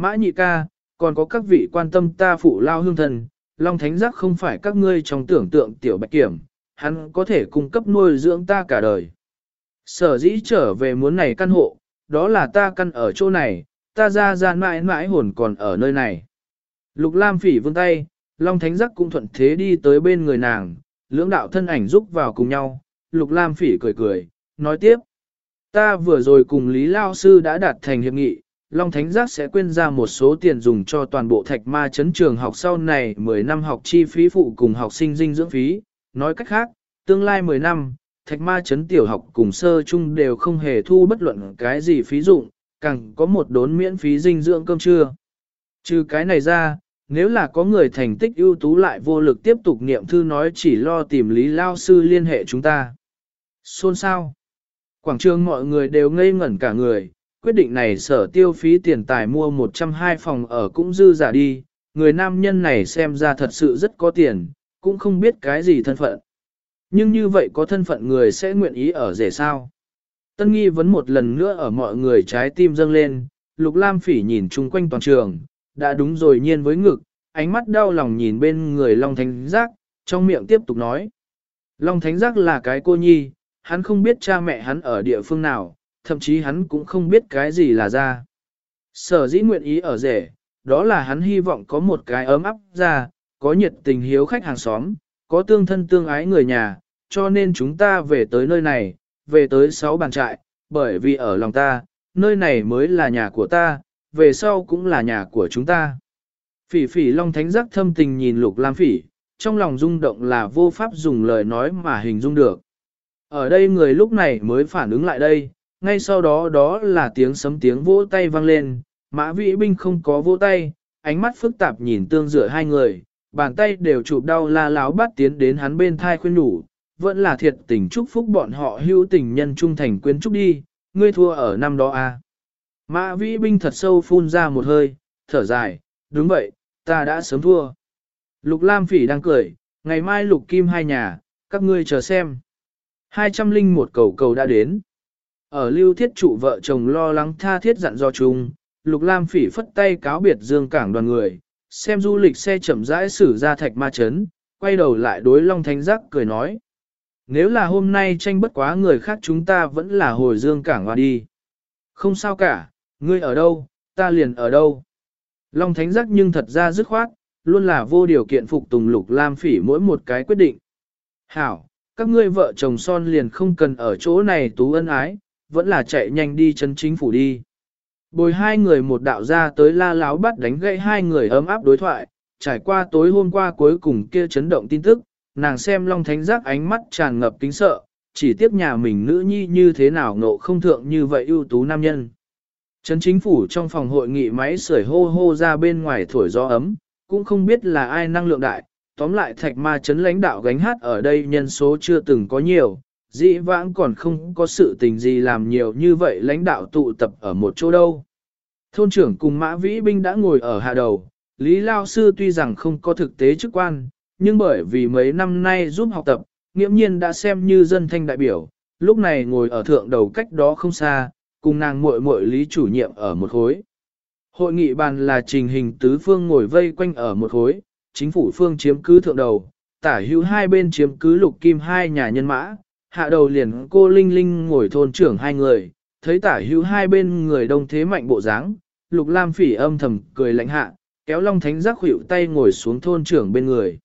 Mã nhị ca, còn có các vị quan tâm ta phụ lao hương thần, Long Thánh Giác không phải các ngươi trong tưởng tượng tiểu bạch kiểm, hắn có thể cung cấp nuôi dưỡng ta cả đời. Sở dĩ trở về muốn này căn hộ, đó là ta căn ở chỗ này, ta ra ra mãi mãi hồn còn ở nơi này. Lục Lam phỉ vươn tay, Long Thánh Giác cũng thuận thế đi tới bên người nàng, lưỡng đạo thân ảnh giúp vào cùng nhau, Lục Lam phỉ cười cười, nói tiếp. Ta vừa rồi cùng Lý Lao Sư đã đạt thành hiệp nghị, Long Thánh Giác sẽ quyên ra một số tiền dùng cho toàn bộ thạch ma chấn trường học sau này 10 năm học chi phí phụ cùng học sinh dinh dưỡng phí. Nói cách khác, tương lai 10 năm, thạch ma chấn tiểu học cùng sơ chung đều không hề thu bất luận cái gì phí dụng, càng có một đốn miễn phí dinh dưỡng cơm trưa. Trừ cái này ra, nếu là có người thành tích ưu tú lại vô lực tiếp tục niệm thư nói chỉ lo tìm Lý Lao Sư liên hệ chúng ta. Xôn sao? Quảng trường mọi người đều ngây ngẩn cả người, quyết định này sở tiêu phí tiền tài mua 102 phòng ở cũng dư giả đi, người nam nhân này xem ra thật sự rất có tiền, cũng không biết cái gì thân phận. Nhưng như vậy có thân phận người sẽ nguyện ý ở rể sao? Tân nghi vấn một lần nữa ở mọi người trái tim dâng lên, Lục Lam Phỉ nhìn chung quanh toàn trường, đã đúng rồi nhiên với ngực, ánh mắt đau lòng nhìn bên người Long Thánh Giác, trong miệng tiếp tục nói. Long Thánh Giác là cái cô nhi, hắn không biết cha mẹ hắn ở địa phương nào, thậm chí hắn cũng không biết cái gì là ra. Sở dĩ nguyện ý ở rể, đó là hắn hy vọng có một cái ấm áp ra, có nhiệt tình hiếu khách hàng xóm, có tương thân tương ái người nhà, cho nên chúng ta về tới nơi này, về tới sáu bàn trại, bởi vì ở lòng ta, nơi này mới là nhà của ta, về sau cũng là nhà của chúng ta. Phỉ phỉ long thánh giác thâm tình nhìn lục lam phỉ, trong lòng rung động là vô pháp dùng lời nói mà hình dung được. Ở đây người lúc này mới phản ứng lại đây, ngay sau đó đó là tiếng sấm tiếng vỗ tay vang lên, mã vĩ binh không có vỗ tay, ánh mắt phức tạp nhìn tương dựa hai người, bàn tay đều chụp đau la láo bắt tiến đến hắn bên thai khuyên nhủ, vẫn là thiệt tình chúc phúc bọn họ hữu tình nhân trung thành quyến chúc đi, ngươi thua ở năm đó à. Mã vĩ binh thật sâu phun ra một hơi, thở dài, đúng vậy, ta đã sớm thua. Lục Lam Phỉ đang cười, ngày mai Lục Kim hai nhà, các ngươi chờ xem. Hai trăm linh một cầu cầu đã đến. Ở lưu thiết trụ vợ chồng lo lắng tha thiết dặn do chung, Lục Lam Phỉ phất tay cáo biệt Dương Cảng đoàn người, xem du lịch xe chậm rãi xử ra thạch ma chấn, quay đầu lại đối Long Thánh Giác cười nói. Nếu là hôm nay tranh bất quá người khác chúng ta vẫn là hồi Dương Cảng hoa đi. Không sao cả, ngươi ở đâu, ta liền ở đâu. Long Thánh Giác nhưng thật ra dứt khoát, luôn là vô điều kiện phục tùng Lục Lam Phỉ mỗi một cái quyết định. Hảo, các ngươi vợ chồng son liền không cần ở chỗ này tú ân ái, vẫn là chạy nhanh đi chân chính phủ đi. Bồi hai người một đạo ra tới la láo bắt đánh gãy hai người ấm áp đối thoại, trải qua tối hôm qua cuối cùng kia chấn động tin tức, nàng xem Long Thánh Giác ánh mắt tràn ngập kính sợ, chỉ tiếp nhà mình nữ nhi như thế nào ngộ không thượng như vậy ưu tú nam nhân. Trấn chính phủ trong phòng hội nghị máy sưởi hô hô ra bên ngoài thổi gió ấm, cũng không biết là ai năng lượng đại, tóm lại thạch ma chấn lãnh đạo gánh hát ở đây nhân số chưa từng có nhiều, dĩ vãng còn không có sự tình gì làm nhiều như vậy lãnh đạo tụ tập ở một chỗ đâu. Thôn trưởng cùng Mã Vĩ Binh đã ngồi ở hạ đầu, Lý Lao Sư tuy rằng không có thực tế chức quan, nhưng bởi vì mấy năm nay giúp học tập, nghiễm nhiên đã xem như dân thanh đại biểu, lúc này ngồi ở thượng đầu cách đó không xa, cùng nàng muội muội Lý chủ nhiệm ở một khối. Hội nghị bàn là trình hình tứ phương ngồi vây quanh ở một khối, chính phủ phương chiếm cứ thượng đầu, tả hữu hai bên chiếm cứ lục kim hai nhà nhân mã, hạ đầu liền cô Linh Linh ngồi thôn trưởng hai người, thấy tả hữu hai bên người đông thế mạnh bộ dáng, lục lam phỉ âm thầm cười lạnh hạ, kéo long thánh giác hữu tay ngồi xuống thôn trưởng bên người.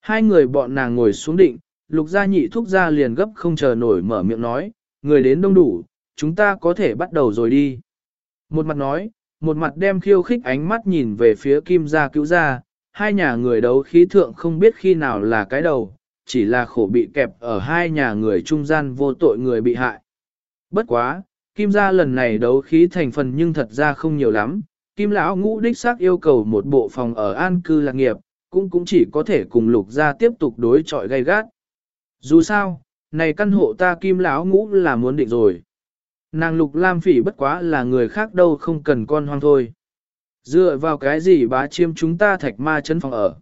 Hai người bọn nàng ngồi xuống định, lục gia nhị thúc gia liền gấp không chờ nổi mở miệng nói, người đến đông đủ, chúng ta có thể bắt đầu rồi đi. Một mặt nói, một mặt đem khiêu khích ánh mắt nhìn về phía kim gia cứu gia, hai nhà người đấu khí thượng không biết khi nào là cái đầu, chỉ là khổ bị kẹp ở hai nhà người trung gian vô tội người bị hại. Bất quá, Kim gia lần này đấu khí thành phần nhưng thật ra không nhiều lắm, Kim lão ngũ đích xác yêu cầu một bộ phòng ở an cư lạc nghiệp, cũng cũng chỉ có thể cùng lục gia tiếp tục đối chọi gay gắt. Dù sao, này căn hộ ta Kim lão ngũ là muốn định rồi. Nàng lục lam phỉ bất quá là người khác đâu không cần con hoang thôi. Dựa vào cái gì bá chiêm chúng ta thạch ma chân phòng ở.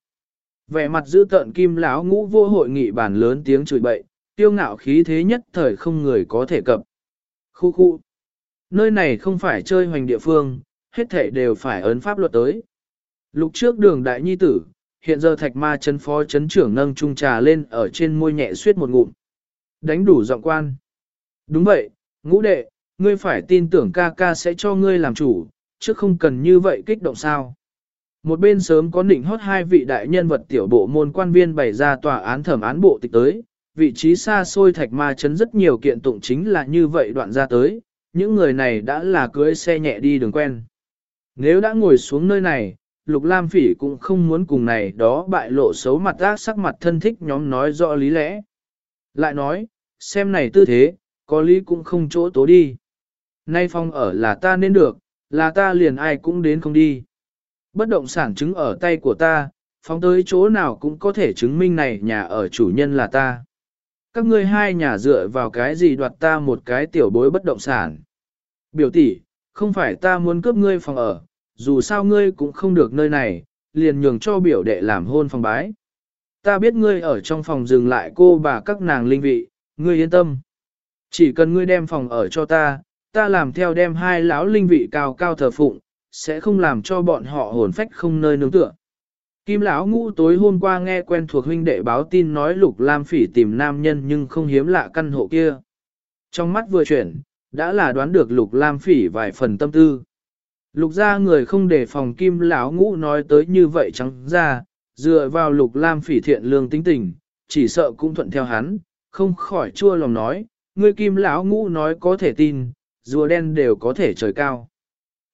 Vẻ mặt giữ tợn kim lão ngũ vô hội nghị bàn lớn tiếng chửi bậy, tiêu ngạo khí thế nhất thời không người có thể cập. Khu khu. Nơi này không phải chơi hoành địa phương, hết thể đều phải ấn pháp luật tới. Lục trước đường đại nhi tử, hiện giờ thạch ma chấn phó chấn trưởng nâng trung trà lên ở trên môi nhẹ suyết một ngụm. Đánh đủ giọng quan. Đúng vậy, ngũ đệ, ngươi phải tin tưởng ca ca sẽ cho ngươi làm chủ, chứ không cần như vậy kích động sao. Một bên sớm có nịnh hót hai vị đại nhân vật tiểu bộ môn quan viên bày ra tòa án thẩm án bộ tịch tới, vị trí xa xôi thạch ma chấn rất nhiều kiện tụng chính là như vậy đoạn ra tới, những người này đã là cưới xe nhẹ đi đường quen. Nếu đã ngồi xuống nơi này, Lục Lam Phỉ cũng không muốn cùng này đó bại lộ xấu mặt ác sắc mặt thân thích nhóm nói rõ lý lẽ. Lại nói, xem này tư thế, có lý cũng không chỗ tố đi. Nay phong ở là ta nên được, là ta liền ai cũng đến không đi. Bất động sản chứng ở tay của ta, phóng tới chỗ nào cũng có thể chứng minh này nhà ở chủ nhân là ta. Các ngươi hai nhà dựa vào cái gì đoạt ta một cái tiểu bối bất động sản. Biểu tỷ, không phải ta muốn cướp ngươi phòng ở, dù sao ngươi cũng không được nơi này, liền nhường cho biểu đệ làm hôn phòng bái. Ta biết ngươi ở trong phòng dừng lại cô bà các nàng linh vị, ngươi yên tâm. Chỉ cần ngươi đem phòng ở cho ta, ta làm theo đem hai lão linh vị cao cao thờ phụng, sẽ không làm cho bọn họ hồn phách không nơi nương tựa. Kim lão ngũ tối hôm qua nghe quen thuộc huynh đệ báo tin nói Lục Lam Phỉ tìm nam nhân nhưng không hiếm lạ căn hộ kia. Trong mắt vừa chuyển, đã là đoán được Lục Lam Phỉ vài phần tâm tư. Lục gia người không để phòng Kim lão ngũ nói tới như vậy trắng ra, dựa vào Lục Lam Phỉ thiện lương tính tình, chỉ sợ cũng thuận theo hắn, không khỏi chua lòng nói, ngươi Kim lão ngũ nói có thể tin, rùa đen đều có thể trời cao.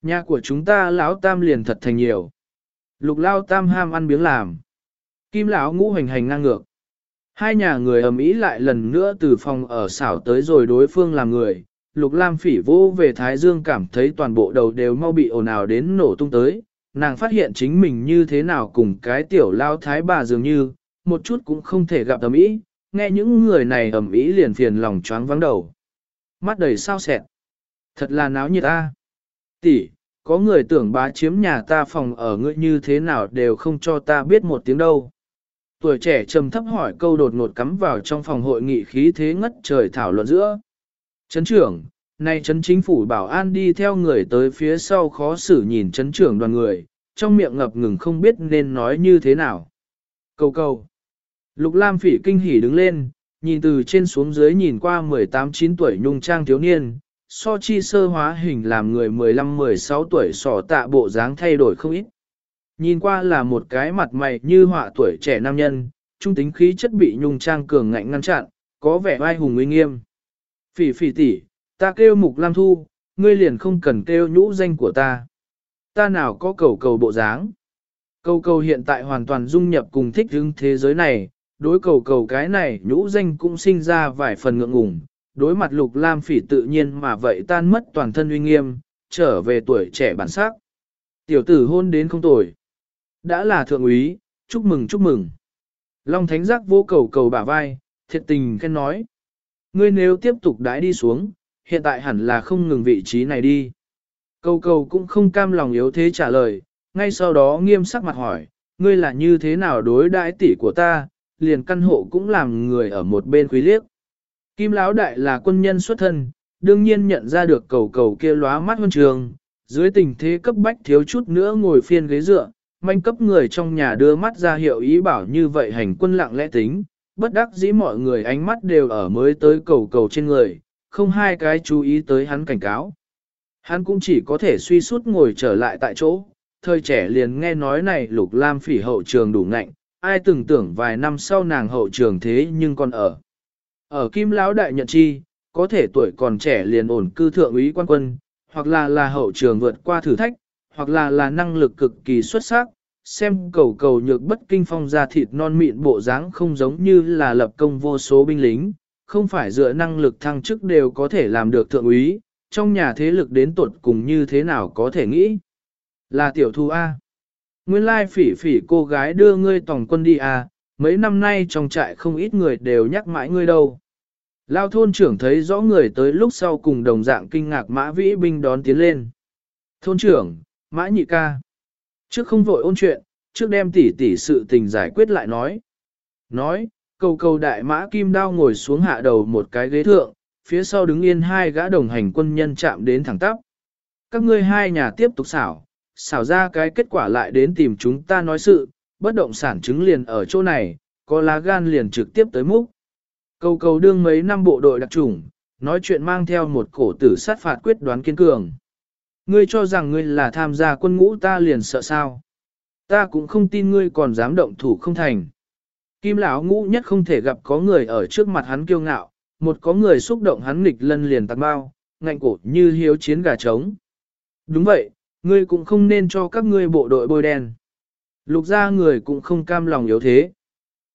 Nhà của chúng ta lão tam liền thật thành nhiều. Lục lao tam ham ăn biếng làm. Kim lão ngũ hành hành ngang ngược. Hai nhà người ầm ĩ lại lần nữa từ phòng ở xảo tới rồi đối phương làm người. Lục Lam phỉ vô về Thái Dương cảm thấy toàn bộ đầu đều mau bị ồn ào đến nổ tung tới. Nàng phát hiện chính mình như thế nào cùng cái tiểu lao thái bà dường như, một chút cũng không thể gặp ầm ĩ. Nghe những người này ầm ĩ liền phiền lòng choáng vắng đầu. Mắt đầy sao sẹn. Thật là náo nhiệt a Tỷ, có người tưởng bá chiếm nhà ta phòng ở ngươi như thế nào đều không cho ta biết một tiếng đâu. Tuổi trẻ trầm thấp hỏi câu đột ngột cắm vào trong phòng hội nghị khí thế ngất trời thảo luận giữa. Trấn trưởng, nay trấn chính phủ bảo an đi theo người tới phía sau khó xử nhìn trấn trưởng đoàn người, trong miệng ngập ngừng không biết nên nói như thế nào. Cầu cầu. Lục Lam phỉ kinh hỉ đứng lên, nhìn từ trên xuống dưới nhìn qua 18-9 tuổi nhung trang thiếu niên, so chi sơ hóa hình làm người 15-16 tuổi sỏ tạ bộ dáng thay đổi không ít. Nhìn qua là một cái mặt mày như họa tuổi trẻ nam nhân, trung tính khí chất bị nhung trang cường ngạnh ngăn chặn, có vẻ vai hùng uy nghiêm. Phỉ phỉ tỷ, ta kêu mục lam thu, ngươi liền không cần kêu nhũ danh của ta. Ta nào có cầu cầu bộ dáng. Cầu cầu hiện tại hoàn toàn dung nhập cùng thích hứng thế giới này, đối cầu cầu cái này nhũ danh cũng sinh ra vài phần ngượng ngùng, đối mặt lục lam phỉ tự nhiên mà vậy tan mất toàn thân uy nghiêm, trở về tuổi trẻ bản sắc. Tiểu tử hôn đến không tuổi. Đã là thượng úy, chúc mừng chúc mừng. Long thánh giác vô cầu cầu bả vai, thiệt tình khen nói. Ngươi nếu tiếp tục đãi đi xuống, hiện tại hẳn là không ngừng vị trí này đi. Cầu cầu cũng không cam lòng yếu thế trả lời, ngay sau đó nghiêm sắc mặt hỏi, ngươi là như thế nào đối đãi tỷ của ta, liền căn hộ cũng làm người ở một bên quý liếc. Kim Lão đại là quân nhân xuất thân, đương nhiên nhận ra được cầu cầu kia lóa mắt huân trường, dưới tình thế cấp bách thiếu chút nữa ngồi phiên ghế dựa, manh cấp người trong nhà đưa mắt ra hiệu ý bảo như vậy hành quân lặng lẽ tính, bất đắc dĩ mọi người ánh mắt đều ở mới tới cầu cầu trên người, không hai cái chú ý tới hắn cảnh cáo. Hắn cũng chỉ có thể suy sút ngồi trở lại tại chỗ, thời trẻ liền nghe nói này lục lam phỉ hậu trường đủ ngạnh, ai từng tưởng vài năm sau nàng hậu trường thế nhưng còn ở. Ở Kim Lão Đại nhận chi, có thể tuổi còn trẻ liền ổn cư thượng úy quan quân, hoặc là là hậu trường vượt qua thử thách, hoặc là là năng lực cực kỳ xuất sắc, xem cầu cầu nhược bất kinh phong ra thịt non mịn bộ dáng không giống như là lập công vô số binh lính, không phải dựa năng lực thăng chức đều có thể làm được thượng úy, trong nhà thế lực đến tuột cùng như thế nào có thể nghĩ. Là tiểu thu A. Nguyên lai phỉ phỉ cô gái đưa ngươi tổng quân đi A, mấy năm nay trong trại không ít người đều nhắc mãi ngươi đâu. Lao thôn trưởng thấy rõ người tới lúc sau cùng đồng dạng kinh ngạc mã vĩ binh đón tiến lên. Thôn trưởng, mã nhị ca. Trước không vội ôn chuyện, trước đem tỉ tỉ sự tình giải quyết lại nói. Nói, Cầu cầu đại mã kim đao ngồi xuống hạ đầu một cái ghế thượng, phía sau đứng yên hai gã đồng hành quân nhân chạm đến thẳng tắp. Các ngươi hai nhà tiếp tục xảo, xảo ra cái kết quả lại đến tìm chúng ta nói sự, bất động sản chứng liền ở chỗ này, có lá gan liền trực tiếp tới múc. Cầu cầu đương mấy năm bộ đội đặc trùng, nói chuyện mang theo một cổ tử sát phạt quyết đoán kiên cường. Ngươi cho rằng ngươi là tham gia quân ngũ ta liền sợ sao. Ta cũng không tin ngươi còn dám động thủ không thành. Kim lão ngũ nhất không thể gặp có người ở trước mặt hắn kiêu ngạo, một có người xúc động hắn nghịch lân liền tạt bao, ngạnh cổ như hiếu chiến gà trống. Đúng vậy, ngươi cũng không nên cho các ngươi bộ đội bôi đen. Lục ra người cũng không cam lòng yếu thế.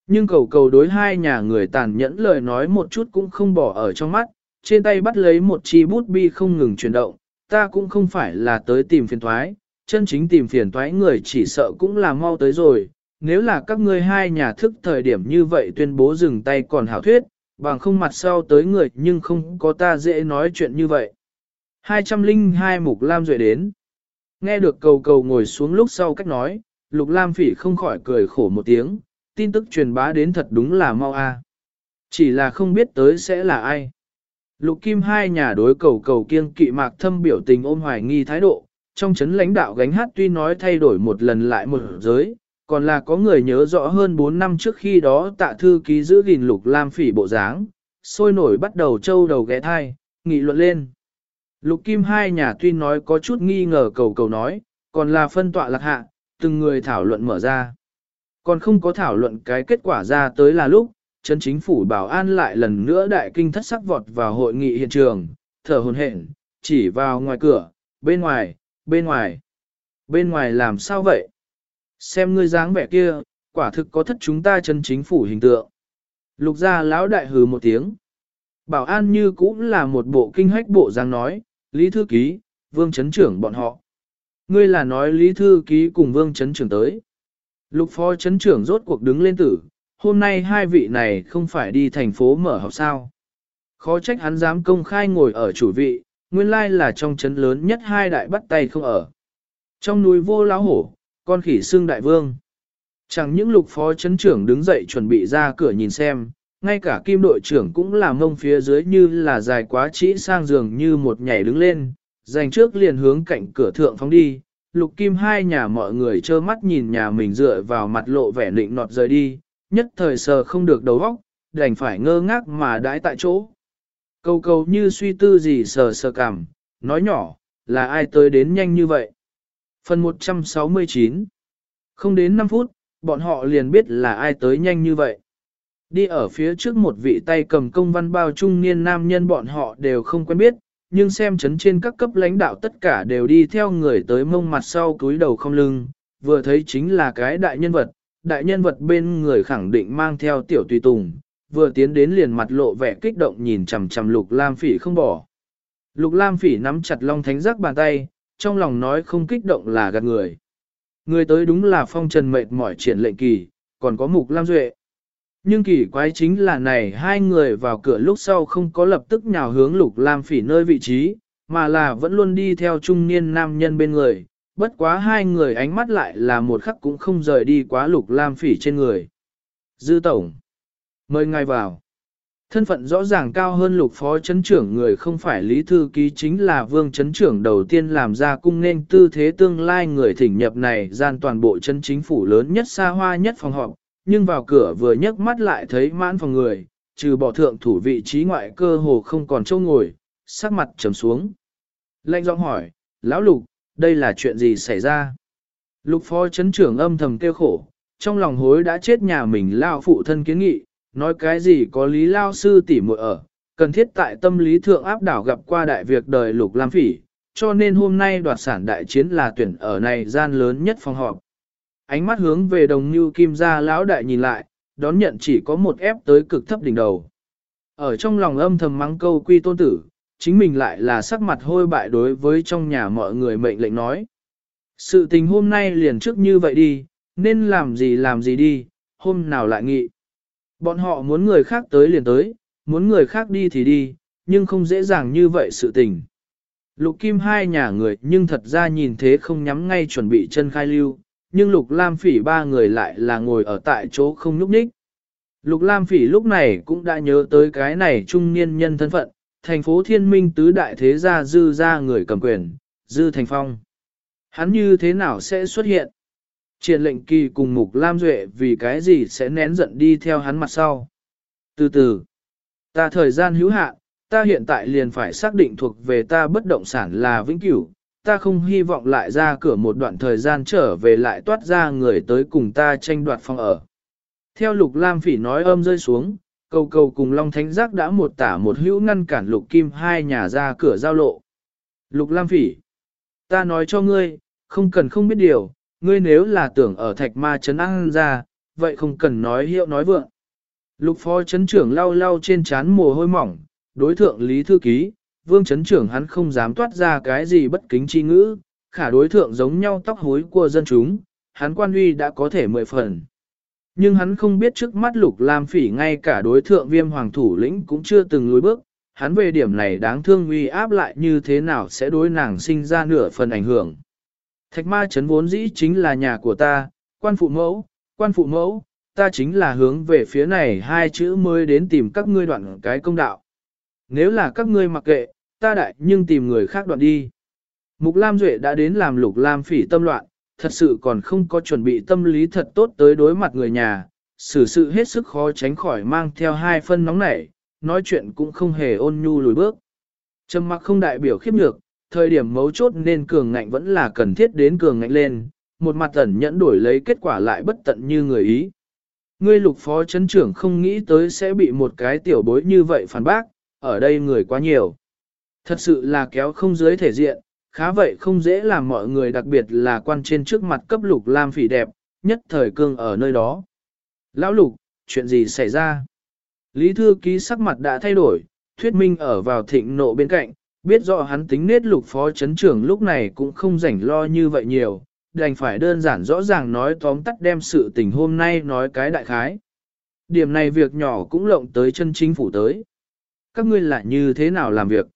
Nhưng cầu cầu đối hai nhà người tàn nhẫn lời nói một chút cũng không bỏ ở trong mắt, trên tay bắt lấy một chi bút bi không ngừng chuyển động, ta cũng không phải là tới tìm phiền thoái, chân chính tìm phiền thoái người chỉ sợ cũng là mau tới rồi, nếu là các ngươi hai nhà thức thời điểm như vậy tuyên bố dừng tay còn hảo thuyết, bằng không mặt sau tới người nhưng không có ta dễ nói chuyện như vậy. 202 Mục Lam Duệ đến. Nghe được cầu cầu ngồi xuống lúc sau cách nói, Lục Lam Phỉ không khỏi cười khổ một tiếng, tin tức truyền bá đến thật đúng là mau a. Chỉ là không biết tới sẽ là ai. Lục Kim hai nhà đối cầu cầu kiêng kỵ mạc thâm biểu tình ôm hoài nghi thái độ, trong chấn lãnh đạo gánh hát tuy nói thay đổi một lần lại một giới, còn là có người nhớ rõ hơn 4 năm trước khi đó tạ thư ký giữ gìn Lục Lam Phỉ bộ dáng, sôi nổi bắt đầu trâu đầu ghé thai, nghị luận lên. Lục Kim hai nhà tuy nói có chút nghi ngờ cầu cầu nói, còn là phân tọa lạc hạ, từng người thảo luận mở ra. Còn không có thảo luận cái kết quả ra tới là lúc, chân chính phủ bảo an lại lần nữa đại kinh thất sắc vọt vào hội nghị hiện trường, thở hồn hển, chỉ vào ngoài cửa, bên ngoài, bên ngoài. Bên ngoài làm sao vậy? Xem ngươi dáng vẻ kia, quả thực có thất chúng ta chân chính phủ hình tượng. Lục gia lão đại hừ một tiếng. Bảo an như cũng là một bộ kinh hách bộ dáng nói, Lý Thư Ký, Vương Chấn Trưởng bọn họ. Ngươi là nói Lý Thư Ký cùng Vương Chấn Trưởng tới. Lục Phó Chấn Trưởng rốt cuộc đứng lên tử, hôm nay hai vị này không phải đi thành phố mở học sao. Khó trách hắn dám công khai ngồi ở chủ vị, nguyên lai là trong chấn lớn nhất hai đại bắt tay không ở. Trong núi vô lão hổ, con khỉ xương đại vương. Chẳng những lục phó chấn trưởng đứng dậy chuẩn bị ra cửa nhìn xem, ngay cả kim đội trưởng cũng làm mông phía dưới như là dài quá chỉ sang giường như một nhảy đứng lên, dành trước liền hướng cạnh cửa thượng phóng đi. Lục kim hai nhà mọi người trơ mắt nhìn nhà mình dựa vào mặt lộ vẻ định nọt rời đi, nhất thời sờ không được đầu óc, đành phải ngơ ngác mà đãi tại chỗ. Câu câu như suy tư gì sờ sờ cảm, nói nhỏ, là ai tới đến nhanh như vậy? Phần 169 Không đến 5 phút, bọn họ liền biết là ai tới nhanh như vậy. Đi ở phía trước một vị tay cầm công văn bao trung niên nam nhân bọn họ đều không quen biết, nhưng xem chấn trên các cấp lãnh đạo tất cả đều đi theo người tới mông mặt sau túi đầu không lưng, vừa thấy chính là cái đại nhân vật, đại nhân vật bên người khẳng định mang theo tiểu tùy tùng, vừa tiến đến liền mặt lộ vẻ kích động nhìn chằm chằm lục lam phỉ không bỏ. Lục lam phỉ nắm chặt long thánh giác bàn tay, trong lòng nói không kích động là gạt người. Người tới đúng là phong trần mệt mỏi triển lệnh kỳ, còn có mục lam duệ. Nhưng kỳ quái chính là này hai người vào cửa lúc sau không có lập tức nhào hướng lục lam phỉ nơi vị trí, mà là vẫn luôn đi theo trung niên nam nhân bên người, bất quá hai người ánh mắt lại là một khắc cũng không rời đi quá lục lam phỉ trên người. Dư tổng, mời ngài vào. Thân phận rõ ràng cao hơn lục phó chấn trưởng người không phải lý thư ký chính là vương chấn trưởng đầu tiên làm ra cung nên tư thế tương lai người thỉnh nhập này gian toàn bộ chân chính phủ lớn nhất xa hoa nhất phòng họp, nhưng vào cửa vừa nhấc mắt lại thấy mãn phòng người, trừ bỏ thượng thủ vị trí ngoại cơ hồ không còn chỗ ngồi, sắc mặt trầm xuống. Lệnh giọng hỏi, lão lục, đây là chuyện gì xảy ra? Lục phó chấn trưởng âm thầm kêu khổ, trong lòng hối đã chết nhà mình lao phụ thân kiến nghị, nói cái gì có lý lao sư tỉ muội ở, cần thiết tại tâm lý thượng áp đảo gặp qua đại việc đời lục lam phỉ, cho nên hôm nay đoạt sản đại chiến là tuyển ở này gian lớn nhất phòng họp. Ánh mắt hướng về đồng như kim gia lão đại nhìn lại, đón nhận chỉ có một ép tới cực thấp đỉnh đầu. Ở trong lòng âm thầm mắng câu quy tôn tử, chính mình lại là sắc mặt hôi bại đối với trong nhà mọi người mệnh lệnh nói. Sự tình hôm nay liền trước như vậy đi, nên làm gì làm gì đi, hôm nào lại nghị. Bọn họ muốn người khác tới liền tới, muốn người khác đi thì đi, nhưng không dễ dàng như vậy sự tình. Lục Kim hai nhà người nhưng thật ra nhìn thế không nhắm ngay chuẩn bị chân khai lưu, nhưng Lục Lam Phỉ ba người lại là ngồi ở tại chỗ không nhúc nhích. Lục Lam Phỉ lúc này cũng đã nhớ tới cái này trung niên nhân thân phận, thành phố thiên minh tứ đại thế gia dư gia người cầm quyền, dư thành phong. Hắn như thế nào sẽ xuất hiện? Triển lệnh kỳ cùng Mục Lam Duệ vì cái gì sẽ nén giận đi theo hắn mặt sau? Từ từ, ta thời gian hữu hạn, ta hiện tại liền phải xác định thuộc về ta bất động sản là vĩnh cửu, ta không hy vọng lại ra cửa một đoạn thời gian trở về lại toát ra người tới cùng ta tranh đoạt phòng ở. Theo Lục Lam Phỉ nói âm rơi xuống, cầu cầu cùng Long Thánh Giác đã một tả một hữu ngăn cản Lục Kim hai nhà ra cửa giao lộ. Lục Lam Phỉ, ta nói cho ngươi, không cần không biết điều, ngươi nếu là tưởng ở thạch ma trấn ăn ra, vậy không cần nói hiệu nói vượng. Lục phó Trấn trưởng lau lau trên trán mồ hôi mỏng, đối thượng lý thư ký, vương chấn trưởng hắn không dám toát ra cái gì bất kính chi ngữ, khả đối thượng giống nhau tóc hối của dân chúng, hắn quan uy đã có thể mười phần. Nhưng hắn không biết trước mắt lục lam phỉ ngay cả đối thượng viêm hoàng thủ lĩnh cũng chưa từng lùi bước, hắn về điểm này đáng thương uy áp lại như thế nào sẽ đối nàng sinh ra nửa phần ảnh hưởng. Thạch ma chấn vốn dĩ chính là nhà của ta, quan phụ mẫu, quan phụ mẫu, ta chính là hướng về phía này hai chữ mới đến tìm các ngươi đoạn cái công đạo. Nếu là các ngươi mặc kệ, ta đại nhưng tìm người khác đoạn đi. Mục Lam Duệ đã đến làm lục Lam phỉ tâm loạn, thật sự còn không có chuẩn bị tâm lý thật tốt tới đối mặt người nhà, xử sự hết sức khó tránh khỏi mang theo hai phân nóng nảy, nói chuyện cũng không hề ôn nhu lùi bước. Trầm mặc không đại biểu khiếp nhược, thời điểm mấu chốt nên cường ngạnh vẫn là cần thiết đến cường ngạnh lên, một mặt ẩn nhẫn đổi lấy kết quả lại bất tận như người ý. Ngươi lục phó chấn trưởng không nghĩ tới sẽ bị một cái tiểu bối như vậy phản bác, ở đây người quá nhiều. Thật sự là kéo không dưới thể diện, khá vậy không dễ làm mọi người đặc biệt là quan trên trước mặt cấp lục lam phỉ đẹp, nhất thời cương ở nơi đó. Lão lục, chuyện gì xảy ra? Lý thư ký sắc mặt đã thay đổi, thuyết minh ở vào thịnh nộ bên cạnh, biết rõ hắn tính nết lục phó chấn trưởng lúc này cũng không rảnh lo như vậy nhiều, đành phải đơn giản rõ ràng nói tóm tắt đem sự tình hôm nay nói cái đại khái. Điểm này việc nhỏ cũng lộng tới chân chính phủ tới. Các ngươi lại như thế nào làm việc?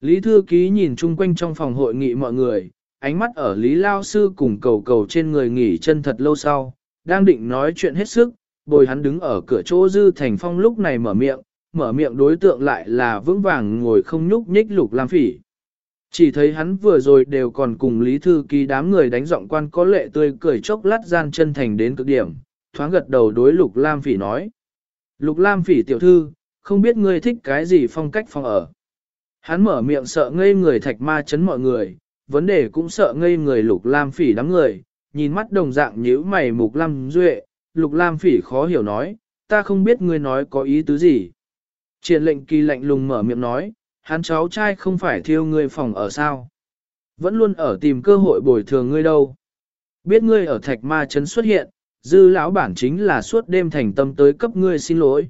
Lý thư ký nhìn chung quanh trong phòng hội nghị mọi người, ánh mắt ở Lý Lao Sư cùng cầu cầu trên người nghỉ chân thật lâu sau, đang định nói chuyện hết sức, bồi hắn đứng ở cửa chỗ dư thành phong lúc này mở miệng, mở miệng đối tượng lại là vững vàng ngồi không nhúc nhích lục lam phỉ. Chỉ thấy hắn vừa rồi đều còn cùng Lý Thư Ký đám người đánh giọng quan có lệ tươi cười chốc lát gian chân thành đến cực điểm, thoáng gật đầu đối Lục Lam Phỉ nói. Lục Lam Phỉ tiểu thư, không biết ngươi thích cái gì phong cách phòng ở. Hắn mở miệng sợ ngây người thạch ma chấn mọi người, vấn đề cũng sợ ngây người Lục Lam Phỉ đám người, nhìn mắt đồng dạng nhíu mày Mục Lam Duệ, Lục Lam Phỉ khó hiểu nói, ta không biết ngươi nói có ý tứ gì. Triển lệnh kỳ lạnh lùng mở miệng nói, hắn cháu trai không phải thiêu ngươi phòng ở sao. Vẫn luôn ở tìm cơ hội bồi thường ngươi đâu. Biết ngươi ở thạch ma chấn xuất hiện, dư lão bản chính là suốt đêm thành tâm tới cấp ngươi xin lỗi.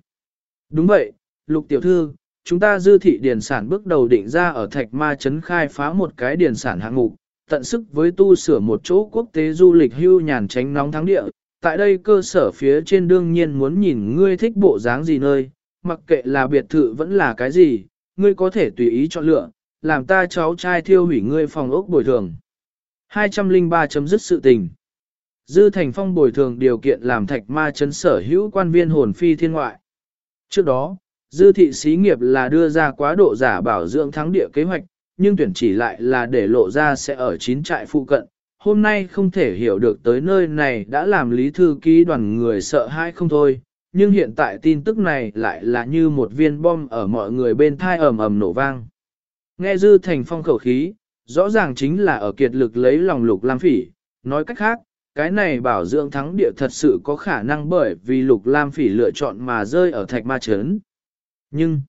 Đúng vậy, lục tiểu thư, chúng ta dư thị điền sản bước đầu định ra ở thạch ma trấn khai phá một cái điền sản hạng mục, tận sức với tu sửa một chỗ quốc tế du lịch hưu nhàn tránh nóng thắng địa. Tại đây cơ sở phía trên đương nhiên muốn nhìn ngươi thích bộ dáng gì nơi, mặc kệ là biệt thự vẫn là cái gì, ngươi có thể tùy ý chọn lựa, làm ta cháu trai thiêu hủy ngươi phòng ốc bồi thường. 203 chấm dứt sự tình. Dư Thành Phong bồi thường điều kiện làm thạch ma chấn sở hữu quan viên hồn phi thiên ngoại. Trước đó, Dư thị xí nghiệp là đưa ra quá độ giả bảo dưỡng thắng địa kế hoạch, nhưng tuyển chỉ lại là để lộ ra sẽ ở chín trại phụ cận. Hôm nay không thể hiểu được tới nơi này đã làm lý thư ký đoàn người sợ hãi không thôi, nhưng hiện tại tin tức này lại là như một viên bom ở mọi người bên thai ầm ầm nổ vang. Nghe dư thành phong khẩu khí, rõ ràng chính là ở kiệt lực lấy lòng lục lam phỉ, nói cách khác, cái này bảo dưỡng thắng địa thật sự có khả năng bởi vì lục lam phỉ lựa chọn mà rơi ở thạch ma chấn. Nhưng,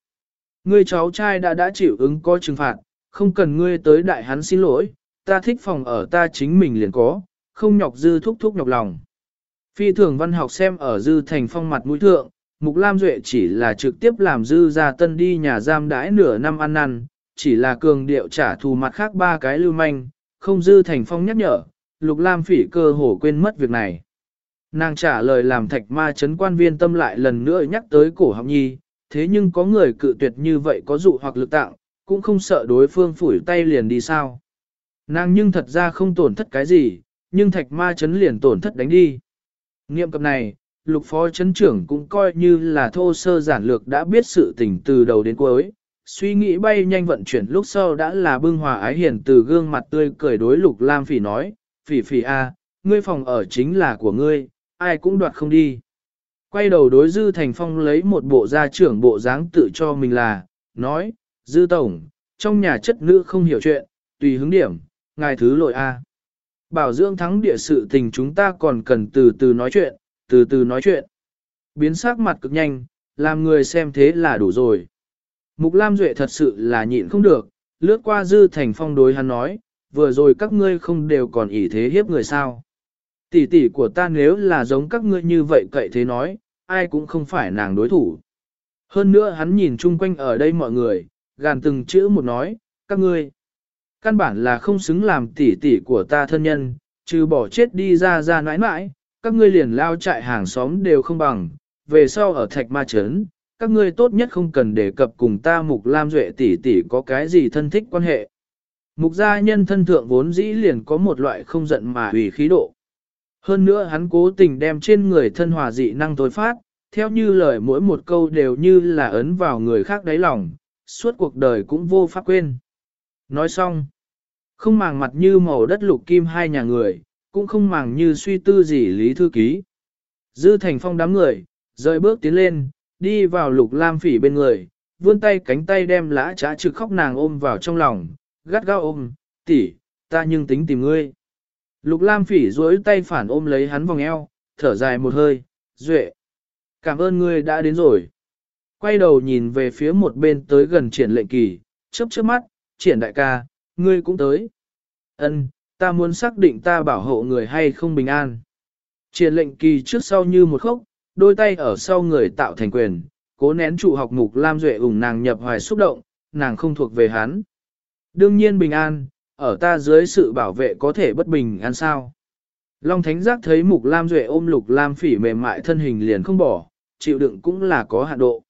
ngươi cháu trai đã đã chịu ứng có trừng phạt, không cần ngươi tới đại hắn xin lỗi, ta thích phòng ở ta chính mình liền có, không nhọc dư thúc thúc nhọc lòng. Phi thường văn học xem ở dư thành phong mặt mũi thượng, Mục Lam Duệ chỉ là trực tiếp làm dư ra tân đi nhà giam đãi nửa năm ăn năn, chỉ là cường điệu trả thù mặt khác ba cái lưu manh, không dư thành phong nhắc nhở, Lục Lam phỉ cơ hồ quên mất việc này. Nàng trả lời làm thạch ma chấn quan viên tâm lại lần nữa nhắc tới cổ học nhi, thế nhưng có người cự tuyệt như vậy có dụ hoặc lực tạo, cũng không sợ đối phương phủi tay liền đi sao. Nàng nhưng thật ra không tổn thất cái gì, nhưng thạch ma chấn liền tổn thất đánh đi. Nghiệm cập này, lục phó chấn trưởng cũng coi như là thô sơ giản lược đã biết sự tình từ đầu đến cuối. Suy nghĩ bay nhanh vận chuyển lúc sau đã là bưng hòa ái hiền từ gương mặt tươi cười đối lục lam phỉ nói, phỉ phỉ a, ngươi phòng ở chính là của ngươi, ai cũng đoạt không đi. Quay đầu đối dư thành phong lấy một bộ gia trưởng bộ dáng tự cho mình là, nói, dư tổng, trong nhà chất nữ không hiểu chuyện, tùy hứng điểm, ngài thứ lội a. Bảo dưỡng thắng địa sự tình chúng ta còn cần từ từ nói chuyện, từ từ nói chuyện. Biến sắc mặt cực nhanh, làm người xem thế là đủ rồi. Mục Lam Duệ thật sự là nhịn không được, lướt qua dư thành phong đối hắn nói, vừa rồi các ngươi không đều còn ỷ thế hiếp người sao. Tỷ tỷ của ta nếu là giống các ngươi như vậy cậy thế nói, ai cũng không phải nàng đối thủ. Hơn nữa hắn nhìn chung quanh ở đây mọi người, gàn từng chữ một nói, các ngươi. Căn bản là không xứng làm tỷ tỷ của ta thân nhân, trừ bỏ chết đi ra ra nãi nãi, các ngươi liền lao trại hàng xóm đều không bằng, về sau ở thạch ma chấn, các ngươi tốt nhất không cần đề cập cùng ta mục lam duệ tỷ tỷ có cái gì thân thích quan hệ. Mục gia nhân thân thượng vốn dĩ liền có một loại không giận mà hủy khí độ. Hơn nữa hắn cố tình đem trên người thân hòa dị năng tối phát, theo như lời mỗi một câu đều như là ấn vào người khác đáy lòng, suốt cuộc đời cũng vô pháp quên. Nói xong, không màng mặt như màu đất lục kim hai nhà người, cũng không màng như suy tư gì lý thư ký. Dư thành phong đám người, rời bước tiến lên, đi vào lục lam phỉ bên người, vươn tay cánh tay đem lã trá trực khóc nàng ôm vào trong lòng, gắt gao ôm, tỷ, ta nhưng tính tìm ngươi. Lục lam phỉ duỗi tay phản ôm lấy hắn vòng eo, thở dài một hơi, duệ. Cảm ơn ngươi đã đến rồi. Quay đầu nhìn về phía một bên tới gần triển lệnh kỳ, chớp chớp mắt, triển đại ca, ngươi cũng tới. Ân, ta muốn xác định ta bảo hộ người hay không bình an. Triển lệnh kỳ trước sau như một khốc, đôi tay ở sau người tạo thành quyền, cố nén trụ học mục Lam Duệ ủng nàng nhập hoài xúc động, nàng không thuộc về hắn. Đương nhiên bình an, ở ta dưới sự bảo vệ có thể bất bình an sao. Long Thánh Giác thấy mục Lam Duệ ôm lục Lam phỉ mềm mại thân hình liền không bỏ, chịu đựng cũng là có hạn độ.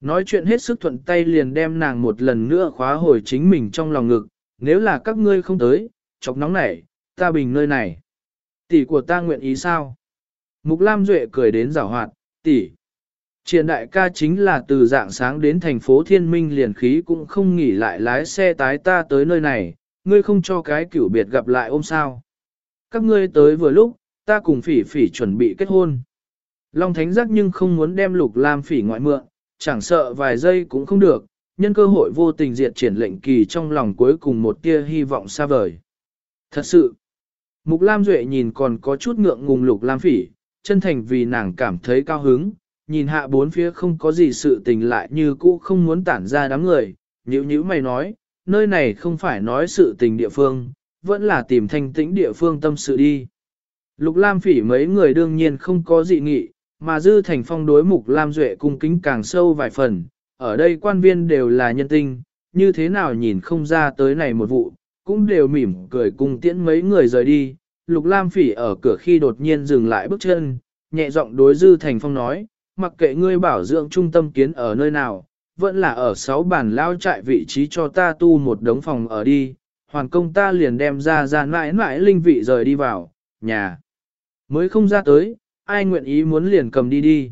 Nói chuyện hết sức thuận tay liền đem nàng một lần nữa khóa hồi chính mình trong lòng ngực, nếu là các ngươi không tới, chọc nóng nảy, ta bình nơi này. Tỷ của ta nguyện ý sao? Mục Lam Duệ cười đến giảo hoạt, tỷ. Triển đại ca chính là từ dạng sáng đến thành phố Thiên Minh liền khí cũng không nghỉ lại lái xe tái ta tới nơi này, ngươi không cho cái cửu biệt gặp lại ôm sao. Các ngươi tới vừa lúc, ta cùng phỉ phỉ chuẩn bị kết hôn. Long Thánh giác nhưng không muốn đem lục lam phỉ ngoại mượn, chẳng sợ vài giây cũng không được, nhân cơ hội vô tình diệt triển lệnh kỳ trong lòng cuối cùng một tia hy vọng xa vời. Thật sự, Mục Lam Duệ nhìn còn có chút ngượng ngùng lục lam phỉ, chân thành vì nàng cảm thấy cao hứng, nhìn hạ bốn phía không có gì sự tình lại như cũ không muốn tản ra đám người, nhữ nhữ mày nói, nơi này không phải nói sự tình địa phương, vẫn là tìm thanh tĩnh địa phương tâm sự đi. Lục Lam phỉ mấy người đương nhiên không có dị nghị, mà Dư Thành Phong đối mục Lam Duệ cung kính càng sâu vài phần, ở đây quan viên đều là nhân tinh, như thế nào nhìn không ra tới này một vụ, cũng đều mỉm cười cùng tiễn mấy người rời đi. Lục Lam Phỉ ở cửa khi đột nhiên dừng lại bước chân, nhẹ giọng đối Dư Thành Phong nói, mặc kệ ngươi bảo dưỡng trung tâm kiến ở nơi nào, vẫn là ở sáu bản lao trại vị trí cho ta tu một đống phòng ở đi, hoàn công ta liền đem ra ra mãi mãi linh vị rời đi vào, nhà. Mới không ra tới, ai nguyện ý muốn liền cầm đi đi.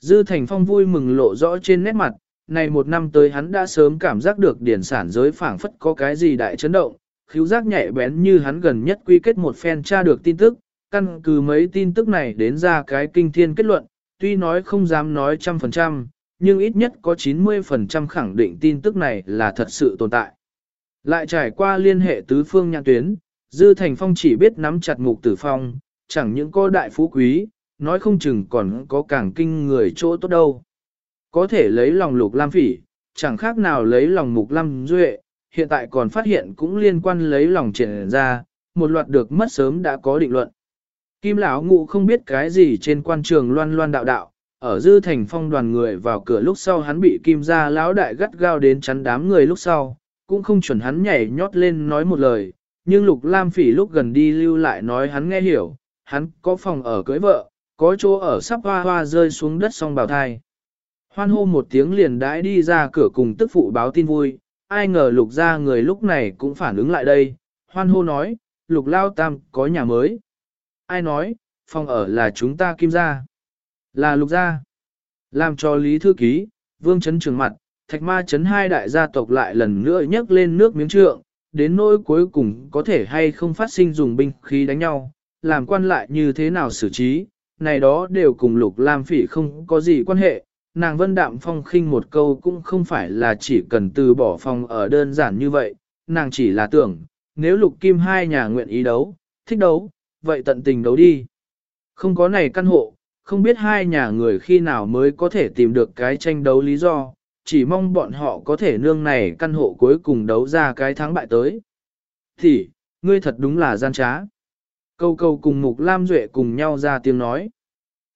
Dư Thành Phong vui mừng lộ rõ trên nét mặt, này một năm tới hắn đã sớm cảm giác được điển sản giới phảng phất có cái gì đại chấn động, khiếu giác nhạy bén như hắn gần nhất quy kết một phen tra được tin tức, căn cứ mấy tin tức này đến ra cái kinh thiên kết luận, tuy nói không dám nói trăm phần trăm, nhưng ít nhất có 90% khẳng định tin tức này là thật sự tồn tại. Lại trải qua liên hệ tứ phương nhãn tuyến, Dư Thành Phong chỉ biết nắm chặt mục tử phong, chẳng những có đại phú quý, nói không chừng còn có càng kinh người chỗ tốt đâu. Có thể lấy lòng lục lam phỉ, chẳng khác nào lấy lòng mục lam duệ, hiện tại còn phát hiện cũng liên quan lấy lòng triển ra, một loạt được mất sớm đã có định luận. Kim lão ngụ không biết cái gì trên quan trường loan loan đạo đạo, ở dư thành phong đoàn người vào cửa lúc sau hắn bị kim gia lão đại gắt gao đến chắn đám người lúc sau, cũng không chuẩn hắn nhảy nhót lên nói một lời, nhưng lục lam phỉ lúc gần đi lưu lại nói hắn nghe hiểu, hắn có phòng ở cưới vợ, có chỗ ở sắp hoa hoa rơi xuống đất song bào thai. Hoan hô một tiếng liền đãi đi ra cửa cùng tức phụ báo tin vui, ai ngờ lục ra người lúc này cũng phản ứng lại đây, hoan hô nói, lục lao tam có nhà mới. Ai nói, phòng ở là chúng ta kim gia là lục gia. Làm cho Lý Thư Ký, Vương Trấn trường mặt, Thạch Ma Trấn hai đại gia tộc lại lần nữa nhấc lên nước miếng trượng, đến nỗi cuối cùng có thể hay không phát sinh dùng binh khí đánh nhau, làm quan lại như thế nào xử trí, này đó đều cùng Lục Lam Phỉ không có gì quan hệ. Nàng Vân Đạm Phong khinh một câu cũng không phải là chỉ cần từ bỏ phòng ở đơn giản như vậy, nàng chỉ là tưởng, nếu Lục Kim hai nhà nguyện ý đấu, thích đấu, vậy tận tình đấu đi. Không có này căn hộ, không biết hai nhà người khi nào mới có thể tìm được cái tranh đấu lý do, chỉ mong bọn họ có thể nương này căn hộ cuối cùng đấu ra cái thắng bại tới. Thì, ngươi thật đúng là gian trá. Câu câu cùng Mục Lam Duệ cùng nhau ra tiếng nói.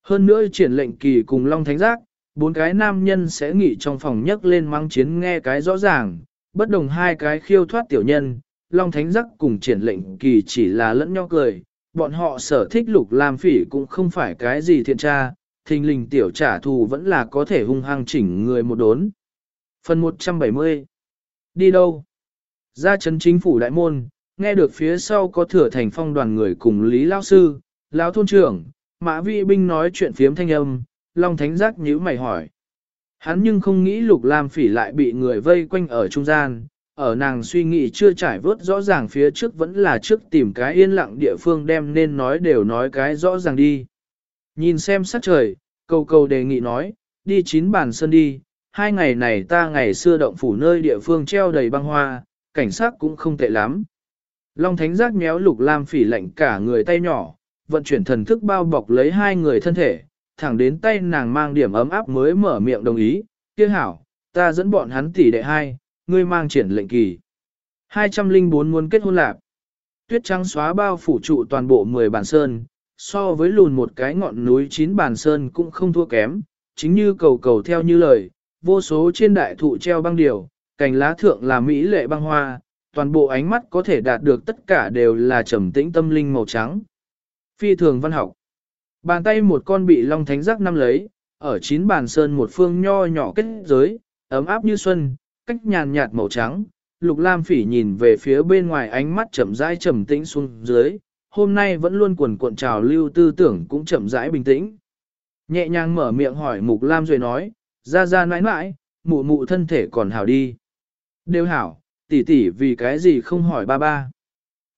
Hơn nữa triển lệnh kỳ cùng Long Thánh Giác, bốn cái nam nhân sẽ nghỉ trong phòng nhấc lên mang chiến nghe cái rõ ràng, bất đồng hai cái khiêu thoát tiểu nhân, Long Thánh Giác cùng triển lệnh kỳ chỉ là lẫn nhau cười, bọn họ sở thích lục lam phỉ cũng không phải cái gì thiện tra, thình lình tiểu trả thù vẫn là có thể hung hăng chỉnh người một đốn. Phần 170 Đi đâu? Ra chấn chính phủ đại môn, nghe được phía sau có thừa thành phong đoàn người cùng Lý Lao Sư, Lão Thôn trưởng, Mã Vi Binh nói chuyện phiếm thanh âm, Long Thánh Giác nhíu mày hỏi. Hắn nhưng không nghĩ Lục Lam Phỉ lại bị người vây quanh ở trung gian, ở nàng suy nghĩ chưa trải vớt rõ ràng phía trước vẫn là trước tìm cái yên lặng địa phương đem nên nói đều nói cái rõ ràng đi. Nhìn xem sắc trời, cầu cầu đề nghị nói, đi chín bàn sân đi, hai ngày này ta ngày xưa động phủ nơi địa phương treo đầy băng hoa, cảnh sát cũng không tệ lắm. Long Thánh giác méo lục lam phỉ lạnh cả người tay nhỏ, vận chuyển thần thức bao bọc lấy hai người thân thể, thẳng đến tay nàng mang điểm ấm áp mới mở miệng đồng ý, kia hảo, ta dẫn bọn hắn tỉ đệ hai, ngươi mang triển lệnh kỳ. 204 muốn kết hôn lạc. Tuyết trắng xóa bao phủ trụ toàn bộ 10 bản sơn, so với lùn một cái ngọn núi chín bản sơn cũng không thua kém, chính như cầu cầu theo như lời, vô số trên đại thụ treo băng điều, cành lá thượng là mỹ lệ băng hoa, toàn bộ ánh mắt có thể đạt được tất cả đều là trầm tĩnh tâm linh màu trắng. Phi thường văn học. Bàn tay một con bị long thánh giác năm lấy, ở chín bàn sơn một phương nho nhỏ kết giới, ấm áp như xuân, cách nhàn nhạt màu trắng. Lục Lam Phỉ nhìn về phía bên ngoài ánh mắt chậm rãi trầm tĩnh xuống dưới, hôm nay vẫn luôn quần cuộn trào lưu tư tưởng cũng chậm rãi bình tĩnh. Nhẹ nhàng mở miệng hỏi Mục Lam rồi nói, ra ra nãi nãi, mụ mụ thân thể còn hảo đi. Đều hảo, tỷ tỷ vì cái gì không hỏi ba ba.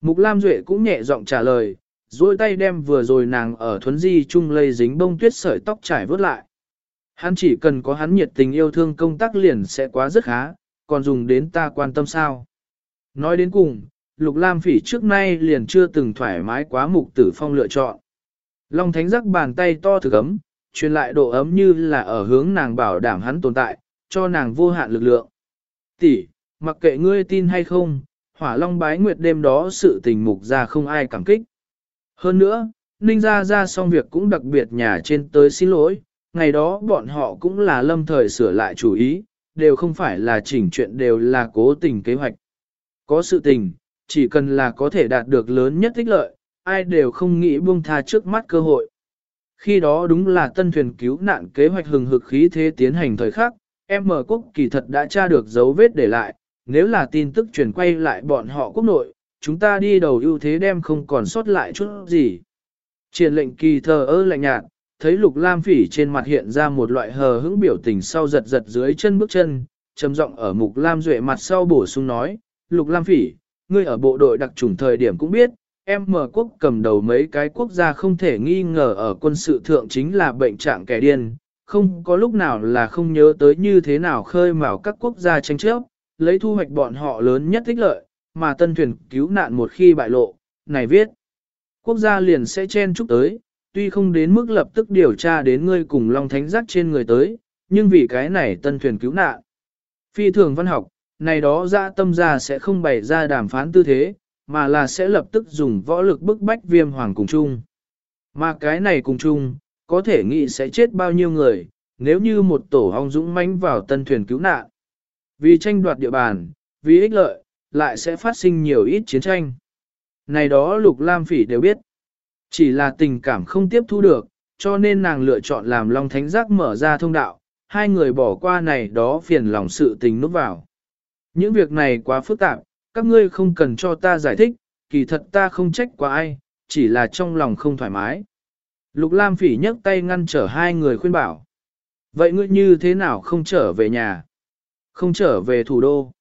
Mục Lam Duệ cũng nhẹ giọng trả lời, duỗi tay đem vừa rồi nàng ở thuấn di chung lây dính bông tuyết sợi tóc trải vớt lại. Hắn chỉ cần có hắn nhiệt tình yêu thương công tác liền sẽ quá rất khá, còn dùng đến ta quan tâm sao. Nói đến cùng, Lục Lam Phỉ trước nay liền chưa từng thoải mái quá mục tử phong lựa chọn. Long Thánh giác bàn tay to thực ấm, truyền lại độ ấm như là ở hướng nàng bảo đảm hắn tồn tại, cho nàng vô hạn lực lượng. Tỷ, mặc kệ ngươi tin hay không, hỏa long bái nguyệt đêm đó sự tình mục ra không ai cảm kích. Hơn nữa, Ninh ra ra xong việc cũng đặc biệt nhà trên tới xin lỗi, ngày đó bọn họ cũng là lâm thời sửa lại chủ ý, đều không phải là chỉnh chuyện đều là cố tình kế hoạch. Có sự tình, chỉ cần là có thể đạt được lớn nhất ích lợi, ai đều không nghĩ buông tha trước mắt cơ hội. Khi đó đúng là tân thuyền cứu nạn kế hoạch hừng hực khí thế tiến hành thời khắc, em quốc kỳ thật đã tra được dấu vết để lại, nếu là tin tức truyền quay lại bọn họ quốc nội, chúng ta đi đầu ưu thế đem không còn sót lại chút gì. Triển lệnh kỳ thờ ơ lạnh nhạt, thấy lục lam phỉ trên mặt hiện ra một loại hờ hững biểu tình sau giật giật dưới chân bước chân, trầm giọng ở mục lam duệ mặt sau bổ sung nói, lục lam phỉ, ngươi ở bộ đội đặc trùng thời điểm cũng biết, em mở quốc cầm đầu mấy cái quốc gia không thể nghi ngờ ở quân sự thượng chính là bệnh trạng kẻ điên, không có lúc nào là không nhớ tới như thế nào khơi mào các quốc gia tranh chấp, lấy thu hoạch bọn họ lớn nhất thích lợi, mà tân thuyền cứu nạn một khi bại lộ, này viết, quốc gia liền sẽ chen chúc tới, tuy không đến mức lập tức điều tra đến ngươi cùng Long Thánh giác trên người tới, nhưng vì cái này tân thuyền cứu nạn. Phi thường văn học, này đó ra tâm ra sẽ không bày ra đàm phán tư thế, mà là sẽ lập tức dùng võ lực bức bách viêm hoàng cùng chung. Mà cái này cùng chung, có thể nghĩ sẽ chết bao nhiêu người, nếu như một tổ hong dũng mãnh vào tân thuyền cứu nạn. Vì tranh đoạt địa bàn, vì ích lợi, lại sẽ phát sinh nhiều ít chiến tranh. Này đó Lục Lam Phỉ đều biết. Chỉ là tình cảm không tiếp thu được, cho nên nàng lựa chọn làm Long Thánh Giác mở ra thông đạo, hai người bỏ qua này đó phiền lòng sự tình núp vào. Những việc này quá phức tạp, các ngươi không cần cho ta giải thích, kỳ thật ta không trách quá ai, chỉ là trong lòng không thoải mái. Lục Lam Phỉ nhấc tay ngăn trở hai người khuyên bảo. Vậy ngươi như thế nào không trở về nhà? Không trở về thủ đô?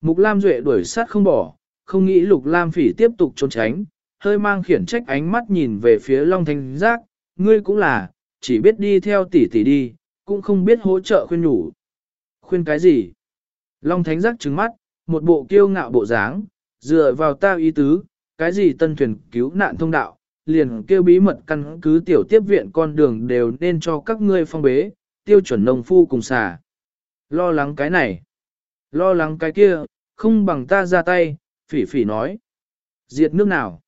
Mục Lam Duệ đuổi sát không bỏ, không nghĩ Lục Lam Phỉ tiếp tục trốn tránh, hơi mang khiển trách ánh mắt nhìn về phía Long Thanh Giác, ngươi cũng là, chỉ biết đi theo tỷ tỷ đi, cũng không biết hỗ trợ khuyên nhủ. Khuyên cái gì? Long Thánh Giác trừng mắt, một bộ kiêu ngạo bộ dáng, dựa vào ta ý tứ, cái gì tân thuyền cứu nạn thông đạo, liền kêu bí mật căn cứ tiểu tiếp viện con đường đều nên cho các ngươi phong bế, tiêu chuẩn nông phu cùng xà. Lo lắng cái này, lo lắng cái kia, không bằng ta ra tay, phỉ phỉ nói. Diệt nước nào?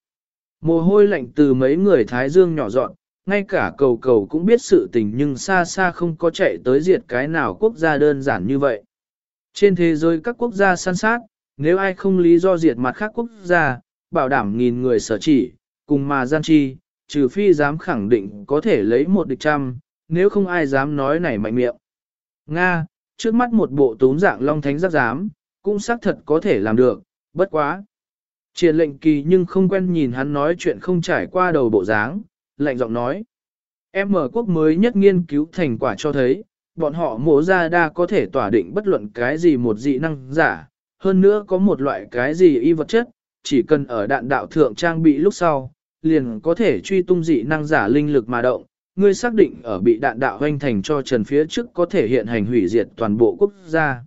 Mồ hôi lạnh từ mấy người Thái Dương nhỏ dọn, ngay cả cầu cầu cũng biết sự tình nhưng xa xa không có chạy tới diệt cái nào quốc gia đơn giản như vậy. Trên thế giới các quốc gia săn sát, nếu ai không lý do diệt mặt khác quốc gia, bảo đảm nghìn người sở chỉ, cùng mà gian chi, trừ phi dám khẳng định có thể lấy một địch trăm, nếu không ai dám nói này mạnh miệng. Nga, trước mắt một bộ tốn dạng long thánh giác dám, cũng xác thật có thể làm được, bất quá. Triển lệnh kỳ nhưng không quen nhìn hắn nói chuyện không trải qua đầu bộ dáng, lạnh giọng nói. Em mở quốc mới nhất nghiên cứu thành quả cho thấy, bọn họ mổ ra đa có thể tỏa định bất luận cái gì một dị năng giả, hơn nữa có một loại cái gì y vật chất, chỉ cần ở đạn đạo thượng trang bị lúc sau, liền có thể truy tung dị năng giả linh lực mà động. Ngươi xác định ở bị đạn đạo hoanh thành cho trần phía trước có thể hiện hành hủy diệt toàn bộ quốc gia.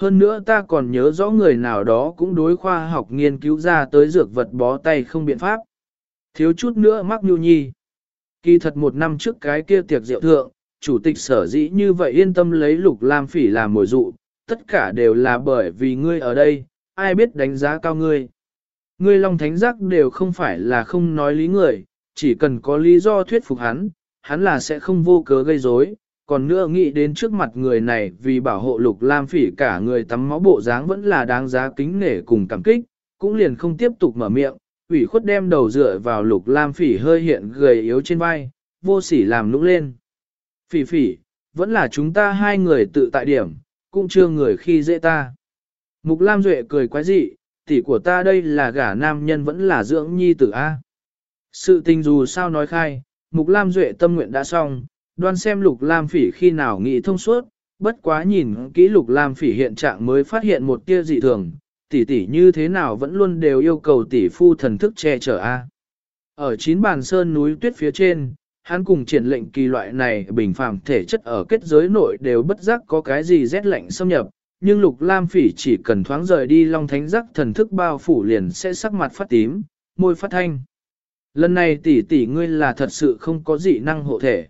Hơn nữa ta còn nhớ rõ người nào đó cũng đối khoa học nghiên cứu ra tới dược vật bó tay không biện pháp. Thiếu chút nữa mắc nhu nhi. Kỳ thật một năm trước cái kia tiệc rượu thượng, chủ tịch sở dĩ như vậy yên tâm lấy lục lam phỉ làm mồi dụ, tất cả đều là bởi vì ngươi ở đây, ai biết đánh giá cao ngươi. Ngươi long thánh giác đều không phải là không nói lý người, chỉ cần có lý do thuyết phục hắn, hắn là sẽ không vô cớ gây rối. Còn nữa nghĩ đến trước mặt người này vì bảo hộ lục lam phỉ cả người tắm máu bộ dáng vẫn là đáng giá kính nể cùng cảm kích, cũng liền không tiếp tục mở miệng, ủy khuất đem đầu dựa vào lục lam phỉ hơi hiện gầy yếu trên vai, vô sỉ làm nũng lên. Phỉ phỉ, vẫn là chúng ta hai người tự tại điểm, cũng chưa người khi dễ ta. Mục Lam Duệ cười quái dị, tỷ của ta đây là gả nam nhân vẫn là dưỡng nhi tử A. Sự tình dù sao nói khai, Mục Lam Duệ tâm nguyện đã xong, đoan xem Lục Lam Phỉ khi nào nghĩ thông suốt, bất quá nhìn kỹ Lục Lam Phỉ hiện trạng mới phát hiện một tia dị thường, tỷ tỷ như thế nào vẫn luôn đều yêu cầu tỷ phu thần thức che chở A. Ở chín bàn sơn núi tuyết phía trên, hắn cùng triển lệnh kỳ loại này bình phàm thể chất ở kết giới nội đều bất giác có cái gì rét lạnh xâm nhập, nhưng lục lam phỉ chỉ cần thoáng rời đi long thánh giác thần thức bao phủ liền sẽ sắc mặt phát tím, môi phát thanh. Lần này tỷ tỷ ngươi là thật sự không có dị năng hộ thể.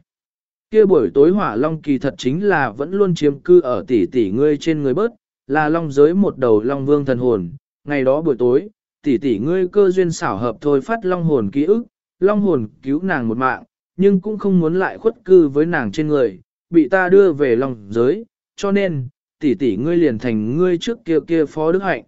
Kia buổi tối hỏa long kỳ thật chính là vẫn luôn chiếm cư ở tỷ tỷ ngươi trên người bớt, là long giới một đầu long vương thần hồn. Ngày đó buổi tối, tỷ tỷ ngươi cơ duyên xảo hợp thôi phát long hồn ký ức, long hồn cứu nàng một mạng, nhưng cũng không muốn lại khuất cư với nàng trên người, bị ta đưa về long giới, cho nên, tỷ tỷ ngươi liền thành ngươi trước kia kia phó đức hạnh.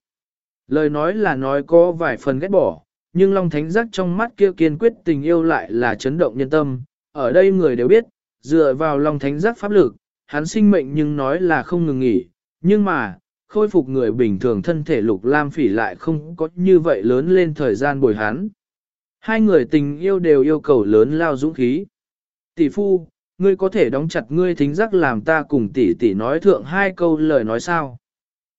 Lời nói là nói có vài phần ghét bỏ, nhưng Long Thánh Giác trong mắt kia kiên quyết tình yêu lại là chấn động nhân tâm. Ở đây người đều biết, dựa vào lòng Thánh Giác pháp lực, hắn sinh mệnh nhưng nói là không ngừng nghỉ, nhưng mà, khôi phục người bình thường thân thể lục lam phỉ lại không có như vậy lớn lên thời gian bồi hắn. Hai người tình yêu đều yêu cầu lớn lao dũng khí. Tỷ phu, ngươi có thể đóng chặt ngươi thính giác làm ta cùng tỷ tỷ nói thượng hai câu lời nói sao.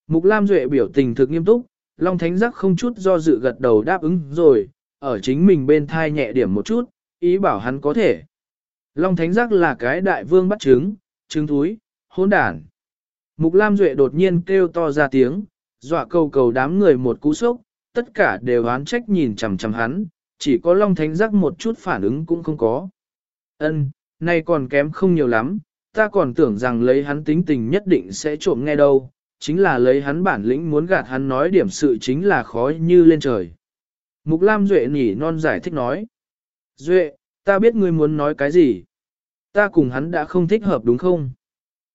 Mục Lam Duệ biểu tình thực nghiêm túc, Long Thánh Giác không chút do dự gật đầu đáp ứng rồi, ở chính mình bên thai nhẹ điểm một chút, ý bảo hắn có thể. Long Thánh Giác là cái đại vương bắt trứng, trứng thúi, hỗn đản. Mục Lam Duệ đột nhiên kêu to ra tiếng, dọa cầu cầu đám người một cú sốc, tất cả đều oán trách nhìn chằm chằm hắn, chỉ có Long Thánh Giác một chút phản ứng cũng không có. Ân, nay còn kém không nhiều lắm, ta còn tưởng rằng lấy hắn tính tình nhất định sẽ trộm nghe đâu, chính là lấy hắn bản lĩnh muốn gạt hắn nói điểm sự chính là khó như lên trời. Mục Lam Duệ nhỉ non giải thích nói. Duệ, ta biết ngươi muốn nói cái gì. Ta cùng hắn đã không thích hợp đúng không?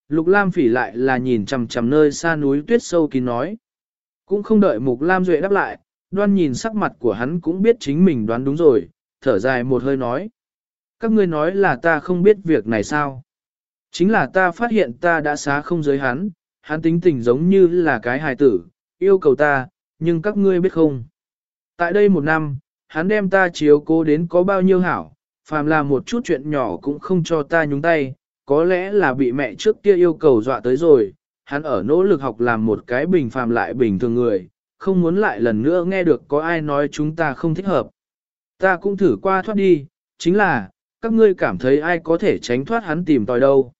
Lục Lam phỉ lại là nhìn chằm chằm nơi xa núi tuyết sâu kín nói. Cũng không đợi Mục Lam Duệ đáp lại, đoan nhìn sắc mặt của hắn cũng biết chính mình đoán đúng rồi, thở dài một hơi nói. Các ngươi nói là ta không biết việc này sao? Chính là ta phát hiện ta đã xá không giới hắn, hắn tính tình giống như là cái hài tử, yêu cầu ta, nhưng các ngươi biết không? Tại đây một năm, hắn đem ta chiếu cố đến có bao nhiêu hảo, Phàm là một chút chuyện nhỏ cũng không cho ta nhúng tay, có lẽ là bị mẹ trước kia yêu cầu dọa tới rồi, hắn ở nỗ lực học làm một cái bình phàm lại bình thường người, không muốn lại lần nữa nghe được có ai nói chúng ta không thích hợp. Ta cũng thử qua thoát đi, chính là, các ngươi cảm thấy ai có thể tránh thoát hắn tìm tòi đâu.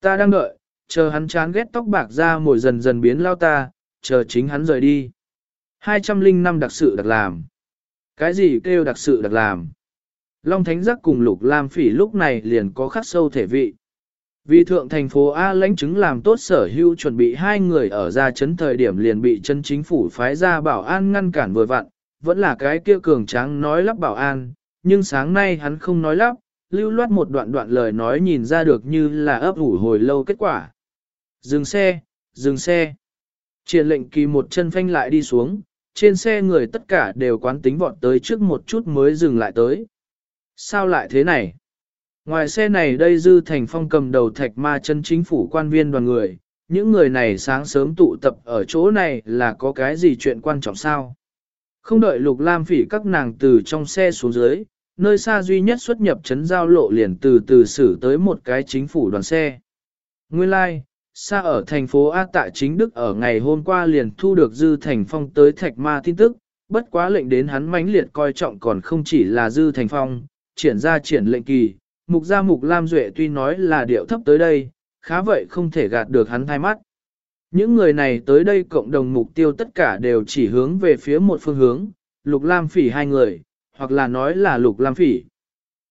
Ta đang đợi, chờ hắn chán ghét tóc bạc ra mồi dần dần biến lao ta, chờ chính hắn rời đi. 205 đặc sự đặc làm. Cái gì kêu đặc sự đặc làm? Long Thánh Giác cùng Lục Lam Phỉ lúc này liền có khắc sâu thể vị. Vì thượng thành phố A lãnh chứng làm tốt sở hữu chuẩn bị hai người ở ra chấn thời điểm liền bị chân chính phủ phái ra bảo an ngăn cản vừa vặn, vẫn là cái kia cường tráng nói lắp bảo an, nhưng sáng nay hắn không nói lắp, lưu loát một đoạn đoạn lời nói nhìn ra được như là ấp ủ hồi lâu kết quả. Dừng xe, dừng xe. Triển lệnh kỳ một chân phanh lại đi xuống, trên xe người tất cả đều quán tính vọt tới trước một chút mới dừng lại tới. Sao lại thế này? Ngoài xe này đây Dư Thành Phong cầm đầu thạch ma chân chính phủ quan viên đoàn người, những người này sáng sớm tụ tập ở chỗ này là có cái gì chuyện quan trọng sao? Không đợi Lục Lam Phỉ các nàng từ trong xe xuống dưới, nơi xa duy nhất xuất nhập trấn giao lộ liền từ từ xử tới một cái chính phủ đoàn xe. Nguyên lai, like, xa ở thành phố A Tạ Chính Đức ở ngày hôm qua liền thu được Dư Thành Phong tới Thạch Ma tin tức, bất quá lệnh đến hắn mãnh liệt coi trọng còn không chỉ là Dư Thành Phong, triển ra triển lệnh kỳ, mục gia mục Lam Duệ tuy nói là điệu thấp tới đây, khá vậy không thể gạt được hắn thay mắt. Những người này tới đây cộng đồng mục tiêu tất cả đều chỉ hướng về phía một phương hướng, lục Lam Phỉ hai người, hoặc là nói là lục Lam Phỉ.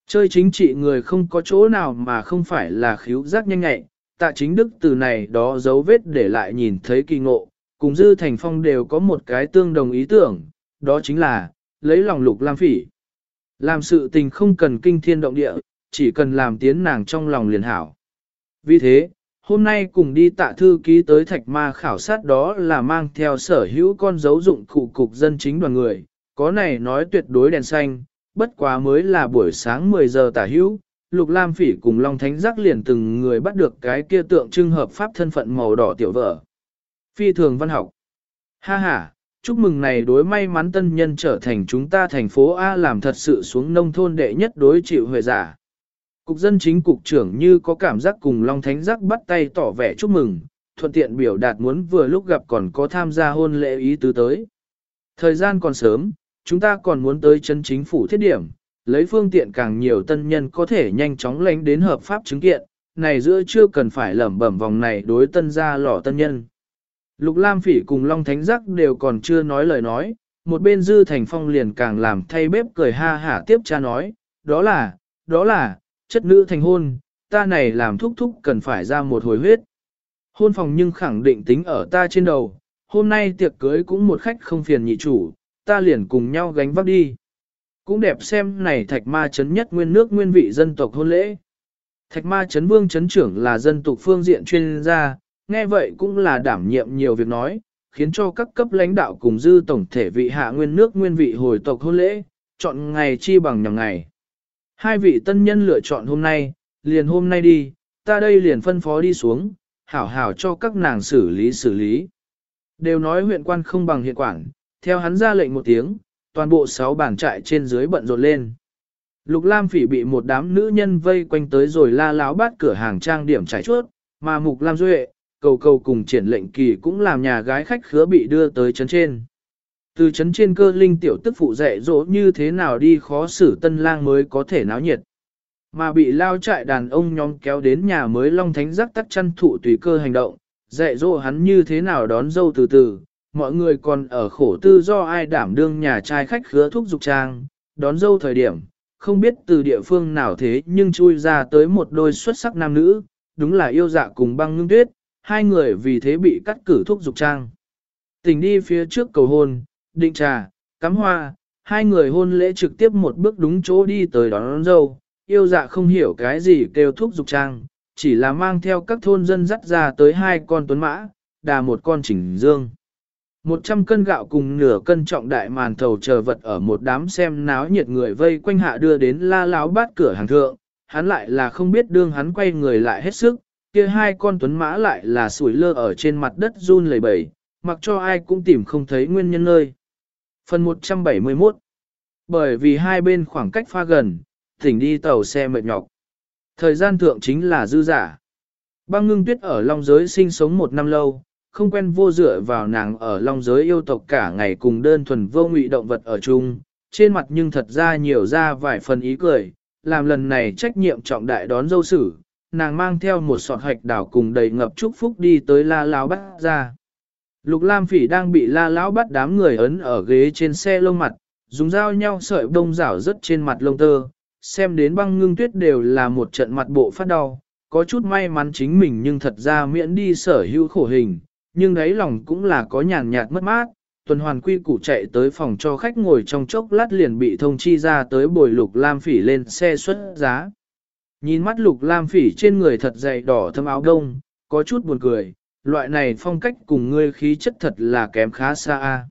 Chơi chính trị người không có chỗ nào mà không phải là khiếu giác nhanh nhạy, tạ chính đức từ này đó dấu vết để lại nhìn thấy kỳ ngộ, cùng dư thành phong đều có một cái tương đồng ý tưởng, đó chính là, lấy lòng lục lam phỉ. Làm sự tình không cần kinh thiên động địa, chỉ cần làm tiến nàng trong lòng liền hảo. Vì thế, hôm nay cùng đi tạ thư ký tới thạch ma khảo sát đó là mang theo sở hữu con dấu dụng cụ cục dân chính đoàn người, có này nói tuyệt đối đèn xanh, bất quá mới là buổi sáng 10 giờ tả hữu, Lục Lam Phỉ cùng Long Thánh Giác liền từng người bắt được cái kia tượng trưng hợp pháp thân phận màu đỏ tiểu vợ. Phi thường văn học. Ha ha, chúc mừng này đối may mắn tân nhân trở thành chúng ta thành phố A làm thật sự xuống nông thôn đệ nhất đối chịu huệ giả. Cục dân chính cục trưởng như có cảm giác cùng Long Thánh Giác bắt tay tỏ vẻ chúc mừng, thuận tiện biểu đạt muốn vừa lúc gặp còn có tham gia hôn lễ ý tứ tới. Thời gian còn sớm, chúng ta còn muốn tới chân chính phủ thiết điểm, lấy phương tiện càng nhiều tân nhân có thể nhanh chóng lánh đến hợp pháp chứng kiện, này giữa chưa cần phải lẩm bẩm vòng này đối tân gia lỏ tân nhân. Lục Lam Phỉ cùng Long Thánh Giác đều còn chưa nói lời nói, một bên Dư Thành Phong liền càng làm thay bếp cười ha hả tiếp cha nói, đó là, đó là, chất nữ thành hôn, ta này làm thúc thúc cần phải ra một hồi huyết. Hôn phòng nhưng khẳng định tính ở ta trên đầu, hôm nay tiệc cưới cũng một khách không phiền nhị chủ, ta liền cùng nhau gánh vác đi cũng đẹp xem này thạch ma chấn nhất nguyên nước nguyên vị dân tộc hôn lễ. Thạch ma chấn vương chấn trưởng là dân tộc phương diện chuyên gia, nghe vậy cũng là đảm nhiệm nhiều việc nói, khiến cho các cấp lãnh đạo cùng dư tổng thể vị hạ nguyên nước nguyên vị hồi tộc hôn lễ, chọn ngày chi bằng nhằm ngày. Hai vị tân nhân lựa chọn hôm nay, liền hôm nay đi, ta đây liền phân phó đi xuống, hảo hảo cho các nàng xử lý xử lý. Đều nói huyện quan không bằng hiện quản, theo hắn ra lệnh một tiếng, toàn bộ sáu bảng trại trên dưới bận rộn lên. Lục Lam Phỉ bị một đám nữ nhân vây quanh tới rồi la láo bát cửa hàng trang điểm trải chuốt, mà Mục Lam Duệ, cầu cầu cùng triển lệnh kỳ cũng làm nhà gái khách khứa bị đưa tới chấn trên. Từ chấn trên cơ linh tiểu tức phụ dạy dỗ như thế nào đi khó xử tân lang mới có thể náo nhiệt. Mà bị lao trại đàn ông nhóm kéo đến nhà mới long thánh giác tắc chăn thụ tùy cơ hành động, dạy dỗ hắn như thế nào đón dâu từ từ, mọi người còn ở khổ tư do ai đảm đương nhà trai khách khứa thuốc dục trang, đón dâu thời điểm, không biết từ địa phương nào thế nhưng chui ra tới một đôi xuất sắc nam nữ, đúng là yêu dạ cùng băng ngưng tuyết, hai người vì thế bị cắt cử thuốc dục trang. Tình đi phía trước cầu hôn, định trà, cắm hoa, hai người hôn lễ trực tiếp một bước đúng chỗ đi tới đón, đón dâu, yêu dạ không hiểu cái gì kêu thuốc dục trang, chỉ là mang theo các thôn dân dắt ra tới hai con tuấn mã, đà một con chỉnh dương. Một trăm cân gạo cùng nửa cân trọng đại màn thầu chờ vật ở một đám xem náo nhiệt người vây quanh hạ đưa đến la láo bát cửa hàng thượng, hắn lại là không biết đương hắn quay người lại hết sức, kia hai con tuấn mã lại là sủi lơ ở trên mặt đất run lẩy bẩy, mặc cho ai cũng tìm không thấy nguyên nhân nơi. Phần 171 Bởi vì hai bên khoảng cách pha gần, thỉnh đi tàu xe mệt nhọc. Thời gian thượng chính là dư giả. Băng ngưng tuyết ở Long Giới sinh sống một năm lâu, không quen vô dựa vào nàng ở Long Giới yêu tộc cả ngày cùng đơn thuần vô ngụy động vật ở chung, trên mặt nhưng thật ra nhiều ra vài phần ý cười, làm lần này trách nhiệm trọng đại đón dâu sử, nàng mang theo một sọt hạch đảo cùng đầy ngập chúc phúc đi tới la lão bắt ra. Lục Lam Phỉ đang bị la lão bắt đám người ấn ở ghế trên xe lông mặt, dùng dao nhau sợi bông rảo rất trên mặt lông tơ, xem đến băng ngưng tuyết đều là một trận mặt bộ phát đau, có chút may mắn chính mình nhưng thật ra miễn đi sở hữu khổ hình, nhưng đấy lòng cũng là có nhàn nhạt mất mát. Tuần hoàn quy củ chạy tới phòng cho khách ngồi trong chốc lát liền bị thông chi ra tới bồi lục lam phỉ lên xe xuất giá. Nhìn mắt lục lam phỉ trên người thật dày đỏ thâm áo đông, có chút buồn cười, loại này phong cách cùng ngươi khí chất thật là kém khá xa. a.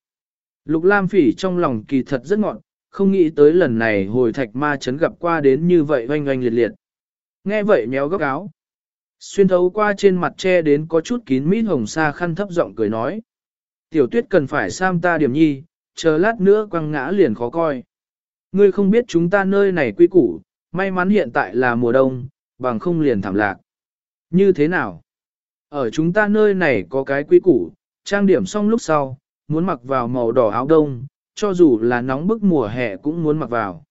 Lục lam phỉ trong lòng kỳ thật rất ngọn, không nghĩ tới lần này hồi thạch ma chấn gặp qua đến như vậy oanh oanh liệt liệt. Nghe vậy méo góc áo. Xuyên thấu qua trên mặt che đến có chút kín mít hồng sa khăn thấp giọng cười nói. Tiểu tuyết cần phải sam ta điểm nhi, chờ lát nữa quăng ngã liền khó coi. Ngươi không biết chúng ta nơi này quy củ, may mắn hiện tại là mùa đông, bằng không liền thảm lạc. Như thế nào? Ở chúng ta nơi này có cái quy củ, trang điểm xong lúc sau, muốn mặc vào màu đỏ áo đông, cho dù là nóng bức mùa hè cũng muốn mặc vào.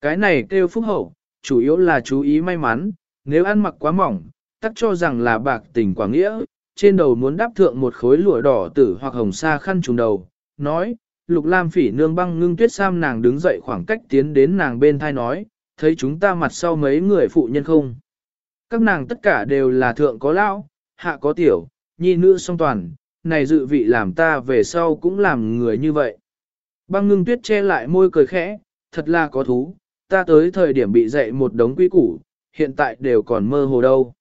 Cái này kêu phúc hậu, chủ yếu là chú ý may mắn, nếu ăn mặc quá mỏng, tắc cho rằng là bạc tình quả nghĩa, trên đầu muốn đáp thượng một khối lụa đỏ tử hoặc hồng sa khăn trùng đầu, nói, lục lam phỉ nương băng ngưng tuyết sam nàng đứng dậy khoảng cách tiến đến nàng bên thai nói, thấy chúng ta mặt sau mấy người phụ nhân không. Các nàng tất cả đều là thượng có lão, hạ có tiểu, nhi nữ song toàn, này dự vị làm ta về sau cũng làm người như vậy. Băng ngưng tuyết che lại môi cười khẽ, thật là có thú, ta tới thời điểm bị dạy một đống quy củ, hiện tại đều còn mơ hồ đâu.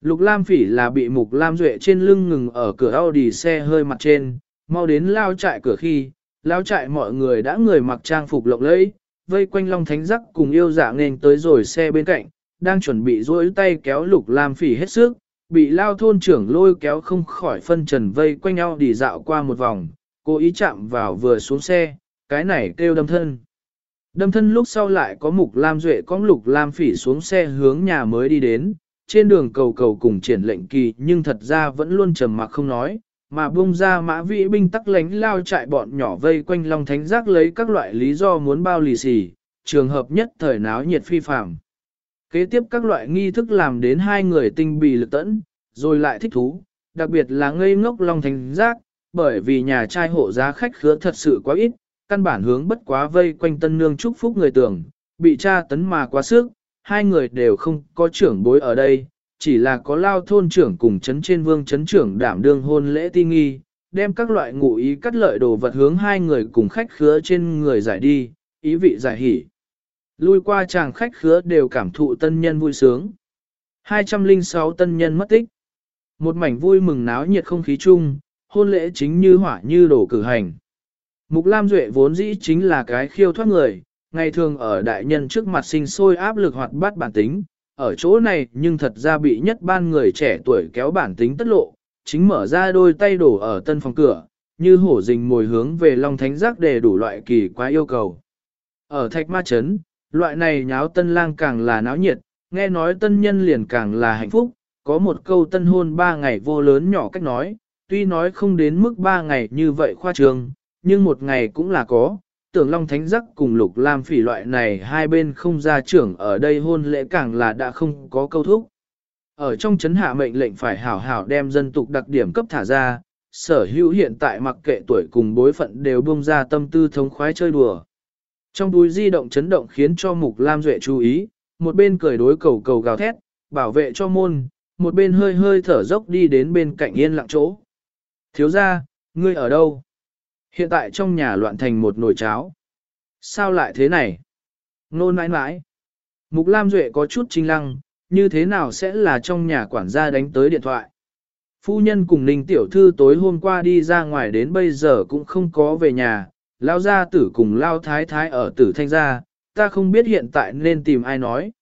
Lục Lam Phỉ là bị Mục Lam Duệ trên lưng ngừng ở cửa Audi xe hơi mặt trên, mau đến lao trại cửa khi, lao trại mọi người đã người mặc trang phục lộng lẫy, vây quanh Long Thánh Giác cùng yêu dạ nên tới rồi xe bên cạnh, đang chuẩn bị duỗi tay kéo Lục Lam Phỉ hết sức, bị lao thôn trưởng lôi kéo không khỏi phân trần vây quanh nhau đi dạo qua một vòng, cố ý chạm vào vừa xuống xe, cái này kêu đâm thân. Đâm thân lúc sau lại có Mục Lam Duệ có Lục Lam Phỉ xuống xe hướng nhà mới đi đến trên đường cầu cầu cùng triển lệnh kỳ nhưng thật ra vẫn luôn trầm mặc không nói, mà bung ra mã vĩ binh tắc lánh lao chạy bọn nhỏ vây quanh Long Thánh Giác lấy các loại lý do muốn bao lì xì, trường hợp nhất thời náo nhiệt phi phạm. Kế tiếp các loại nghi thức làm đến hai người tinh bì lực tẫn, rồi lại thích thú, đặc biệt là ngây ngốc Long Thánh Giác, bởi vì nhà trai hộ giá khách khứa thật sự quá ít, căn bản hướng bất quá vây quanh tân nương chúc phúc người tưởng, bị tra tấn mà quá sức, hai người đều không có trưởng bối ở đây, chỉ là có lao thôn trưởng cùng chấn trên vương chấn trưởng đảm đương hôn lễ ti nghi, đem các loại ngụ ý cắt lợi đồ vật hướng hai người cùng khách khứa trên người giải đi, ý vị giải hỉ. Lui qua chàng khách khứa đều cảm thụ tân nhân vui sướng. 206 tân nhân mất tích. Một mảnh vui mừng náo nhiệt không khí chung, hôn lễ chính như hỏa như đổ cử hành. Mục Lam Duệ vốn dĩ chính là cái khiêu thoát người, ngày thường ở đại nhân trước mặt sinh sôi áp lực hoạt bát bản tính, ở chỗ này nhưng thật ra bị nhất ban người trẻ tuổi kéo bản tính tất lộ, chính mở ra đôi tay đổ ở tân phòng cửa, như hổ rình mồi hướng về Long Thánh Giác để đủ loại kỳ quá yêu cầu. Ở Thạch Ma Trấn, loại này nháo tân lang càng là náo nhiệt, nghe nói tân nhân liền càng là hạnh phúc, có một câu tân hôn ba ngày vô lớn nhỏ cách nói, tuy nói không đến mức ba ngày như vậy khoa trương, nhưng một ngày cũng là có, tưởng Long Thánh Giác cùng Lục Lam Phỉ loại này hai bên không gia trưởng ở đây hôn lễ càng là đã không có câu thúc. Ở trong chấn hạ mệnh lệnh phải hảo hảo đem dân tục đặc điểm cấp thả ra, sở hữu hiện tại mặc kệ tuổi cùng bối phận đều buông ra tâm tư thống khoái chơi đùa. Trong túi di động chấn động khiến cho Mục Lam Duệ chú ý, một bên cười đối cầu cầu gào thét, bảo vệ cho môn, một bên hơi hơi thở dốc đi đến bên cạnh yên lặng chỗ. Thiếu gia, ngươi ở đâu? Hiện tại trong nhà loạn thành một nồi cháo. Sao lại thế này? Nôn mãi mãi. Mục Lam Duệ có chút trinh lăng, như thế nào sẽ là trong nhà quản gia đánh tới điện thoại. Phu nhân cùng Ninh Tiểu Thư tối hôm qua đi ra ngoài đến bây giờ cũng không có về nhà, lao gia tử cùng lao thái thái ở tử thanh gia, ta không biết hiện tại nên tìm ai nói.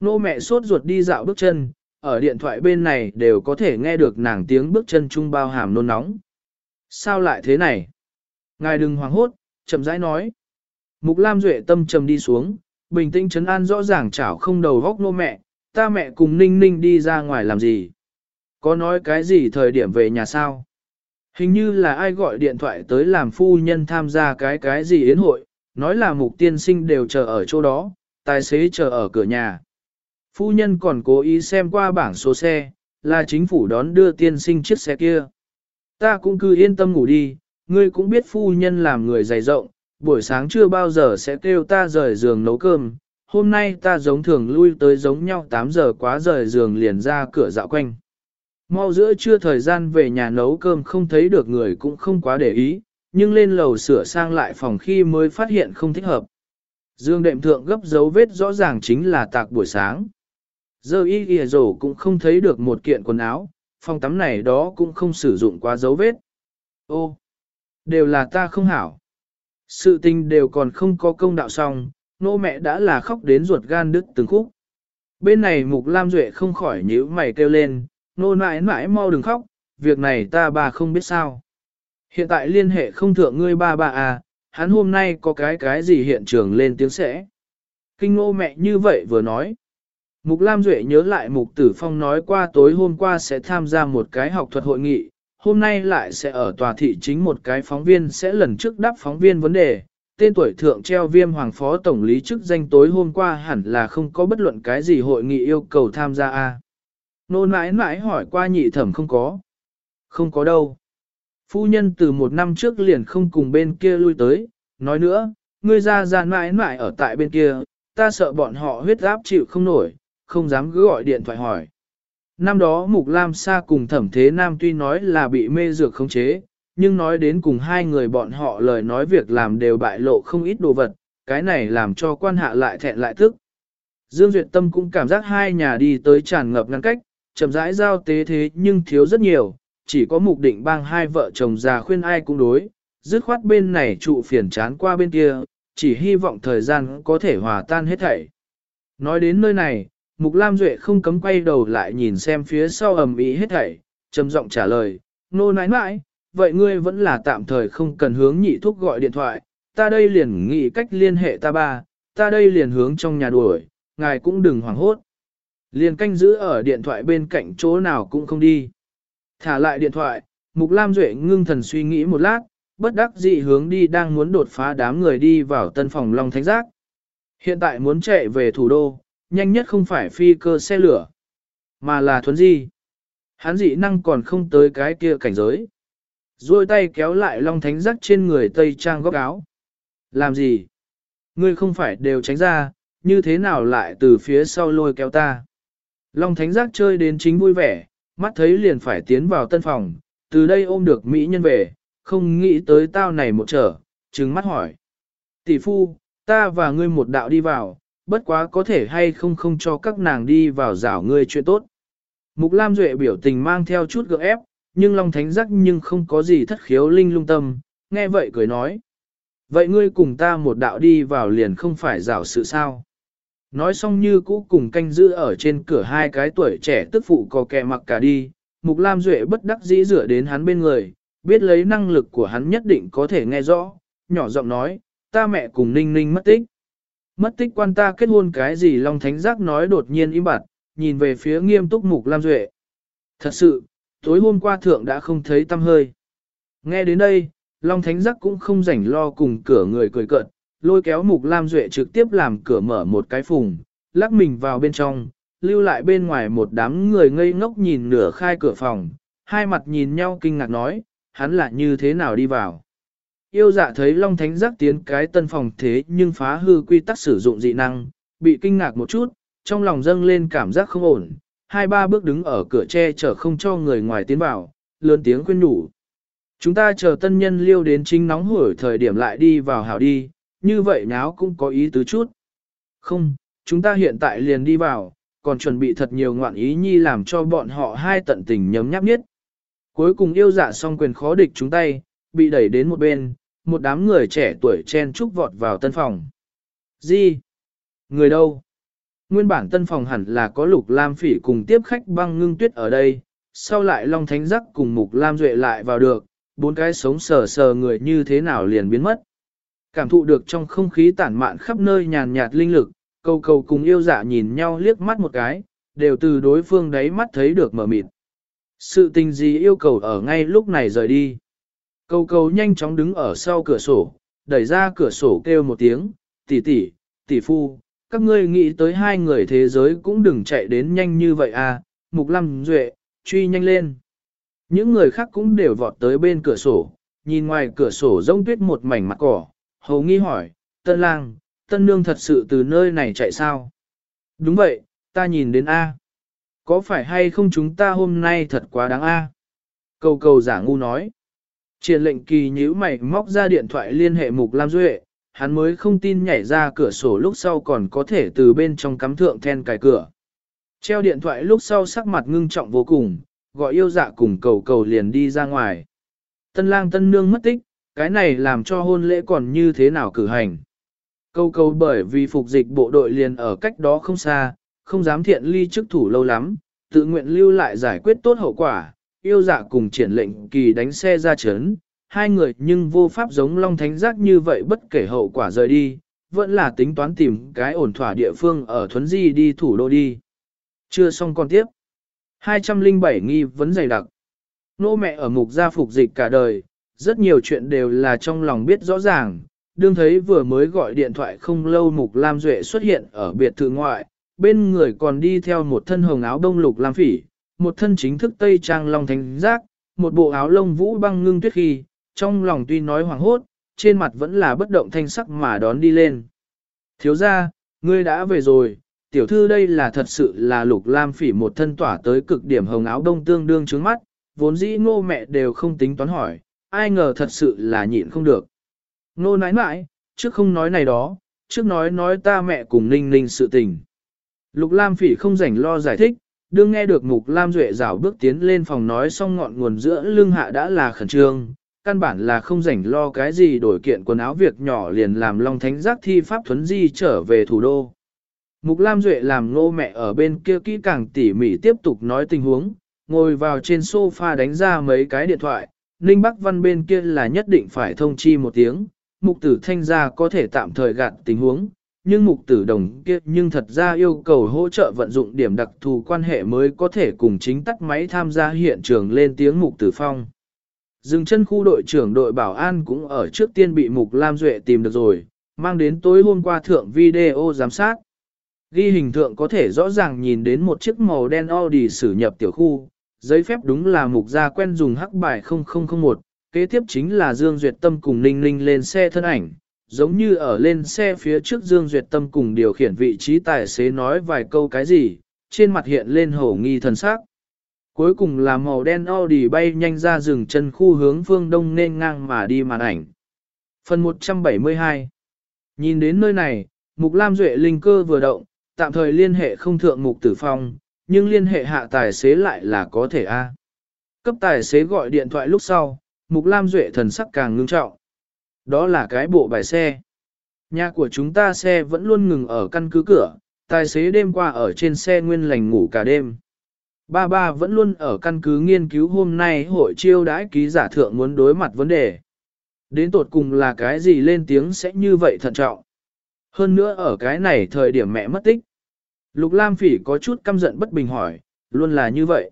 Nô mẹ sốt ruột đi dạo bước chân, ở điện thoại bên này đều có thể nghe được nàng tiếng bước chân trung bao hàm nôn nóng. Sao lại thế này? Ngài đừng hoảng hốt, chậm rãi nói. Mục Lam Duệ tâm trầm đi xuống, Bình tĩnh chấn an rõ ràng chảo không đầu góc nô mẹ, ta mẹ cùng ninh ninh đi ra ngoài làm gì. Có nói cái gì thời điểm về nhà sao? Hình như là ai gọi điện thoại tới làm phu nhân tham gia cái cái gì yến hội, nói là mục tiên sinh đều chờ ở chỗ đó, tài xế chờ ở cửa nhà. Phu nhân còn cố ý xem qua bảng số xe, là chính phủ đón đưa tiên sinh chiếc xe kia. Ta cũng cứ yên tâm ngủ đi, ngươi cũng biết phu nhân làm người dày rộng, buổi sáng chưa bao giờ sẽ kêu ta rời giường nấu cơm. Hôm nay ta giống thường lui tới giống nhau 8 giờ quá rời giường liền ra cửa dạo quanh. Mau giữa trưa thời gian về nhà nấu cơm không thấy được người cũng không quá để ý, nhưng lên lầu sửa sang lại phòng khi mới phát hiện không thích hợp. Dương đệm thượng gấp dấu vết rõ ràng chính là tạc buổi sáng. Giờ y ghi rổ cũng không thấy được một kiện quần áo, phòng tắm này đó cũng không sử dụng quá dấu vết. Ô, đều là ta không hảo. Sự tình đều còn không có công đạo xong, nô mẹ đã là khóc đến ruột gan đứt từng khúc. Bên này Mục Lam Duệ không khỏi nhíu mày kêu lên, nô nãi nãi mau đừng khóc, việc này ta bà không biết sao. Hiện tại liên hệ không thượng ngươi ba ba à, hắn hôm nay có cái cái gì hiện trường lên tiếng sẽ. Kinh ngô mẹ như vậy vừa nói. Mục Lam Duệ nhớ lại Mục Tử Phong nói qua tối hôm qua sẽ tham gia một cái học thuật hội nghị, hôm nay lại sẽ ở tòa thị chính một cái phóng viên sẽ lần trước đáp phóng viên vấn đề. Tên tuổi thượng treo viêm hoàng phó tổng lý chức danh tối hôm qua hẳn là không có bất luận cái gì hội nghị yêu cầu tham gia a. Nô mãi mãi hỏi qua nhị thẩm không có. Không có đâu. Phu nhân từ một năm trước liền không cùng bên kia lui tới, nói nữa, ngươi ra ra mãi mãi ở tại bên kia, ta sợ bọn họ huyết áp chịu không nổi, không dám cứ gọi điện thoại hỏi. Năm đó Mục Lam Sa cùng thẩm thế nam tuy nói là bị mê dược khống chế, nhưng nói đến cùng hai người bọn họ lời nói việc làm đều bại lộ không ít đồ vật, cái này làm cho quan hạ lại thẹn lại tức. Dương Duyệt Tâm cũng cảm giác hai nhà đi tới tràn ngập ngăn cách, chậm rãi giao tế thế nhưng thiếu rất nhiều, chỉ có mục định bang hai vợ chồng già khuyên ai cũng đối, dứt khoát bên này trụ phiền chán qua bên kia, chỉ hy vọng thời gian có thể hòa tan hết thảy. Nói đến nơi này, Mục Lam Duệ không cấm quay đầu lại nhìn xem phía sau ầm ĩ hết thảy, trầm giọng trả lời, nô nãi nãi, vậy ngươi vẫn là tạm thời không cần hướng nhị thúc gọi điện thoại, ta đây liền nghĩ cách liên hệ ta ba, ta đây liền hướng trong nhà đuổi, ngài cũng đừng hoảng hốt. Liền canh giữ ở điện thoại bên cạnh chỗ nào cũng không đi. Thả lại điện thoại, Mục Lam Duệ ngưng thần suy nghĩ một lát, bất đắc dị hướng đi đang muốn đột phá đám người đi vào tân phòng Long Thánh Giác. Hiện tại muốn chạy về thủ đô, nhanh nhất không phải phi cơ xe lửa, mà là thuấn di. Hắn dị năng còn không tới cái kia cảnh giới. Rồi tay kéo lại Long Thánh Giác trên người Tây Trang góc áo. Làm gì? Ngươi không phải đều tránh ra, như thế nào lại từ phía sau lôi kéo ta? Long Thánh Giác chơi đến chính vui vẻ, mắt thấy liền phải tiến vào tân phòng, từ đây ôm được Mỹ nhân về, không nghĩ tới tao này một trở, trừng mắt hỏi. Tỷ phu, ta và ngươi một đạo đi vào, bất quá có thể hay không không cho các nàng đi vào rảo ngươi chuyện tốt. Mục Lam Duệ biểu tình mang theo chút gượng ép, nhưng Long Thánh Giác nhưng không có gì thất khiếu linh lung tâm, nghe vậy cười nói. Vậy ngươi cùng ta một đạo đi vào liền không phải rảo sự sao. Nói xong như cũ cùng canh giữ ở trên cửa hai cái tuổi trẻ tức phụ có kẻ mặc cả đi, Mục Lam Duệ bất đắc dĩ rửa đến hắn bên người, biết lấy năng lực của hắn nhất định có thể nghe rõ, nhỏ giọng nói, ta mẹ cùng ninh ninh mất tích. Mất tích quan ta kết hôn cái gì Long Thánh Giác nói đột nhiên im bặt, nhìn về phía nghiêm túc Mục Lam Duệ. Thật sự, tối hôm qua thượng đã không thấy tâm hơi. Nghe đến đây, Long Thánh Giác cũng không rảnh lo cùng cửa người cười cợt, lôi kéo Mục Lam Duệ trực tiếp làm cửa mở một cái phùng, lắc mình vào bên trong, lưu lại bên ngoài một đám người ngây ngốc nhìn nửa khai cửa phòng, hai mặt nhìn nhau kinh ngạc nói, hắn là như thế nào đi vào. Yêu dạ thấy Long Thánh giác tiến cái tân phòng thế nhưng phá hư quy tắc sử dụng dị năng, bị kinh ngạc một chút, trong lòng dâng lên cảm giác không ổn, hai ba bước đứng ở cửa tre, chở không cho người ngoài tiến vào, lớn tiếng khuyên nhủ. Chúng ta chờ tân nhân liêu đến chính nóng hổi thời điểm lại đi vào hảo đi, như vậy nháo cũng có ý tứ chút. Không, chúng ta hiện tại liền đi vào, còn chuẩn bị thật nhiều ngoạn ý nhi làm cho bọn họ hai tận tình nhấm nháp nhất. Cuối cùng yêu dạ song quyền khó địch chúng tay, bị đẩy đến một bên, một đám người trẻ tuổi chen trúc vọt vào tân phòng. Gì? Người đâu? Nguyên bản tân phòng hẳn là có lục lam phỉ cùng tiếp khách băng ngưng tuyết ở đây, sau lại Long Thánh Giác cùng Mục Lam Duệ lại vào được, bốn cái sống sờ sờ người như thế nào liền biến mất. Cảm thụ được trong không khí tản mạn khắp nơi nhàn nhạt linh lực, câu cầu cùng yêu dạ nhìn nhau liếc mắt một cái, đều từ đối phương đáy mắt thấy được mở mịt. Sự tình gì yêu cầu ở ngay lúc này rời đi. Cầu cầu nhanh chóng đứng ở sau cửa sổ, đẩy ra cửa sổ kêu một tiếng, tỷ tỷ, tỷ phu, các ngươi nghĩ tới hai người thế giới cũng đừng chạy đến nhanh như vậy à, mục Lăng duệ, truy nhanh lên. Những người khác cũng đều vọt tới bên cửa sổ, nhìn ngoài cửa sổ rông tuyết một mảnh mặt cỏ, hầu nghi hỏi, tân lang, tân nương thật sự từ nơi này chạy sao? Đúng vậy, ta nhìn đến A. Có phải hay không chúng ta hôm nay thật quá đáng A? Cầu cầu giả ngu nói. Triển lệnh kỳ nhíu mày móc ra điện thoại liên hệ mục Lam Duệ, hắn mới không tin nhảy ra cửa sổ lúc sau còn có thể từ bên trong cắm thượng then cài cửa. Treo điện thoại lúc sau sắc mặt ngưng trọng vô cùng, gọi yêu dạ cùng cầu cầu liền đi ra ngoài. Tân lang tân nương mất tích, cái này làm cho hôn lễ còn như thế nào cử hành. Cầu cầu bởi vì phục dịch bộ đội liền ở cách đó không xa, không dám thiện ly chức thủ lâu lắm, tự nguyện lưu lại giải quyết tốt hậu quả, yêu dạ cùng triển lệnh kỳ đánh xe ra chấn, hai người nhưng vô pháp giống Long Thánh Giác như vậy bất kể hậu quả rời đi, vẫn là tính toán tìm cái ổn thỏa địa phương ở Thuấn Di đi thủ đô đi. Chưa xong còn tiếp. 207 nghi vấn dày đặc. Nô mẹ ở mục gia phục dịch cả đời, rất nhiều chuyện đều là trong lòng biết rõ ràng. Đương thấy vừa mới gọi điện thoại không lâu Mục Lam Duệ xuất hiện ở biệt thự ngoại, bên người còn đi theo một thân hồng áo đông lục lam phỉ, một thân chính thức tây trang long thánh giác, một bộ áo lông vũ băng ngưng tuyết khi, trong lòng tuy nói hoảng hốt, trên mặt vẫn là bất động thanh sắc mà đón đi lên. Thiếu ra, ngươi đã về rồi, tiểu thư đây là thật sự là lục lam phỉ một thân tỏa tới cực điểm hồng áo đông tương đương trướng mắt, vốn dĩ ngô mẹ đều không tính toán hỏi, ai ngờ thật sự là nhịn không được. Ngô nãi nãi, trước không nói này đó, trước nói nói ta mẹ cùng ninh ninh sự tình. Lục lam phỉ không rảnh lo giải thích, đương nghe được mục lam duệ rảo bước tiến lên phòng nói xong ngọn nguồn giữa lưng hạ đã là khẩn trương, căn bản là không rảnh lo cái gì đổi kiện quần áo việc nhỏ liền làm Long Thánh Giác thi pháp thuấn di trở về thủ đô. Mục Lam Duệ làm ngô mẹ ở bên kia kỹ càng tỉ mỉ tiếp tục nói tình huống, ngồi vào trên sofa đánh ra mấy cái điện thoại, Ninh Bắc Văn bên kia là nhất định phải thông chi một tiếng, mục tử thanh gia có thể tạm thời gạt tình huống, nhưng mục tử đồng kia nhưng thật ra yêu cầu hỗ trợ vận dụng điểm đặc thù quan hệ mới có thể cùng chính tắt máy tham gia hiện trường lên tiếng mục tử phong. Dừng chân khu đội trưởng đội bảo an cũng ở trước tiên bị Mục Lam Duệ tìm được rồi, mang đến tối hôm qua thượng video giám sát. Ghi hình thượng có thể rõ ràng nhìn đến một chiếc màu đen Audi xử nhập tiểu khu, giấy phép đúng là Mục gia quen dùng hắc bài 0001, kế tiếp chính là Dương Duyệt Tâm cùng Ninh Ninh lên xe thân ảnh, giống như ở lên xe phía trước Dương Duyệt Tâm cùng điều khiển vị trí tài xế nói vài câu cái gì, trên mặt hiện lên hổ nghi thần sắc. Cuối cùng là màu đen Audi bay nhanh ra rừng chân khu hướng phương đông nên ngang mà đi màn ảnh. Phần 172 Nhìn đến nơi này, Mục Lam Duệ linh cơ vừa động, tạm thời liên hệ không thượng Mục Tử Phong, nhưng liên hệ hạ tài xế lại là có thể A. Cấp tài xế gọi điện thoại lúc sau, Mục Lam Duệ thần sắc càng ngưng trọng. Đó là cái bộ bài xe. Nhà của chúng ta xe vẫn luôn ngừng ở căn cứ cửa, tài xế đêm qua ở trên xe nguyên lành ngủ cả đêm. Ba ba vẫn luôn ở căn cứ nghiên cứu hôm nay hội chiêu đãi ký giả thượng muốn đối mặt vấn đề. Đến tột cùng là cái gì lên tiếng sẽ như vậy thận trọng. Hơn nữa ở cái này thời điểm mẹ mất tích. Lục Lam Phỉ có chút căm giận bất bình hỏi, luôn là như vậy.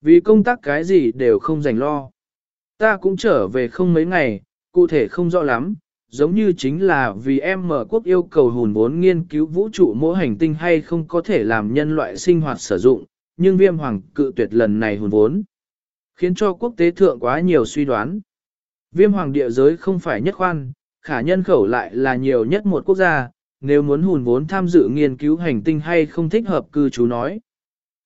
Vì công tác cái gì đều không dành lo. Ta cũng trở về không mấy ngày, cụ thể không rõ lắm, giống như chính là vì em mở quốc yêu cầu hùn vốn nghiên cứu vũ trụ mỗi hành tinh hay không có thể làm nhân loại sinh hoạt sử dụng, nhưng viêm hoàng cự tuyệt lần này hùn vốn. Khiến cho quốc tế thượng quá nhiều suy đoán. Viêm hoàng địa giới không phải nhất khoan, khả nhân khẩu lại là nhiều nhất một quốc gia, nếu muốn hùn vốn tham dự nghiên cứu hành tinh hay không thích hợp cư trú nói.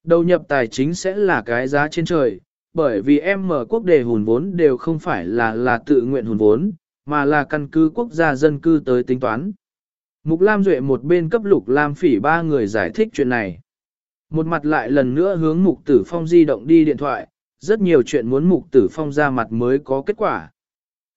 Đầu nhập tài chính sẽ là cái giá trên trời, bởi vì em mở quốc đề hùn vốn đều không phải là là tự nguyện hùn vốn, mà là căn cứ quốc gia dân cư tới tính toán. Mục Lam Duệ một bên cấp lục Lam phỉ ba người giải thích chuyện này. Một mặt lại lần nữa hướng mục tử phong di động đi điện thoại, rất nhiều chuyện muốn mục tử phong ra mặt mới có kết quả.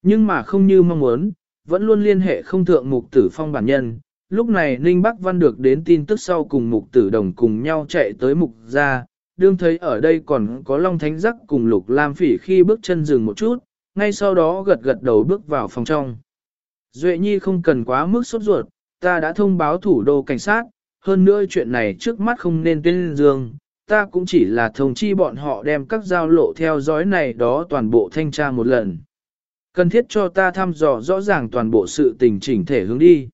Nhưng mà không như mong muốn, vẫn luôn liên hệ không thượng mục tử phong bản nhân. Lúc này Ninh Bắc Văn được đến tin tức sau cùng mục tử đồng cùng nhau chạy tới mục gia đương thấy ở đây còn có Long Thánh Giác cùng Lục Lam Phỉ khi bước chân dừng một chút, ngay sau đó gật gật đầu bước vào phòng trong. Duệ Nhi không cần quá mức sốt ruột, ta đã thông báo thủ đô cảnh sát, hơn nữa chuyện này trước mắt không nên tuyên dương, ta cũng chỉ là thông chi bọn họ đem các giao lộ theo dõi này đó toàn bộ thanh tra một lần. Cần thiết cho ta thăm dò rõ ràng toàn bộ sự tình chỉnh thể hướng đi.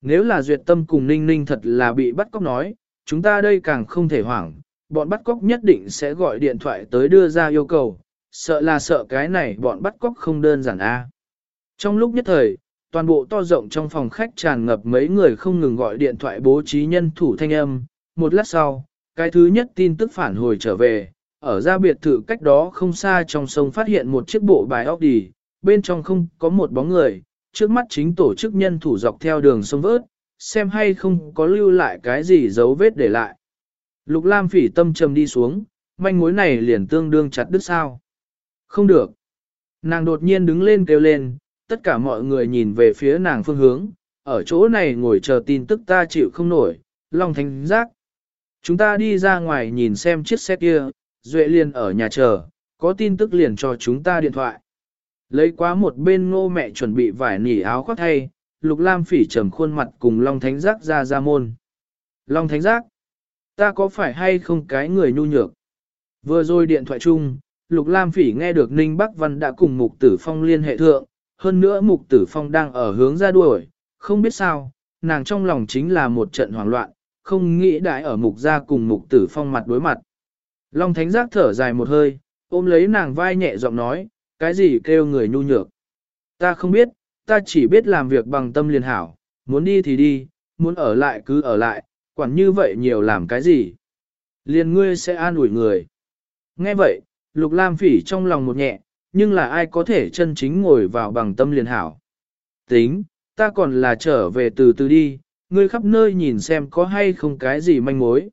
Nếu là duyệt tâm cùng ninh ninh thật là bị bắt cóc nói, chúng ta đây càng không thể hoảng, bọn bắt cóc nhất định sẽ gọi điện thoại tới đưa ra yêu cầu, sợ là sợ cái này bọn bắt cóc không đơn giản a. Trong lúc nhất thời, toàn bộ to rộng trong phòng khách tràn ngập mấy người không ngừng gọi điện thoại bố trí nhân thủ thanh âm, một lát sau, cái thứ nhất tin tức phản hồi trở về, ở ra biệt thự cách đó không xa trong sông phát hiện một chiếc bộ bài óc đỉ, bên trong không có một bóng người, trước mắt chính tổ chức nhân thủ dọc theo đường sông vớt, xem hay không có lưu lại cái gì dấu vết để lại. Lục Lam phỉ tâm trầm đi xuống, manh mối này liền tương đương chặt đứt sao. Không được. Nàng đột nhiên đứng lên kêu lên, tất cả mọi người nhìn về phía nàng phương hướng, ở chỗ này ngồi chờ tin tức ta chịu không nổi, lòng thánh giác. Chúng ta đi ra ngoài nhìn xem chiếc xe kia, Duệ liền ở nhà chờ, có tin tức liền cho chúng ta điện thoại. Lấy quá một bên ngô mẹ chuẩn bị vải nỉ áo khoác thay, Lục Lam phỉ trầm khuôn mặt cùng Long Thánh Giác ra ra môn. Long Thánh Giác, ta có phải hay không cái người nhu nhược? Vừa rồi điện thoại chung, Lục Lam phỉ nghe được Ninh Bắc Văn đã cùng Mục Tử Phong liên hệ thượng, hơn nữa Mục Tử Phong đang ở hướng ra đuổi, không biết sao, nàng trong lòng chính là một trận hoảng loạn, không nghĩ đại ở Mục gia cùng Mục Tử Phong mặt đối mặt. Long Thánh Giác thở dài một hơi, ôm lấy nàng vai nhẹ giọng nói, cái gì kêu người nhu nhược. Ta không biết, ta chỉ biết làm việc bằng tâm liền hảo, muốn đi thì đi, muốn ở lại cứ ở lại, quản như vậy nhiều làm cái gì. Liền ngươi sẽ an ủi người. Nghe vậy, Lục Lam Phỉ trong lòng một nhẹ, nhưng là ai có thể chân chính ngồi vào bằng tâm liền hảo. Tính, ta còn là trở về từ từ đi, ngươi khắp nơi nhìn xem có hay không cái gì manh mối.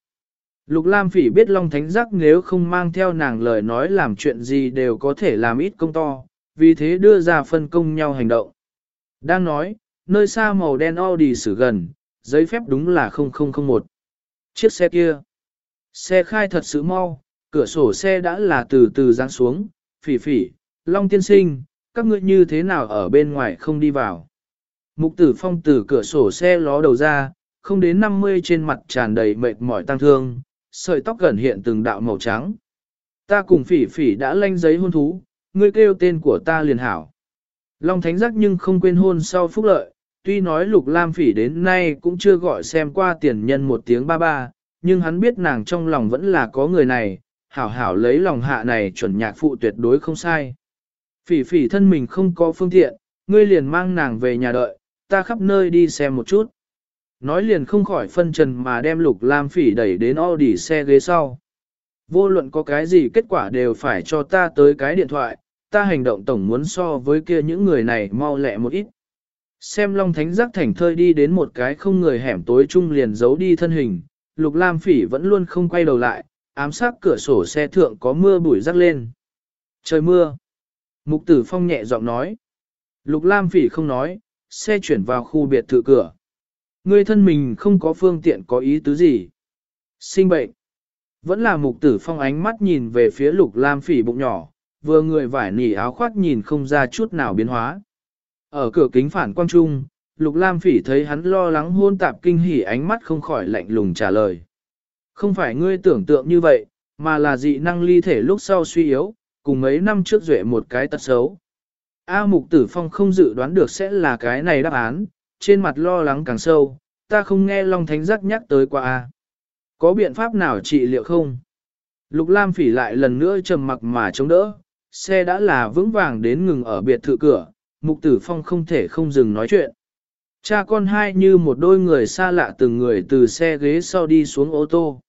Lục Lam Phỉ biết Long Thánh Giác nếu không mang theo nàng lời nói làm chuyện gì đều có thể làm ít công to, vì thế đưa ra phân công nhau hành động. Đang nói, nơi xa màu đen Audi xử gần, giấy phép đúng là 0001. Chiếc xe kia. Xe khai thật sự mau, cửa sổ xe đã là từ từ giáng xuống, phỉ phỉ, Long tiên sinh, các ngươi như thế nào ở bên ngoài không đi vào. Mục tử phong từ cửa sổ xe ló đầu ra, không đến 50 trên mặt tràn đầy mệt mỏi tăng thương, sợi tóc gần hiện từng đạo màu trắng. Ta cùng phỉ phỉ đã lanh giấy hôn thú, ngươi kêu tên của ta liền hảo. Long Thánh Giác nhưng không quên hôn sau phúc lợi, tuy nói Lục Lam Phỉ đến nay cũng chưa gọi xem qua tiền nhân một tiếng ba ba, nhưng hắn biết nàng trong lòng vẫn là có người này, hảo hảo lấy lòng hạ này chuẩn nhạc phụ tuyệt đối không sai. Phỉ phỉ thân mình không có phương tiện, ngươi liền mang nàng về nhà đợi, ta khắp nơi đi xem một chút. Nói liền không khỏi phân trần mà đem Lục Lam Phỉ đẩy đến Audi xe ghế sau. Vô luận có cái gì kết quả đều phải cho ta tới cái điện thoại, ta hành động tổng muốn so với kia những người này mau lẹ một ít. Xem Long Thánh giác thành thơi đi đến một cái không người hẻm tối chung liền giấu đi thân hình, Lục Lam Phỉ vẫn luôn không quay đầu lại, ám sát cửa sổ xe thượng có mưa bụi rắc lên. Trời mưa. Mục Tử Phong nhẹ giọng nói. Lục Lam Phỉ không nói, xe chuyển vào khu biệt thự cửa. Ngươi thân mình không có phương tiện có ý tứ gì. Sinh bệnh. Vẫn là Mục Tử Phong ánh mắt nhìn về phía Lục Lam Phỉ bụng nhỏ, vừa người vải nỉ áo khoác nhìn không ra chút nào biến hóa. Ở cửa kính phản quang trung, Lục Lam Phỉ thấy hắn lo lắng hôn tạp kinh hỉ ánh mắt không khỏi lạnh lùng trả lời. Không phải ngươi tưởng tượng như vậy, mà là dị năng ly thể lúc sau suy yếu, cùng mấy năm trước duệ một cái tật xấu. A Mục Tử Phong không dự đoán được sẽ là cái này đáp án, trên mặt lo lắng càng sâu, ta không nghe Long Thánh giác nhắc tới qua A. Có biện pháp nào trị liệu không? Lục Lam Phỉ lại lần nữa trầm mặc mà chống đỡ, xe đã là vững vàng đến ngừng ở biệt thự cửa, mục tử phong không thể không dừng nói chuyện. Cha con hai như một đôi người xa lạ từng người từ xe ghế sau đi xuống ô tô.